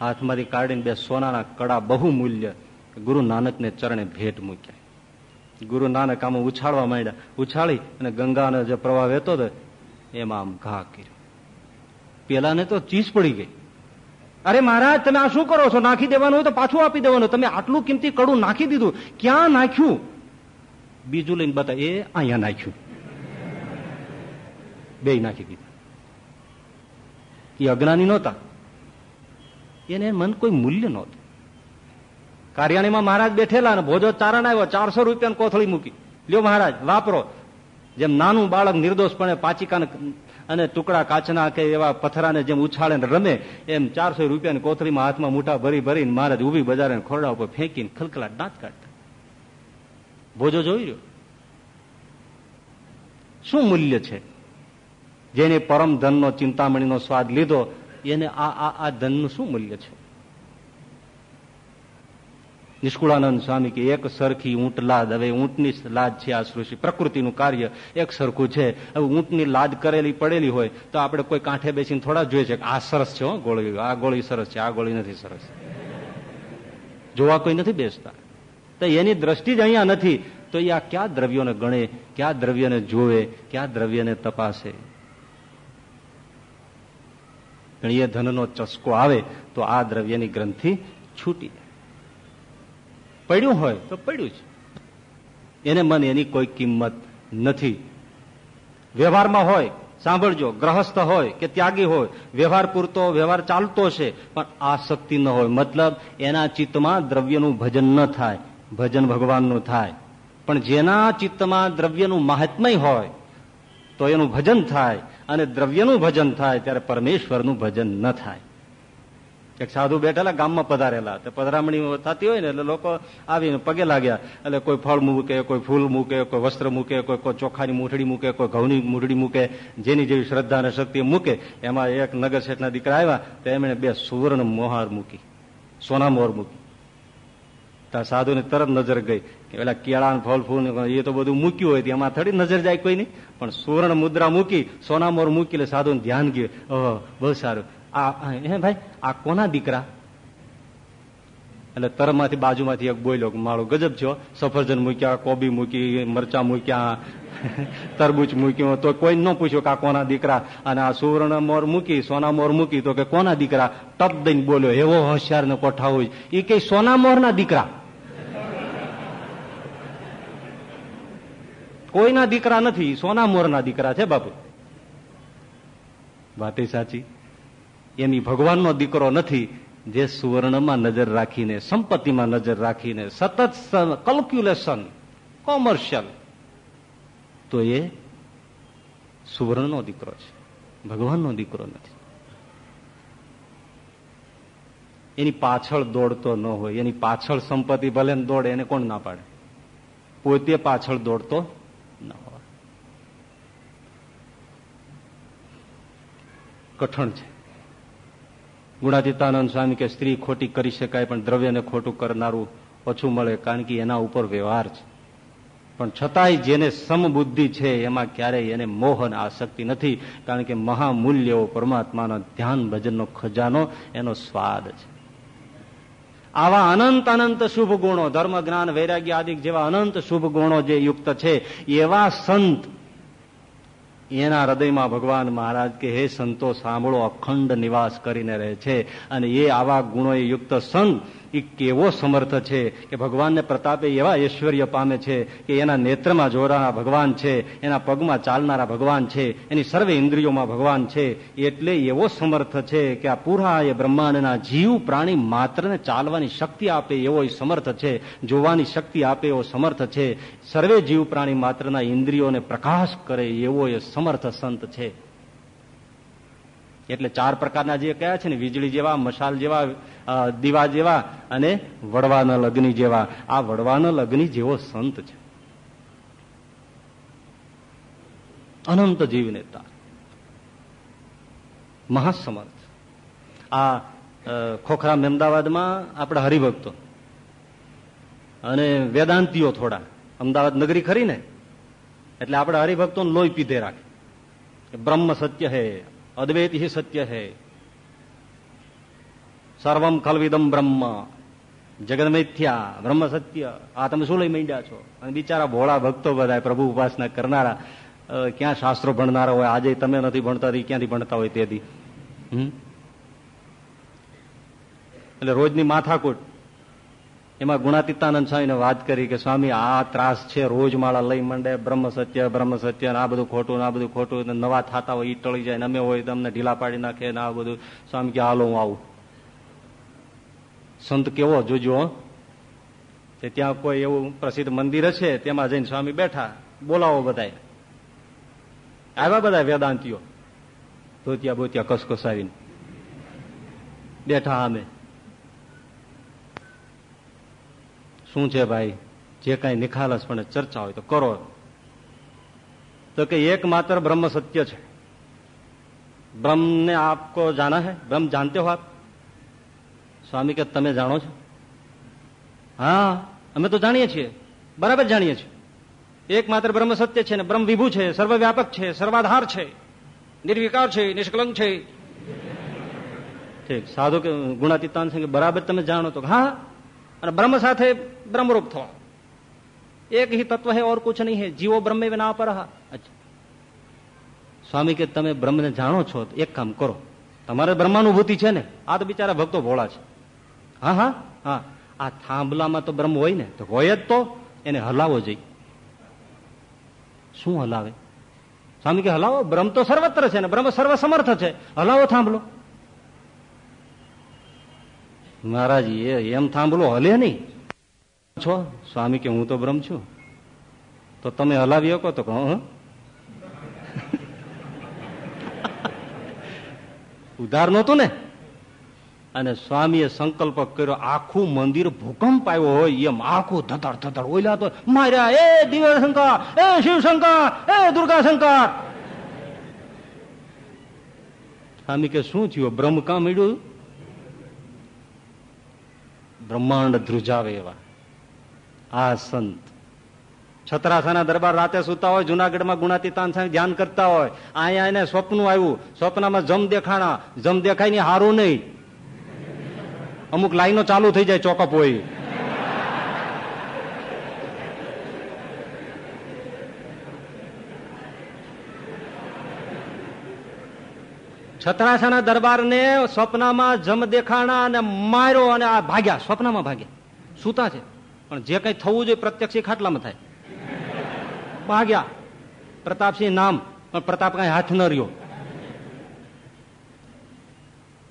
હાથમાંથી કાઢીને બે સોનાના કડા બહુ મૂલ્ય ગુરુ નાનકને ચરણે ભેટ મૂક્યા. ગુરુ નાનક આમાં ઉછાળવા માંડ્યા. ઉછાળી અને ગંગાનો જે પ્રવાહ વહેતો હતો, એમાં આમ ઘા કર્યો. પેલાને તો ચીસ પડી ગઈ. અરે મહારાજ, તમે આ શું કરો છો? નાખી દેવાનું હોય તો પાછું આપી દેવાનું. તમે આટલું કિંમતી કડું નાખી દીધું. ક્યાં નાખ્યું? બીજું લઈને બતા એ અહીંયા નાખ્યું. બે નાખી દીધા. એ અજ્ઞાની નહોતા. એને મન કોઈ મૂલ્ય નહોતું. કાર્યાણીમાં મહારાજ બેઠેલા અને ભોજો ચારણ આવ્યો, ચારસો રૂપિયા કોથળી મૂકી. લ્યો મહારાજ, વાપરો. જેમ નાનું બાળક નિર્દોષપણે પાચિકાને અને ટુકડા કાચના કે એવા પથરાને જેમ ઉછાળે ને રમે, એમ ચારસો રૂપિયાની કોથળીમાં હાથમાં મોટા ભરી ભરીને મહારાજ ઊભી બજારે ખોરડા ઉપર ફેંકીને ખલખલાટ દાંત કાઢતા. ભોજો જોઈ રહ્યો. શું મૂલ્ય છે? જેને પરમ ધનનો ચિંતામણીનો સ્વાદ લીધો, એને આ આ આ ધનનું શું મૂલ્ય છે? નિષ્કુળાનંદ સ્વામી કે એક સરખી ઊંટ લાદ, હવે ઊંટની લાદ છે આ સૃષ્ટિ. પ્રકૃતિનું કાર્ય એક સરખું છે. હવે ઊંટની લાદ કરેલી, પડેલી હોય તો આપણે કોઈ કાંઠે બેસીને થોડા જોઈએ છે આ સરસ છે હો, ગોળી. આ ગોળી સરસ છે, આ ગોળી નથી સરસ. જોવા કોઈ નથી બેસતા. તો એની દ્રષ્ટિ જ અહીંયા નથી. તો એ આ ક્યાં દ્રવ્યોને ગણે, ક્યાં દ્રવ્યને જોવે, ક્યાં દ્રવ્યને તપાસે? એ ધનનો ચસ્કો આવે તો આ દ્રવ્યની ગ્રંથિ છૂટી પડ્યું હોય તો પડ્યું છે. એને મન એની કોઈ કિંમત નથી. વ્યવહારમાં હોય, સાંભળજો, ગ્રહસ્થ હોય કે ત્યાગી હોય, વ્યવહાર પૂરતો, વ્યવહાર ચાલતો છે, પણ આસક્તિ ન હોય. મતલબ, એના ચિત્તમાં દ્રવ્યનું ભજન ન થાય, ભજન ભગવાનનું થાય. પણ જેના ચિત્તમાં દ્રવ્યનું મહાત્મય હોય, તો એનું ભજન થાય અને દ્રવ્યનું ભજન થાય ત્યારે પરમેશ્વરનું ભજન ન થાય. એક સાધુ બેઠેલા ગામમાં પધારેલા તો પધરામણી થતી હોય ને એટલે લોકો આવીને પગે લાગ્યા. એટલે કોઈ ફળ મૂકે, કોઈ ફૂલ મૂકે, કોઈ વસ્ત્ર મૂકે, કોઈ કોઈ ચોખાની મૂઠડી મૂકે, કોઈ ઘઉંની મૂઠડી મૂકે, જેની જેવી શ્રદ્ધા અને શક્તિ મૂકે. એમાં એક નગર શેઠના દીકરા આવ્યા તો એમણે બે સુવર્ણ મોહાર મૂકી. સોના મોહર મૂકી. ત્યાં સાધુને તરત નજર ગઈ કે પેલા કેળા ફળ ફૂલ એ તો બધું મૂક્યું હોય, એમાં થોડી નજર જાય કોઈ નહીં પણ સુવર્ણ મુદ્રા મૂકી, સોનામોર મૂકી એટલે સાધુને ધ્યાન ગયું. ઓહ, બહુ સારું. આ હે ભાઈ, આ કોના દીકરા? એટલે તરમાંથી બાજુમાંથી એક બોલ્યો મારો ગજબ છો સફરજન મૂક્યા, કોબી મૂકી, મરચા મૂક્યા, તરબૂચ મૂક્યું. તો કોઈ ન પૂછ્યું કે આ કોના દીકરા? અને આ સુવર્ણ મોર મૂકી, સોના મોર મૂકી, તો કે કોના દીકરા? ટપ દઈને બોલ્યો, એવો હોશિયાર ને કોઠા હોય. એ કઈ સોના મોરના દીકરા. કોઈના દીકરા નથી, સોના મોરના દીકરા છે બાપુ. વાતે સાચી. એની ભગવાનનો દીકરો નથી, જે સુવર્ણમાં નજર રાખીને, સંપત્તિમાં નજર રાખીને, સતત કલ્ક્યુલેશન કોમર્શિયલ તો એ સુવર્ણનો દીકરો છે. ભગવાનનો દીકરો નથી. એની પાછળ દોડતો ન હોય, એની પાછળ સંપત્તિ ભલે દોડે, એને કોણ ના પાડે? પોતે પાછળ દોડતો ન હોય. કઠણ છે. ગુણાતીતાનંદ સ્વામી કે સ્ત્રી ખોટી કરી શકાય પણ દ્રવ્યને ખોટું કરનારું ઓછું મળે કારણ કે એના ઉપર વ્યવહાર છે. પણ છતાંય જેને સમબુદ્ધિ છે એમાં ક્યારેય એને મોહન આસક્તિ નથી કારણ કે મહામૂલ્ય પરમાત્માનો ધ્યાન ભજનનો ખજાનો એનો સ્વાદ છે. આવા અનંત અનંત શુભ ગુણો, ધર્મ, જ્ઞાન, વૈરાગ્ય આદિ જેવા અનંત શુભ ગુણો જે યુક્ત છે, એવા સંત એના હૃદયમાં ભગવાન મહારાજ કે, હે સંતો, સાંભળો, અખંડ નિવાસ કરીને રહે છે. અને એ આવા ગુણોએ યુક્ત સંત એ કેવો સમર્થ છે કે ભગવાનને પ્રતાપે એવા ઐશ્વર્ય પામે છે કે એના નેત્રમાં જોનારા ભગવાન છે, એના પગમાં ચાલનારા ભગવાન છે, એની સર્વે ઇન્દ્રિયોમાં ભગવાન છે. એટલે એવો સમર્થ છે કે આ પૂરા એ બ્રહ્માંડના જીવ પ્રાણી માત્રને ચાલવાની શક્તિ આપે એવો સમર્થ છે, જોવાની શક્તિ આપે એવો સમર્થ છે. સર્વે જીવ પ્રાણી માત્રના ઇન્દ્રિયોને પ્રકાશ કરે એવો એ સમર્થ સંત છે. એટલે ચાર પ્રકારના જે કયા છે ને, વીજળી જેવા, મશાલ જેવા દીવા જેવા અને વડવાના લગ્ની જેવા. આ વડવાના લગ્ની જેવો સંત છે. અનંત જીવ નેતા. મહાસમર્થ. આ ખોખરા અમદાવાદમાં આપણા હરિભક્તો અને વેદાંતિઓ થોડા. અમદાવાદ નગરી ખરી ને? એટલે આપણે હરિભક્તો લોહી પીધે રાખે. બ્રહ્મ સત્ય હે અદ્વૈત ही સત્ય है। સર્વમ ખલવિદમ બ્રહ્મ જગત મિથ્યા બ્રહ્મ સત્ય આ તમે શું લઈ માંડ્યા છો? અને બિચારા ભોળા ભક્તો બધા પ્રભુ ઉપાસના કરનારા ક્યાં શાસ્ત્રો ભણનારા હોય? આજે તમે નથી ભણતા ક્યાંથી ભણતા હોય તેથી એટલે રોજની માથાકૂટ. એમાં ગુણાતીતાનંદ સ્વામીને વાત કરી કે, સ્વામી, આ ત્રાસ છે, રોજ માળા લઈ માંડે, બ્રહ્મ સત્ય બ્રહ્મ સત્ય આ બધું ખોટું આ બધું ખોટું નવા થતા હોય ઈ ટળી જાય અમે હોય તમને ઢીલા પાડી નાખે ને આ બધું. સ્વામી કે, હાલો, હું આવું. સંત કેવો, જોજો ત્યાં કોઈ એવું પ્રસિદ્ધ મંદિર છે, તેમાં જઈને સ્વામી બેઠા, બોલાવો બધા આવ્યા બધા વેદાંતિઓ. ધોતિયા બોતિયા કસકસાવીને. બેઠા અમે શું છે ભાઈ? જે કાંઈ નિખાલસ પણ ચર્ચા હોય તો કરો. તો કે એકમાત્ર બ્રહ્મ સત્ય છે. બ્રહ્મ ને આપકો જાના હે? બ્રહ્મ જાણતે હો આપ? સ્વામી કે, તમે જાણો છો? હા, અમે તો જાણીએ છીએ. બરાબર જાણીએ છીએ. એકમાત્ર બ્રહ્મ સત્ય છે ને બ્રહ્મ વિભુ છે, સર્વવ્યાપક છે, સર્વાધાર છે, નિર્વિકાર છે, નિષ્કલંક છે. ઠીક, સાધુ કે ગુણાતીતાન બરાબર તમે જાણો તો હા. અને બ્રહ્મ સાથે બ્રહ્મરૂપ થવા. એક હિ તત્વ હે, ઓર કુછ નહીં હે. જીવો બ્રહ્મે વિના પર સ્વામી કે તમે બ્રહ્મને જાણો છો એક કામ કરો. તમારે બ્રહ્માનુભૂતિ છે ને? આ તો બિચારા ભક્તો ભોળા છે. હા હા હા. આ થાંભલામાં તો બ્રહ્મ હોય ને, તો હોય જ તો એને હલાવો જોઈએ શું હલાવે? સ્વામી કે હલાવો? બ્રહ્મ તો સર્વત્ર છે ને, બ્રહ્મ સર્વસમર્થ છે. હલાવો થાંભલો. મહારાજ એમ થાંભલો હલે નહીં. છો? સ્વામી કે હું તો બ્રહ્મ છું. તો તમે હલાવી શકો તો કહું ઉધાર નહોતું ને? અને સ્વામીએ સંકલ્પ કર્યો, આખું મંદિર ભૂકંપ આવ્યો હોય, એમ આખું ધતર ધતર ઓલ્યા તો, માર્યા, એ દિવ્યશંકર એ શિવ શંકર, એ દુર્ગા શંકર. સ્વામી કે, શું થયું? બ્રહ્મ કામ મળ્યું બ્રહ્માંડ ધ્રુજાવે એવા. આ સંત. છત્રાસાના દરબાર રાતે સુતા હોય, જુનાગઢમાં ગુણાતી તાન ધ્યાન કરતા હોય, અહીંયા એને સ્વપ્ન આવ્યું. સ્વપ્નમાં જમ દેખાણા. જમ દેખાય ને હારું નહીં. અમુક લાઈનો ચાલુ થઈ જાય ચોકઅપ હોય. છત્રાસાના દરબારને સ્વપ્નમાં જમ દેખાણા અને માર્યો અને આ ભાગ્યા, સ્વપ્નમાં ભાગ્યા. સુતા છે. પણ જે કઈ થવું જોઈએ પ્રત્યક્ષ ખાટલામાં થાય. ભાગ્યા. પ્રતાપસિંહ નામ, પણ પ્રતાપ કઈ હાથ ન રહ્યો.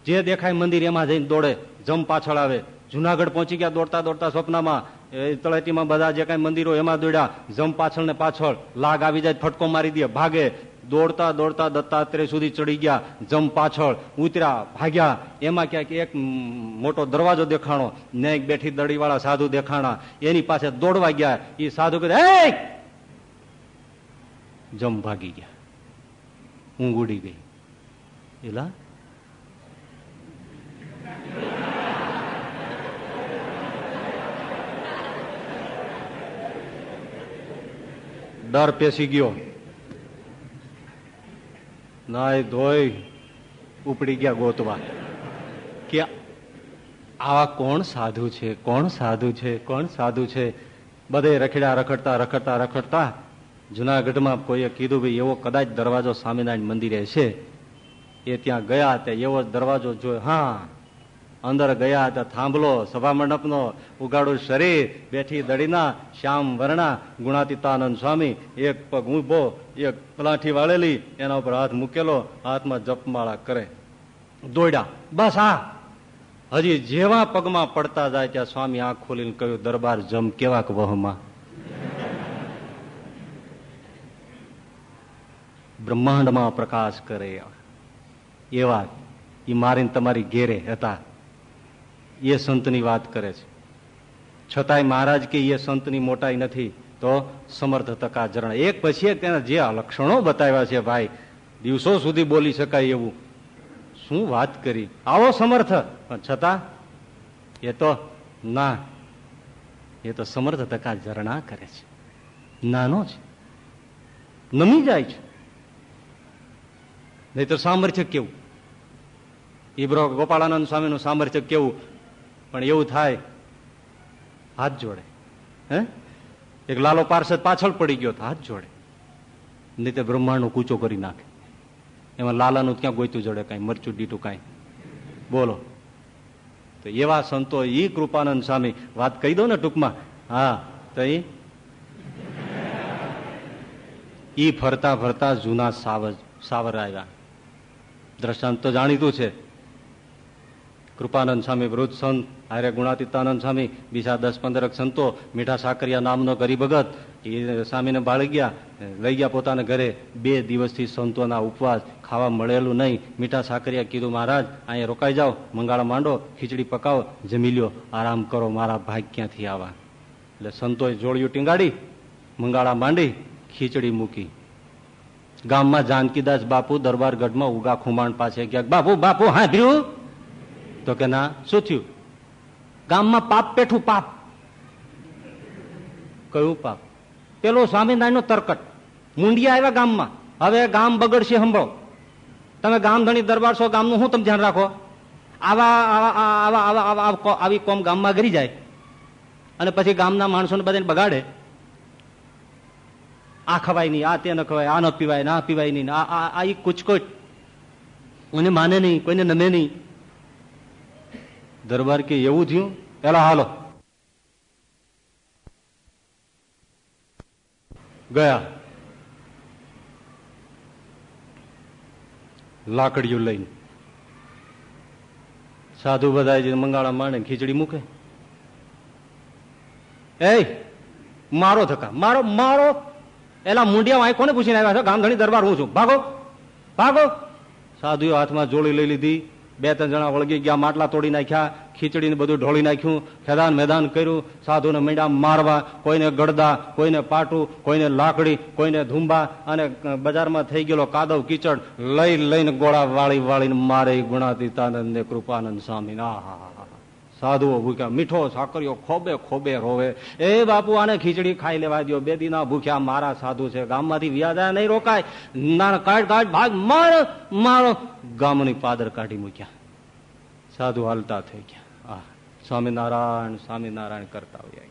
જે દેખાય મંદિર એમાં જઈને દોડે, જમ પાછળ આવે. જુનાગઢ પહોંચી ગયા, દોડતા દોડતા સ્વપ્નમાં. તળેટીમાં બધા જે કઈ મંદિરો એમાં દોડ્યા, જમ પાછળ ને પાછળ. લાગ આવી જાય, ફટકો મારી દે, ભાગે. દોડતા દોડતા દત્તાત્રેય સુધી ચડી ગયા, જમ પાછળ ઉતર્યા, ભાગ્યા. એમાં ક્યાંક એક મોટો દરવાજો દેખાણો ને બેઠી દડીવાળા સાધુ દેખાણા. એની પાસે દોડવા ગયા. એ સાધુ કહે જમ ભાગી ગયા. ઊંઘ ઉડી ગઈ. એલા? ડર પેસી ગયો. નાય ધોઈ ઉપડી ગયા ગોતવા. કે આવા કોણ સાધુ છે? કોણ સાધુ છે? કોણ સાધુ છે? બધે રખડ્યા, રખડતા રખડતા રખડતા જુનાગઢમાં કોઈએ કીધું ભાઈ, એવો કદાચ દરવાજો સ્વામિનારાયણ મંદિરે છે. એ ત્યાં ગયા તે એવો દરવાજો જોયો. હા અંદર ગયા હતા, થાંભલો, સભા મંડપનો ઉગાડું શરીર, બેઠી દડીના શ્યામ વર્ણા, ગુણાતીતાનંદ સ્વામી, એક પગ ઊભો એક પલાઠી વાળેલી, એના ઉપર હાથ મૂકેલો, હાથમાં જપમાળા કરે. દોડ્યા બસ આ. હજી જેવા પગમાં પડતા જાય ત્યાં સ્વામી આંખ ખોલીને કહ્યું, દરબાર જમ કેવાક વહમાં? બ્રહ્માંડમાં પ્રકાશ કરે એવા. એ મારીને તમારી ઘેરે હતા. એ સંતની વાત કરે છે. છતાંય મહારાજ કે એ સંતની મોટાઈ નથી, તો સમર્થ તકા જરણ. એક પછી એક તેના જે લક્ષણો બતાવ્યા છે, ભાઈ, દિવસો સુધી બોલી શકાય એવું. શું વાત કરી? આવો સમર્થ. પણ છતાં, એ તો ના, એ તો સમર્થ તકા ઝરણા કરે છે. નાનો છે. નમી જાય છે. નહીં તો સામર્થ્ય કેવું? ઈબ્રો ગોપાળાનંદ સ્વામીનું સામર્થ્ય કેવું? પણ એવું થાય, હાથ જોડે. હે? એક લાલો પાર્ષદ પાછળ પડી ગયો હાથ જોડે. નહીં તે બ્રહ્માંડનો કૂચો કરી નાખે. એમાં લાલાનું ક્યાં ગોયતું જોડે કઈ, મરચું, ડીટું કાંઈ? બોલો. તો એવા સંતો ઈ કૃપાનંદ સ્વામી, વાત કહી દો ને ટૂંકમાં. હા, તો ઈ ફરતા ફરતા જૂના સાવજ, સાવર આવ્યા. દ્રષ્ટાંત તો જાણીતું છે. કૃપાનંદ સ્વામી વૃદ્ધ સંત આર્ય ગુણાતીતાનંદ સ્વામી, બીજા દસ પંદર સંતો, મીઠા સાકરિયા નામનો ગરીબગત એ સ્વામીને બાળી ગયા, લઈ ગયા પોતાના ઘરે. બે દિવસથી સંતોના ઉપવાસ, ખાવા મળેલું નહીં. મીઠા સાકરિયા કીધું, મહારાજ, અહીંયા રોકાઈ જાઓ, મંગાળા માંડો, ખીચડી પકાવો, જમી લ્યો. આરામ કરો, મારા ભાગ ક્યાંથી આવા? એટલે સંતોએ જોડિયું ટીંગાડી, મંગાળા માંડી, ખીચડી મૂકી. ગામમાં જાનકીદાસ બાપુ દરબાર ગઢમાં ઉગા ખુમાણ પાસે ગયા. બાપુ બાપુ, હા તો કે, ના, શું થયું? ગામમાં પાપ પેઠું પાપ. કયું પાપ? પેલો સ્વામિનારાયણ તરકટ. મુંડિયા આવ્યા ગામમાં. હવે ગામ બગડશે, સંભળો. તમે ગામ ધણી દરબાર છો, ગામનું શું તમે ધ્યાન રાખો? આવા આવા આવા આવા, આવી કોમ ગામમાં ગરી જાય. અને પછી ગામના માણસોને બધાને બગાડે. આ ખવાય નહીં, આ તે ન ખવાય, આ ન પીવાય, ના પીવાય નહીં, આ આ એ કુચકોટ. કોઈને માને નહીં, કોઈને નમે નહીં. દરબાર કે એવું થયું? પેલા હાલો. ગયા. લાકડીઓ લઈને. સાધુ બધા મંગાળા માંડે ખીચડી મૂકે. એ મારો ધક્કા. મારો મારો. એલા મુંડિયા વાય કોને પૂછીને આવ્યા છે? ગામધણી દરબાર હું છું. ભાગો. ભાગો. સાધુએ હાથમાં જોડી લઈ લીધી. બે ત્રણ જણા વળગી ગયા, માટલા તોડી નાખ્યા, ખીચડીને બધું ઢોળી નાખ્યું, ખેદાન મેદાન કર્યું, સાધુને મીંડા મારવા, કોઈને ગળદા કોઈને પાટું, કોઈને લાકડી, કોઈને ધુંબા, અને બજારમાં થઈ ગયેલો કાદવ કીચડ લઈ લઈને ગોળા વાળી વાળીને મારે ગુણાતીતાનંદ ને કૃપાનંદ સ્વામી આહા સાધુઓ ભૂખ્યા, મીઠો સાકરીઓ ખોબે ખોબે રોવે. એ બાપુ, આને ખીચડી ખાઈ લેવા દો બે દિના ભૂખ્યા, મારા સાધુ છે. ગામમાંથી વ્યાજા નહીં રોકાય. ના કાઢ કાઢ ભાગ મારો મારો ગામની પાદર કાઢી મૂક્યા. સાધુ હાલતા થઈ ગયા. આ સ્વામિનારાયણ સ્વામિનારાયણ કરતા હોય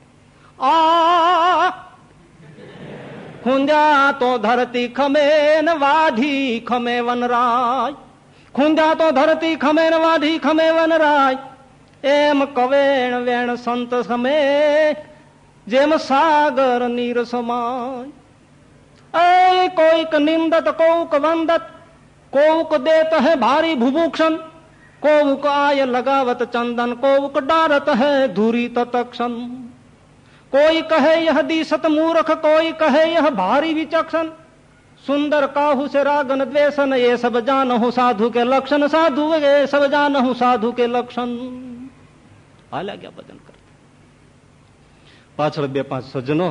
આ ખૂંદ્યા તો ધરતી ખમે ને વાઢી ખમે વનરાય ખૂંદ્યા તો ધરતી ખમે ને વાઢી ખમે વનરાય એમ કવેણ વેણ સંત સમે, જેમ સાગર નીર સમાય. એ કોઈક નિંદત કોક વંદત કોક દેત હે ભારી ભુભુક્ષણ. કોક આય લગાવત ચંદન કોક ડારત હે ધૂરી તતક્ષણ. કોઈ કહે યહ દિશત મૂર્ખ, કોઈ કહે યહ ભારી વિચક્ષણ. સુંદર કાહુ સે રાગન દ્વેષન, એ સબ જાનહુ સાધુ કે લક્ષણ સાધુ, એ સબ જાનહુ સાધુ કે લક્ષણ. હાલ્યા લાગ્યા ભજન કરતા પાછળ બે પાંચ સજ્જનો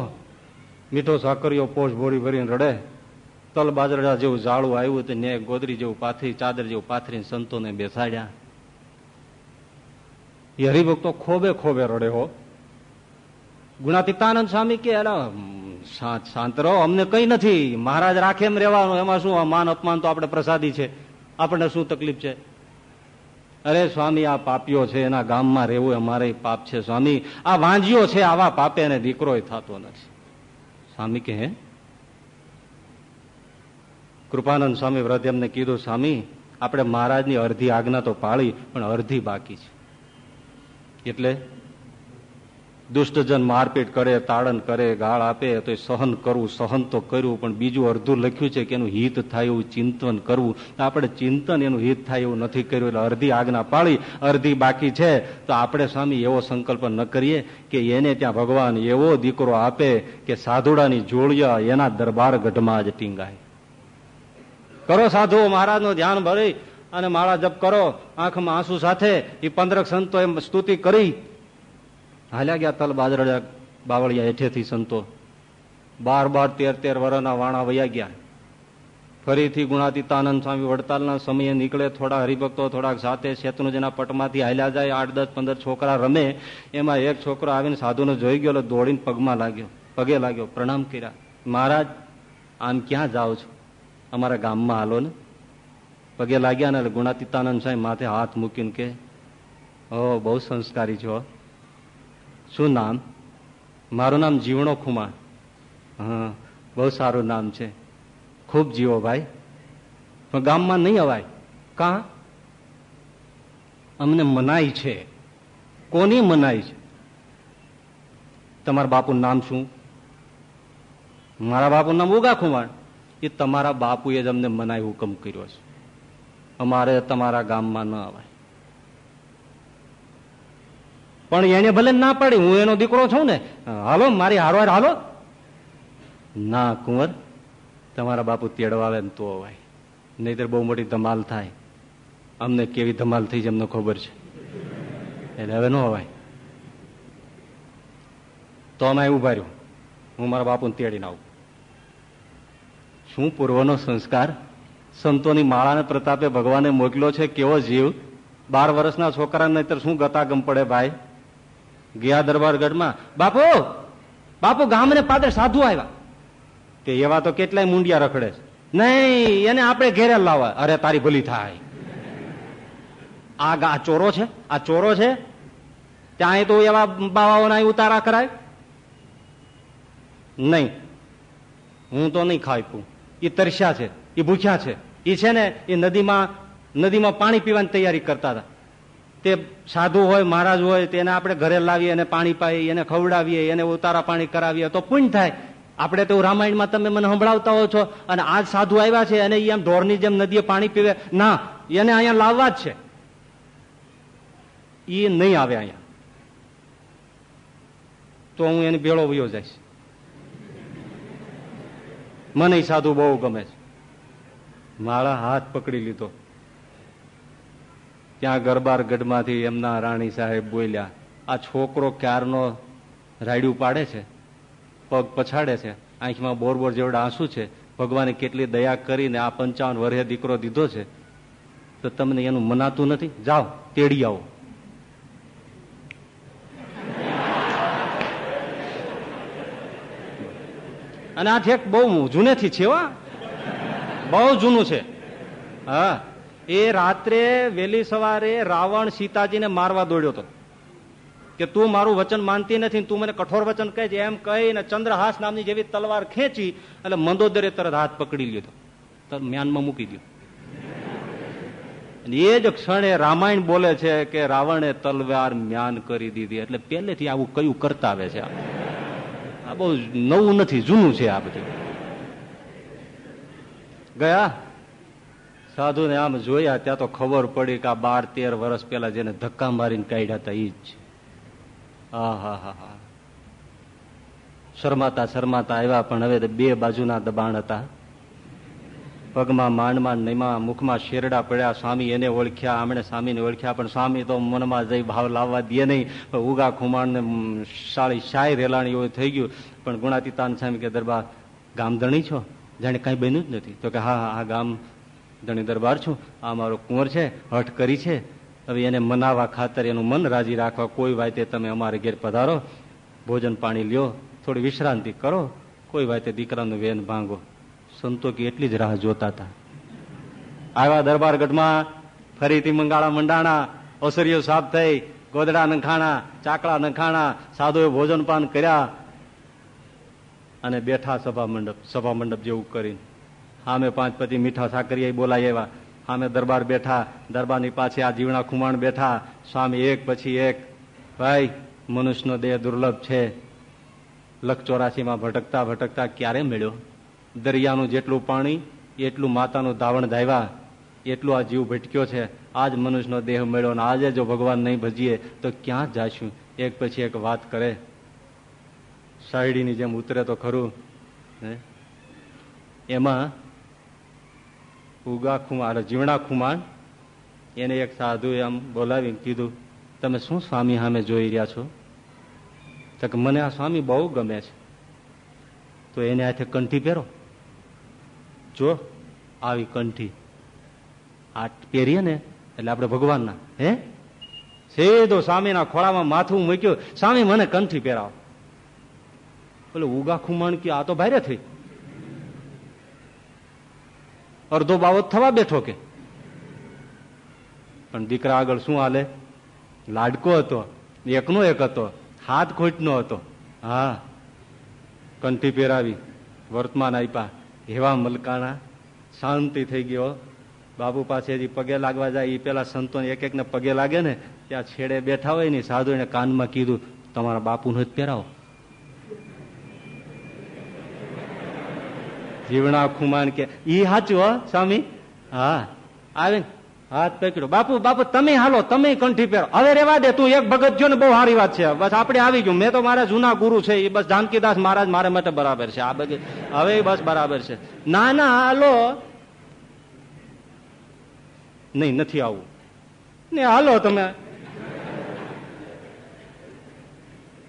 મીઠો સાકરીઓ પોષ ભોળી ભરીને રડે. તલ બાજરડા જેવું ઝાડું આવ્યું તો ને ગોદરી જેવું પાથરી, ચાદર જેવું પાથરી સંતોને બેસાડ્યા. એ હરિભક્તો ખોબે ખોબે રડે હો. ગુણાતીતાનંદ સ્વામી કે શાંત રહો, અમને કઈ નથી. મહારાજ રાખે એમ રહેવાનું. એમાં શું માન અપમાન તો આપણે પ્રસાદી છે. આપણને શું તકલીફ છે? અરે સ્વામી, આ પાપીઓ છે, એના ગામમાં રહેવું અમારે પાપ છે સ્વામી. આ વાંજીઓ છે, આવા પાપે અને દીકરો થતો નથી. સ્વામી કે હે કૃપાનંદ સ્વામી વ્રત એમને કીધું, સ્વામી, આપણે મહારાજની અડધી આજ્ઞા તો પાળી, પણ અડધી બાકી છે. એટલે દુષ્ટજન મારપીટ કરે, તાળન કરે, ગાળ આપે, તો સહન કરવું, સહન તો કર્યું, પણ બીજું અડધું લખ્યું છે કે એનું હિત થાય એવું ચિંતન કરવું. આપણે ચિંતન એનું હિત થાય એવું નથી કર્યું, એટલે અડધી આજ્ઞા પાળી, અડધી બાકી છે, તો આપણે સ્વામી એવો સંકલ્પ ન કરીએ કે એને ત્યાં ભગવાન એવો દીકરો આપે કે સાધુડાની જોડિયા એના દરબાર ગઢમાં જ ટીંગાય. કરો સાધુ મહારાજનું ધ્યાન ભરી અને માળા જપ કરો, આંખમાં આંસુ સાથે, એ પંદરક સંતો એમ સ્તુતિ કરી હાલ્યા ગયા તલ બાદરડા બાવળિયા હેઠેથી સંતો. બાર બાર તેર તેર વર્ષના વાણા વયા ગયા. ફરીથી ગુણાતીતાનંદ સ્વામી વડતાલના સમયે નીકળે, થોડા હરિભક્તો થોડાક સાથે શેતનુજીના પટમાંથી હાલ્યા જાય, આઠ દસ પંદર છોકરા રમે, એમાં એક છોકરો આવીને સાધુને જોઈ ગયો, એટલે દોડીને પગમાં લાગ્યો, પગે લાગ્યો, પ્રણામ કર્યા. મહારાજ, આમ ક્યાં જાઓ છો? અમારા ગામમાં હાલો ને. પગે લાગ્યા ને ગુણાતીતાનંદ સાહેબ માથે હાથ મૂકીને કે ઓ બહુ સંસ્કારી છો શું નામ? મારું નામ જીવણો ખુમાર. બહુ સારું નામ છે. ખૂબ જીવો ભાઈ. પણ ગામમાં નહીં અવાય. કા? અમને મનાય છે. કોની મનાય છે? તમારા બાપુનું નામ શું? મારા બાપુનું નામ ઉગા ખુમાર. એ તમારા બાપુએ જ અમને મનાય હુકમ કર્યો છે. અમારે તમારા ગામમાં ન અવાય. પણ એને ભલે ના પાડી, હું એનો દીકરો છું ને. હાલો, મારી હારવાર હાલો. ના, કુંવર, તમારા બાપુ તેડવા આવે ને તો અવાય. નહીતર બહુ મોટી ધમાલ થાય. અમને કેવી ધમાલ થઈ છે, અમને ખબર છે. એટલે હવે ન અવાય. તો અમે ઊભા રહ્યું. હું મારા બાપુને તેડીને આવું. શું પૂર્વનો સંસ્કાર? સંતોની માળાને પ્રતાપે ભગવાને મોકલ્યો છે, કેવો જીવ? બાર વર્ષના છોકરાને નહીતર શું ગતાગમ પડે, ભાઈ? ગયા દરબારગઢમાં, બાપુ બાપુ ગામને પાદર સાધુ આવ્યા. તે એવા તો કેટલાય મુંડિયા રખડે છે. નહીં, એને આપણે ઘેરે લાવવા. અરે, તારી ભલી થાય. આ ચોરો છે, આ ચોરો છે. ત્યાં તો એવા બાવાઓના ઉતારા કરાય. નહીં, હું તો નહીં ખાઈ પું એ તરસ્યા છે એ ભૂખ્યા છે. એ છે ને એ નદીમાં નદીમાં પાણી પીવાની તૈયારી કરતા હતા. તે સાધુ હોય, મહારાજ હોય તેને આપણે ઘરે લાવીએ, એને પાણી પાઈએ, એને ખવડાવીએ, એને ઉતારા પાણી કરાવીએ, તો પુણ્ય થાય. આપણે તો રામાયણમાં તમે મને સંભળાવતા હો છો, અને આજ સાધુ આવ્યા છે અને એમ ઢોરની જેમ નદીએ પાણી પીવે. ના, એને અહીંયા લાવવા જ છે. એ નહીં આવે અહીંયા. તો હું એને ભેળો વયો જઈશ. મને સાધુ બહુ ગમે છે. મારા હાથ પકડી લીધો. ત્યાં ગરબાર ગઢમાંથી એમના રાણી સાહેબ બોલ્યા, આ છોકરો ક્યારનો રાયડું પાડે છે? પગ પછાડે છે? આંખમાં બોર બોર જેવડા આંસુ છે? ભગવાને કેટલી દયા કરીને આ પંચાવન વર્ષે દીકરો દીધો છે? તો તમને એનું મનાતું નથી? જાઓ, તેડી આવો. અને આ ઠેક બહુ જૂનેથી છે બહુ જૂનું છે. હા. એ રાત્રે વહેલી સવારે રાવણ સીતાજીને મારવા દોડ્યો હતો કે તું મારું વચન માનતી નથી તું મને કઠોર વચન કહે છે એમ કહીને ચંદ્રહાસ નામની જેવી તલવાર ખેંચી એટલે મંદોદરે તરત હાથ પકડી લીધો. મ્યાનમાં મૂકી દો એ જ ક્ષણે રામાયણ બોલે છે કે રાવણે તલવાર મ્યાન કરી દીધી. એટલે પહેલેથી આવું કયું કરતા આવે છે આ બહુ નવું નથી, જૂનું છે આ બધું. ગયા? સાધુને આમ જોયા ત્યાં તો ખબર પડી કે આ બાર તેર વર્ષ પેલા જેને ધક્કા મારીને કાઢ્યા હતા એ જ હા શરમાતા શરમાતા આવ્યા, પણ હવે બે બાજુના દબાણ હતા. પગમાં માંડમાં નહીમાં મુખમાં શેરડા પડ્યા, સ્વામી એને ઓળખ્યા, આમણે સ્વામીને ઓળખ્યા, પણ સ્વામી તો મનમાં જઈ ભાવ લાવવા દે નહીં. ઉગા ખુમાણ ને શાળી શાય રેલાણી એવું થઈ ગયું. પણ ગુણાતીતાન સ્વામી કે દરબાર ગામ ધણી છો? જાણે કાંઈ બન્યું જ નથી. તો કે હા હા, ગામ ધણી દરબાર છું. આ મારો કુંવર છે, હઠ કરી છે. હવે એને મનાવવા ખાતર એનું મન રાજી રાખવા કોઈ વાતે તમે અમારે ઘેર પધારો. ભોજન પાણી લ્યો, થોડી વિશ્રાંતિ કરો. કોઈ વાતે દીકરાનું વેન ભાંગો. સંતોકી એટલી જ રાહ જોતા હતા. આવ્યા દરબારગઢમાં ફરીથી મંગાળા મંડાણા ઓસરીઓ સાફ થઈ, ગોદડા નખાણા ચાકડા નખાણા સાધુએ ભોજન પાન કર્યા. અને બેઠા સભા મંડપ સભા મંડપ જેવું કરીને સામે પાંચ પતિ મીઠા સાકરીએ બોલાય એવા સામે દરબાર બેઠા, દરબારની પાછે આ જીવણા ખુમાણ બેઠા. સ્વામી, એક પછી એક. ભાઈ, મનુષ્યનો દેહ દુર્લભ છે. લખ ચોરાસીમાં ભટકતા ભટકતા ક્યારે મળ્યો? દરિયાનું જેટલું પાણી, એટલું માતાનું ધાવણ ધાવ્યા એટલું આ જીવ ભટક્યો છે. આજ મનુષ્યનો દેહ મળ્યો અને આજે જો ભગવાન નહીં ભજીએ, તો ક્યાં જાશું? એક પછી એક વાત કરે. સાયડીની જેમ ઉતરે તો ખરું. એમાં ઉગા ખુમાર, જીવણા ખુમાણ એને એક સાધુ એમ બોલાવીને કીધું, તમે શું સ્વામી સામે જોઈ રહ્યા છો? તો કે મને આ સ્વામી બહુ ગમે છે. તો એને હાથે કંઠી પહેરો. જો આવી કંઠી આ પહેરીએ ને, એટલે આપણે ભગવાનના, હે? સીધો સ્વામીના ખોળામાં માથું મૂક્યું, સ્વામી, મને કંઠી પહેરાવો. બોલે, ઉગા ખુમાણ કે આ તો ભારે થઈ. અડધો બાવત થવા બેઠો કે? પણ દીકરા આગળ શું હાલે? લાડકો હતો, એકનો એક હતો, હાથ ખોટનો હતો. હા, કંઠી પહેરાવી, વર્તમાન આપ્યા એવા મલકાણા, શાંતિ થઈ ગયો. બાબુ પાસેથી પગે લાગવા જાય એ પેલા સંતો એક એકને પગે લાગે ને, ત્યાં છેડે બેઠા હોય ને સાધુ એને કાનમાં કીધું, તમારા બાપુનો જ પહેરાવો. જીવણા ખુમાન કે, ઈ સાચું હો, સ્વામી? હા. આવે હાથ પકડ્યો. બાપુ બાપુ, તમે હાલો, તમે કંઠી પહેરો. હવે રેવા દે, તું એક ભગત જો ને બહુ સારી વાત છે. બસ આપણે આવી ગયું. મેં તો મારા જૂના ગુરુ છે એ બસ જાનકીદાસ મહારાજ મારા માટે બરાબર છે. આ બધી હવે બસ બરાબર છે. ના ના હાલો. નહીં, નથી આવું. ને હાલો તમે.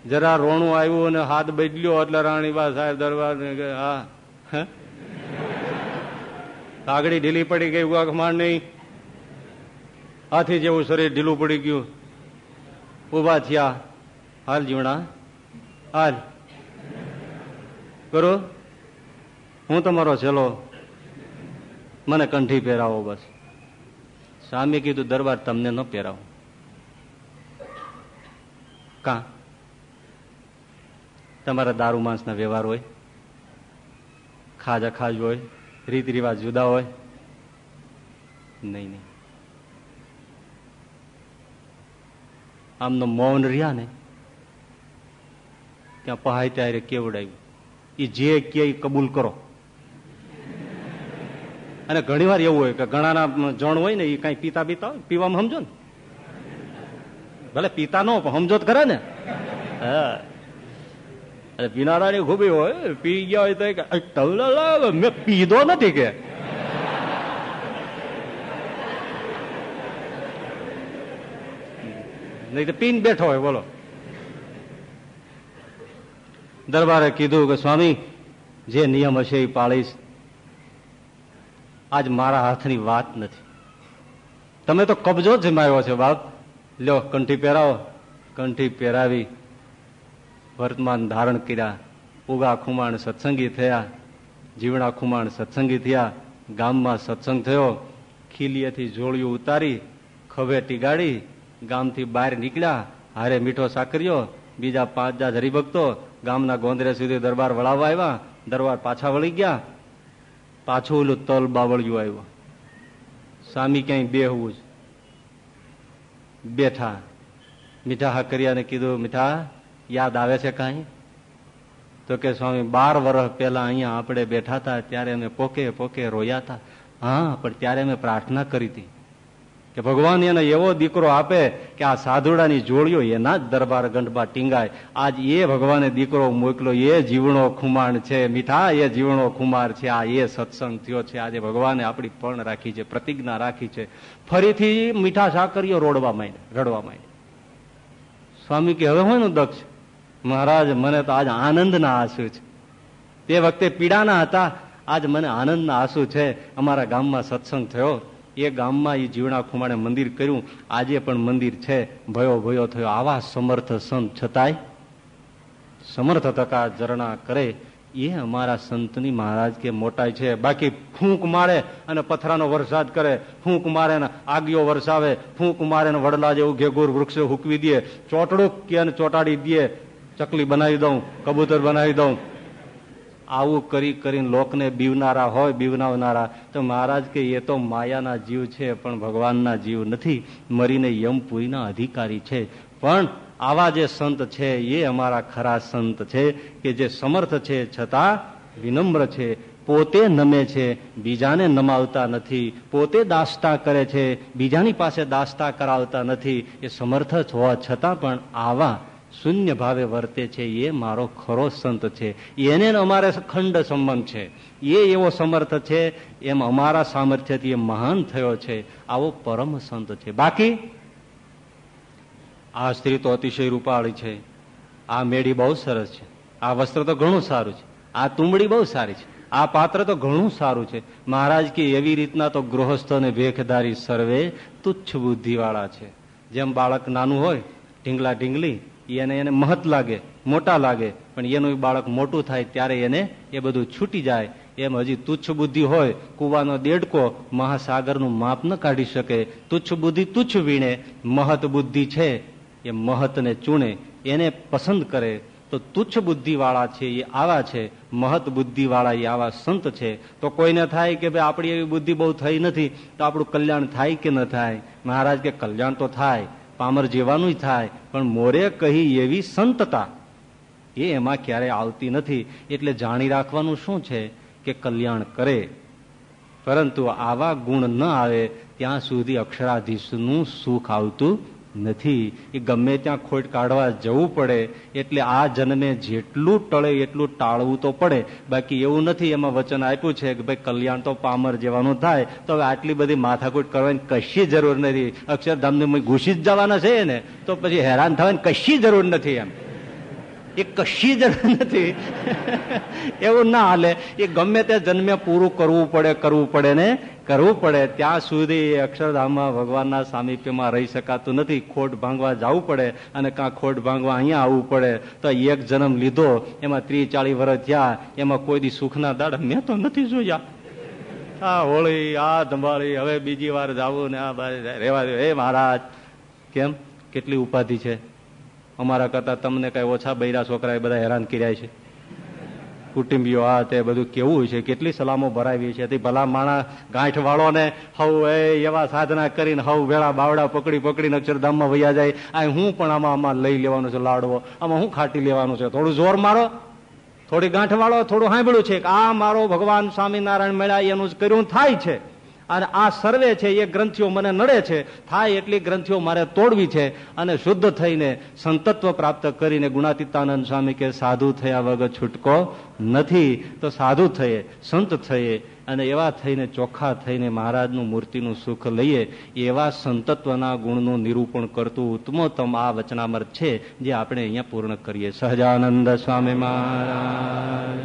જરા રોણું આવ્યું અને હાથ બદલ્યો એટલે રાણીબા સાહેબ દરબાર હા? કાગડી ઢીલી પડી ગઈ, ઉગા નહીં. હાથી જેવું શરીર ઢીલું પડી ગયું. ઊભા થયા. હાલ જીવણા. હાલ. કરો. હું તમારો છેલ્લો મને કંઠી પહેરાવો બસ. સ્વામી કીધું, દરબાર તમને ન પહેરાવો. કા? તમારા દારૂ માંસના વ્યવહાર હોય? ખાજા ખાજ હોય? રીત રિવાજ જુદા હોય? નહીં નહીં. આમનો મૌન રહ્યા ને, ત્યાં પહાય ત્યારે કેવડાવ્યું એ જે કે કબૂલ કરો. અને ઘણી વાર એવું હોય કે ઘણાના જણ હોય ને એ કઈ પીતા પીતા હોય, પીવામાં સમજો ને. ભલે પીતા નો સમજો જ ખરા ને. હા. અરે પીનારાની ખૂબી હોય, પી ગયા હોય તો કે લાવ મેં પીધો નથી કે. નહીં તો પીન બેઠો હોય, બોલો. દરબારે કીધું કે, સ્વામી, જે નિયમ હશે એ પાળીશ. આજ મારા હાથની વાત નથી. તમે તો કબજો જમાવ્યો છે, બાપ. લ્યો, કંઠી પહેરાવો. કંઠી પહેરાવી વર્તમાન ધારણ કર્યા, ઉગા ખુમાણ સત્સંગી થયા, જીવણા ખુમાણ સત્સંગી થયા, ગામમાં સત્સંગ થયો, ખીલીએથી જોળિયું ઉતારી, ખભે ટીગાડી, ગામથી બહાર નીકળ્યા, હારે મીઠો સાકર્યો, બીજા પાંચ જાત હરિભક્તો ગામના ગોંદરે સુધી દરબાર વળાવવા આવ્યા, દરબાર પાછા વળી ગયા. પાછું ઓલું તલ બાવળિયું આવ્યું. સામી ક્યાંય બેહવું જ. બેઠા. મીઠા હાકરિયાને કીધું, મીઠા યાદ આવે છે કાંઈ? તો કે સ્વામી, બાર વર્ષ પહેલા અહીંયા આપણે બેઠા હતા, ત્યારે અમે પોકે પોકે રોયા હતા. હા, પણ ત્યારે અમે પ્રાર્થના કરી હતી કે ભગવાન એને એવો દીકરો આપે કે આ સાધુડાની જોડીઓ એના જ દરબાર ગંઢમાં ટીંગાય. આજ એ ભગવાને દીકરો મોકલો, એ જીવણો ખુમાણ છે, મીઠા એ જીવણો ખુમાર છે, આ એ સત્સંગ થયો છે. આજે ભગવાને આપણી પણ રાખી છે, પ્રતિજ્ઞા રાખી છે. ફરીથી મીઠા સાકરીઓ રોડવા માંડ રડવા માંડ સ્વામી કે, હવે હું દક્ષ મહારાજ, મને તો આજ આનંદના આંસુ છે. તે વખતે પીડાના હતા, આજ મને આનંદના આંસુ છે. અમારા ગામમાં સત્સંગ થયો. એ ગામમાં એ જીવણા ખુમાણે મંદિર કર્યું. આજે પણ મંદિર છે. ભયો ભયો થયો. આવા સમર્થ સંત છતાંય સમર્થ થતા ઝરણા કરે. એ અમારા સંતની મહારાજ કે મોટાઈ છે. બાકી ફૂંક મારે અને પથરાનો વરસાદ કરે. ફૂંક મારે ને આગીઓ વરસાવે. ફૂંક મારે ને વડલા જેવું ઘેગુર વૃક્ષો હુકવી દે. ચોટડું કે ચોટાડી દે. ચકલી બનાવી દઉં, કબૂતર બનાવી દઉં. આવું કરી કરીને લોકને બીવનારા હોય, બીવનાવનારા. તો મહારાજ કે, એ તો માયાના જીવ છે, પણ ભગવાનના જીવ નથી. મરીને યમપુરીના અધિકારી છે. પણ આવા જે સંત છે, એ અમારા ખરા સંત છે, કે જે સમર્થ છે, છતાં વિનમ્ર છે. પોતે નમે છે, બીજાને નમાવતા નથી. પોતે દાસતા કરે છે, બીજાની પાસે દાસતા કરાવતા નથી. એ સમર્થ હોવા છતાં પણ આવા શૂન્ય ભાવે વર્તે છે, એ મારો ખરો સંત છે. એને અમારે ખંડ સંબંધ છે. એ એવો સમર્થ છે, એમ અમારા સામર્થ્યથી એ મહાન થયો છે. આવો પરમ સંત છે. બાકી? આ સ્ત્રી તો અતિશય રૂપાળી છે. આ મેળી બહુ સરસ છે. આ વસ્ત્ર તો ઘણું સારું છે. આ તુંબડી બહુ સારી છે. આ પાત્ર તો ઘણું સારું છે. મહારાજ કે એવી રીતના તો ગૃહસ્થ અને ભેખદારી સર્વે તુચ્છ બુદ્ધિવાળા છે. જેમ બાળક નાનું હોય, ઢીંગલા ઢીંગલી એને એને મહત લાગે, મોટા લાગે. પણ એનું બાળક મોટું થાય ત્યારે એને એ બધું છૂટી જાય. એમ હજી તુચ્છ બુદ્ધિ હોય, કુવાનો દેડકો મહાસાગરનું માપ ન કાઢી શકે. તુચ્છ બુદ્ધિ તુચ્છ વીણે, મહત બુદ્ધિ છે. એ મહતને ચૂણે, એને પસંદ કરે. તો તુચ્છ બુદ્ધિવાળા છે એ આવા છે, મહત બુદ્ધિવાળા એ આવા સંત છે. તો કોઈને થાય કે ભાઈ આપણી એવી બુદ્ધિ બહુ થઈ નથી, તો આપણું કલ્યાણ થાય કે ન થાય? મહારાજ કે કલ્યાણ તો થાય પામર જેવાનું થાય, પણ મોરે કહી એવી સંતતા. એ એમાં ક્યારેય આવતી નથી, એટલે જાણી રાખવાનું શું છે કે કલ્યાણ કરે. પરંતુ આવા ગુણ ન આવે, ત્યાં સુધી અક્ષરાધીશનું સુખ આવતું નથી. એ ગમે ત્યાં ખોટ કાઢવા જવું પડે, એટલે આ જન્મે જેટલું ટળે એટલું ટાળવું તો પડે. બાકી એવું નથી, એમાં વચન આપ્યું છે કે ભાઈ કલ્યાણ તો પામર જેવાનું થાય, તો હવે આટલી બધી માથાકૂટ કરવાની કશી જરૂર નથી. અક્ષરધામને ઘૂસી જ જવાના છે ને તો પછી હેરાન થવાની કશી જરૂર નથી એમ. એ કશી જરૂર નથી. (laughs) એવું ના હાલે. એ ગમે તે જન્મે પૂરું કરવું પડે કરવું પડે ને કરવું પડે, ત્યાં સુધી અક્ષરધામમાં ભગવાનના સામીપ્યમાં રહી શકાતું નથી. ખોટ ભાંગવા જવું પડે અને કાં ખોટ ભાંગવા અહીંયા આવવું પડે. તો એક જન્મ લીધો, એમાં ત્રીસ ચાલીસ વર્ષ થયા, એમાં કોઈ દી સુખના દાડા મેં તો નથી જોયા. આ હોળી, આ ધંભાળી હવે બીજી વાર જવું ને આ રેવા દે. હે મહારાજ, કેમ? કેટલી ઉપાધિ છે? અમારા કરતા તમને કઈ ઓછા બૈરા છોકરા બધા હેરાન કર્યા છે. કુટુંબીઓ, આ તે બધું કેવું છે? કેટલી સલામો ભરાવી છે? તે ભલા માણા ગાંઠ વાળોને હવ એ એવા સાધના કરીને હવ વેળા બાવડા પકડી પકડીને અક્ષરધામમાં વૈયા જાય. આ હું પણ આમાં આમાં લઈ લેવાનું છે લાડવો. આમાં હું ખાટી લેવાનું છે? થોડું જોર મારો. થોડી ગાંઠ વાળો થોડું સાંભળ્યું છે કે આ મારો ભગવાન સ્વામિનારાયણ મેળા એનું જ કર્યું થાય છે. અને આ સર્વે છે, એ ગ્રંથિઓ મને નડે છે. થાય એટલી ગ્રંથિઓ મારે તોડવી છે અને શુદ્ધ થઈને સંતત્વ પ્રાપ્ત કરીને ગુણાતીતાનંદ સ્વામી કે સાધુ થયા વગર છૂટકો નથી. તો સાધુ થઈએ સંત થઈએ અને એવા થઈને ચોખ્ખા થઈને મહારાજનું મૂર્તિનું સુખ લઈએ, એવા સંતત્વના ગુણનું નિરૂપણ કરતું ઉત્તમોત્તમ આ વચનામર છે જે આપણે અહીંયા પૂર્ણ કરીએ. સહજાનંદ સ્વામી મહારાજ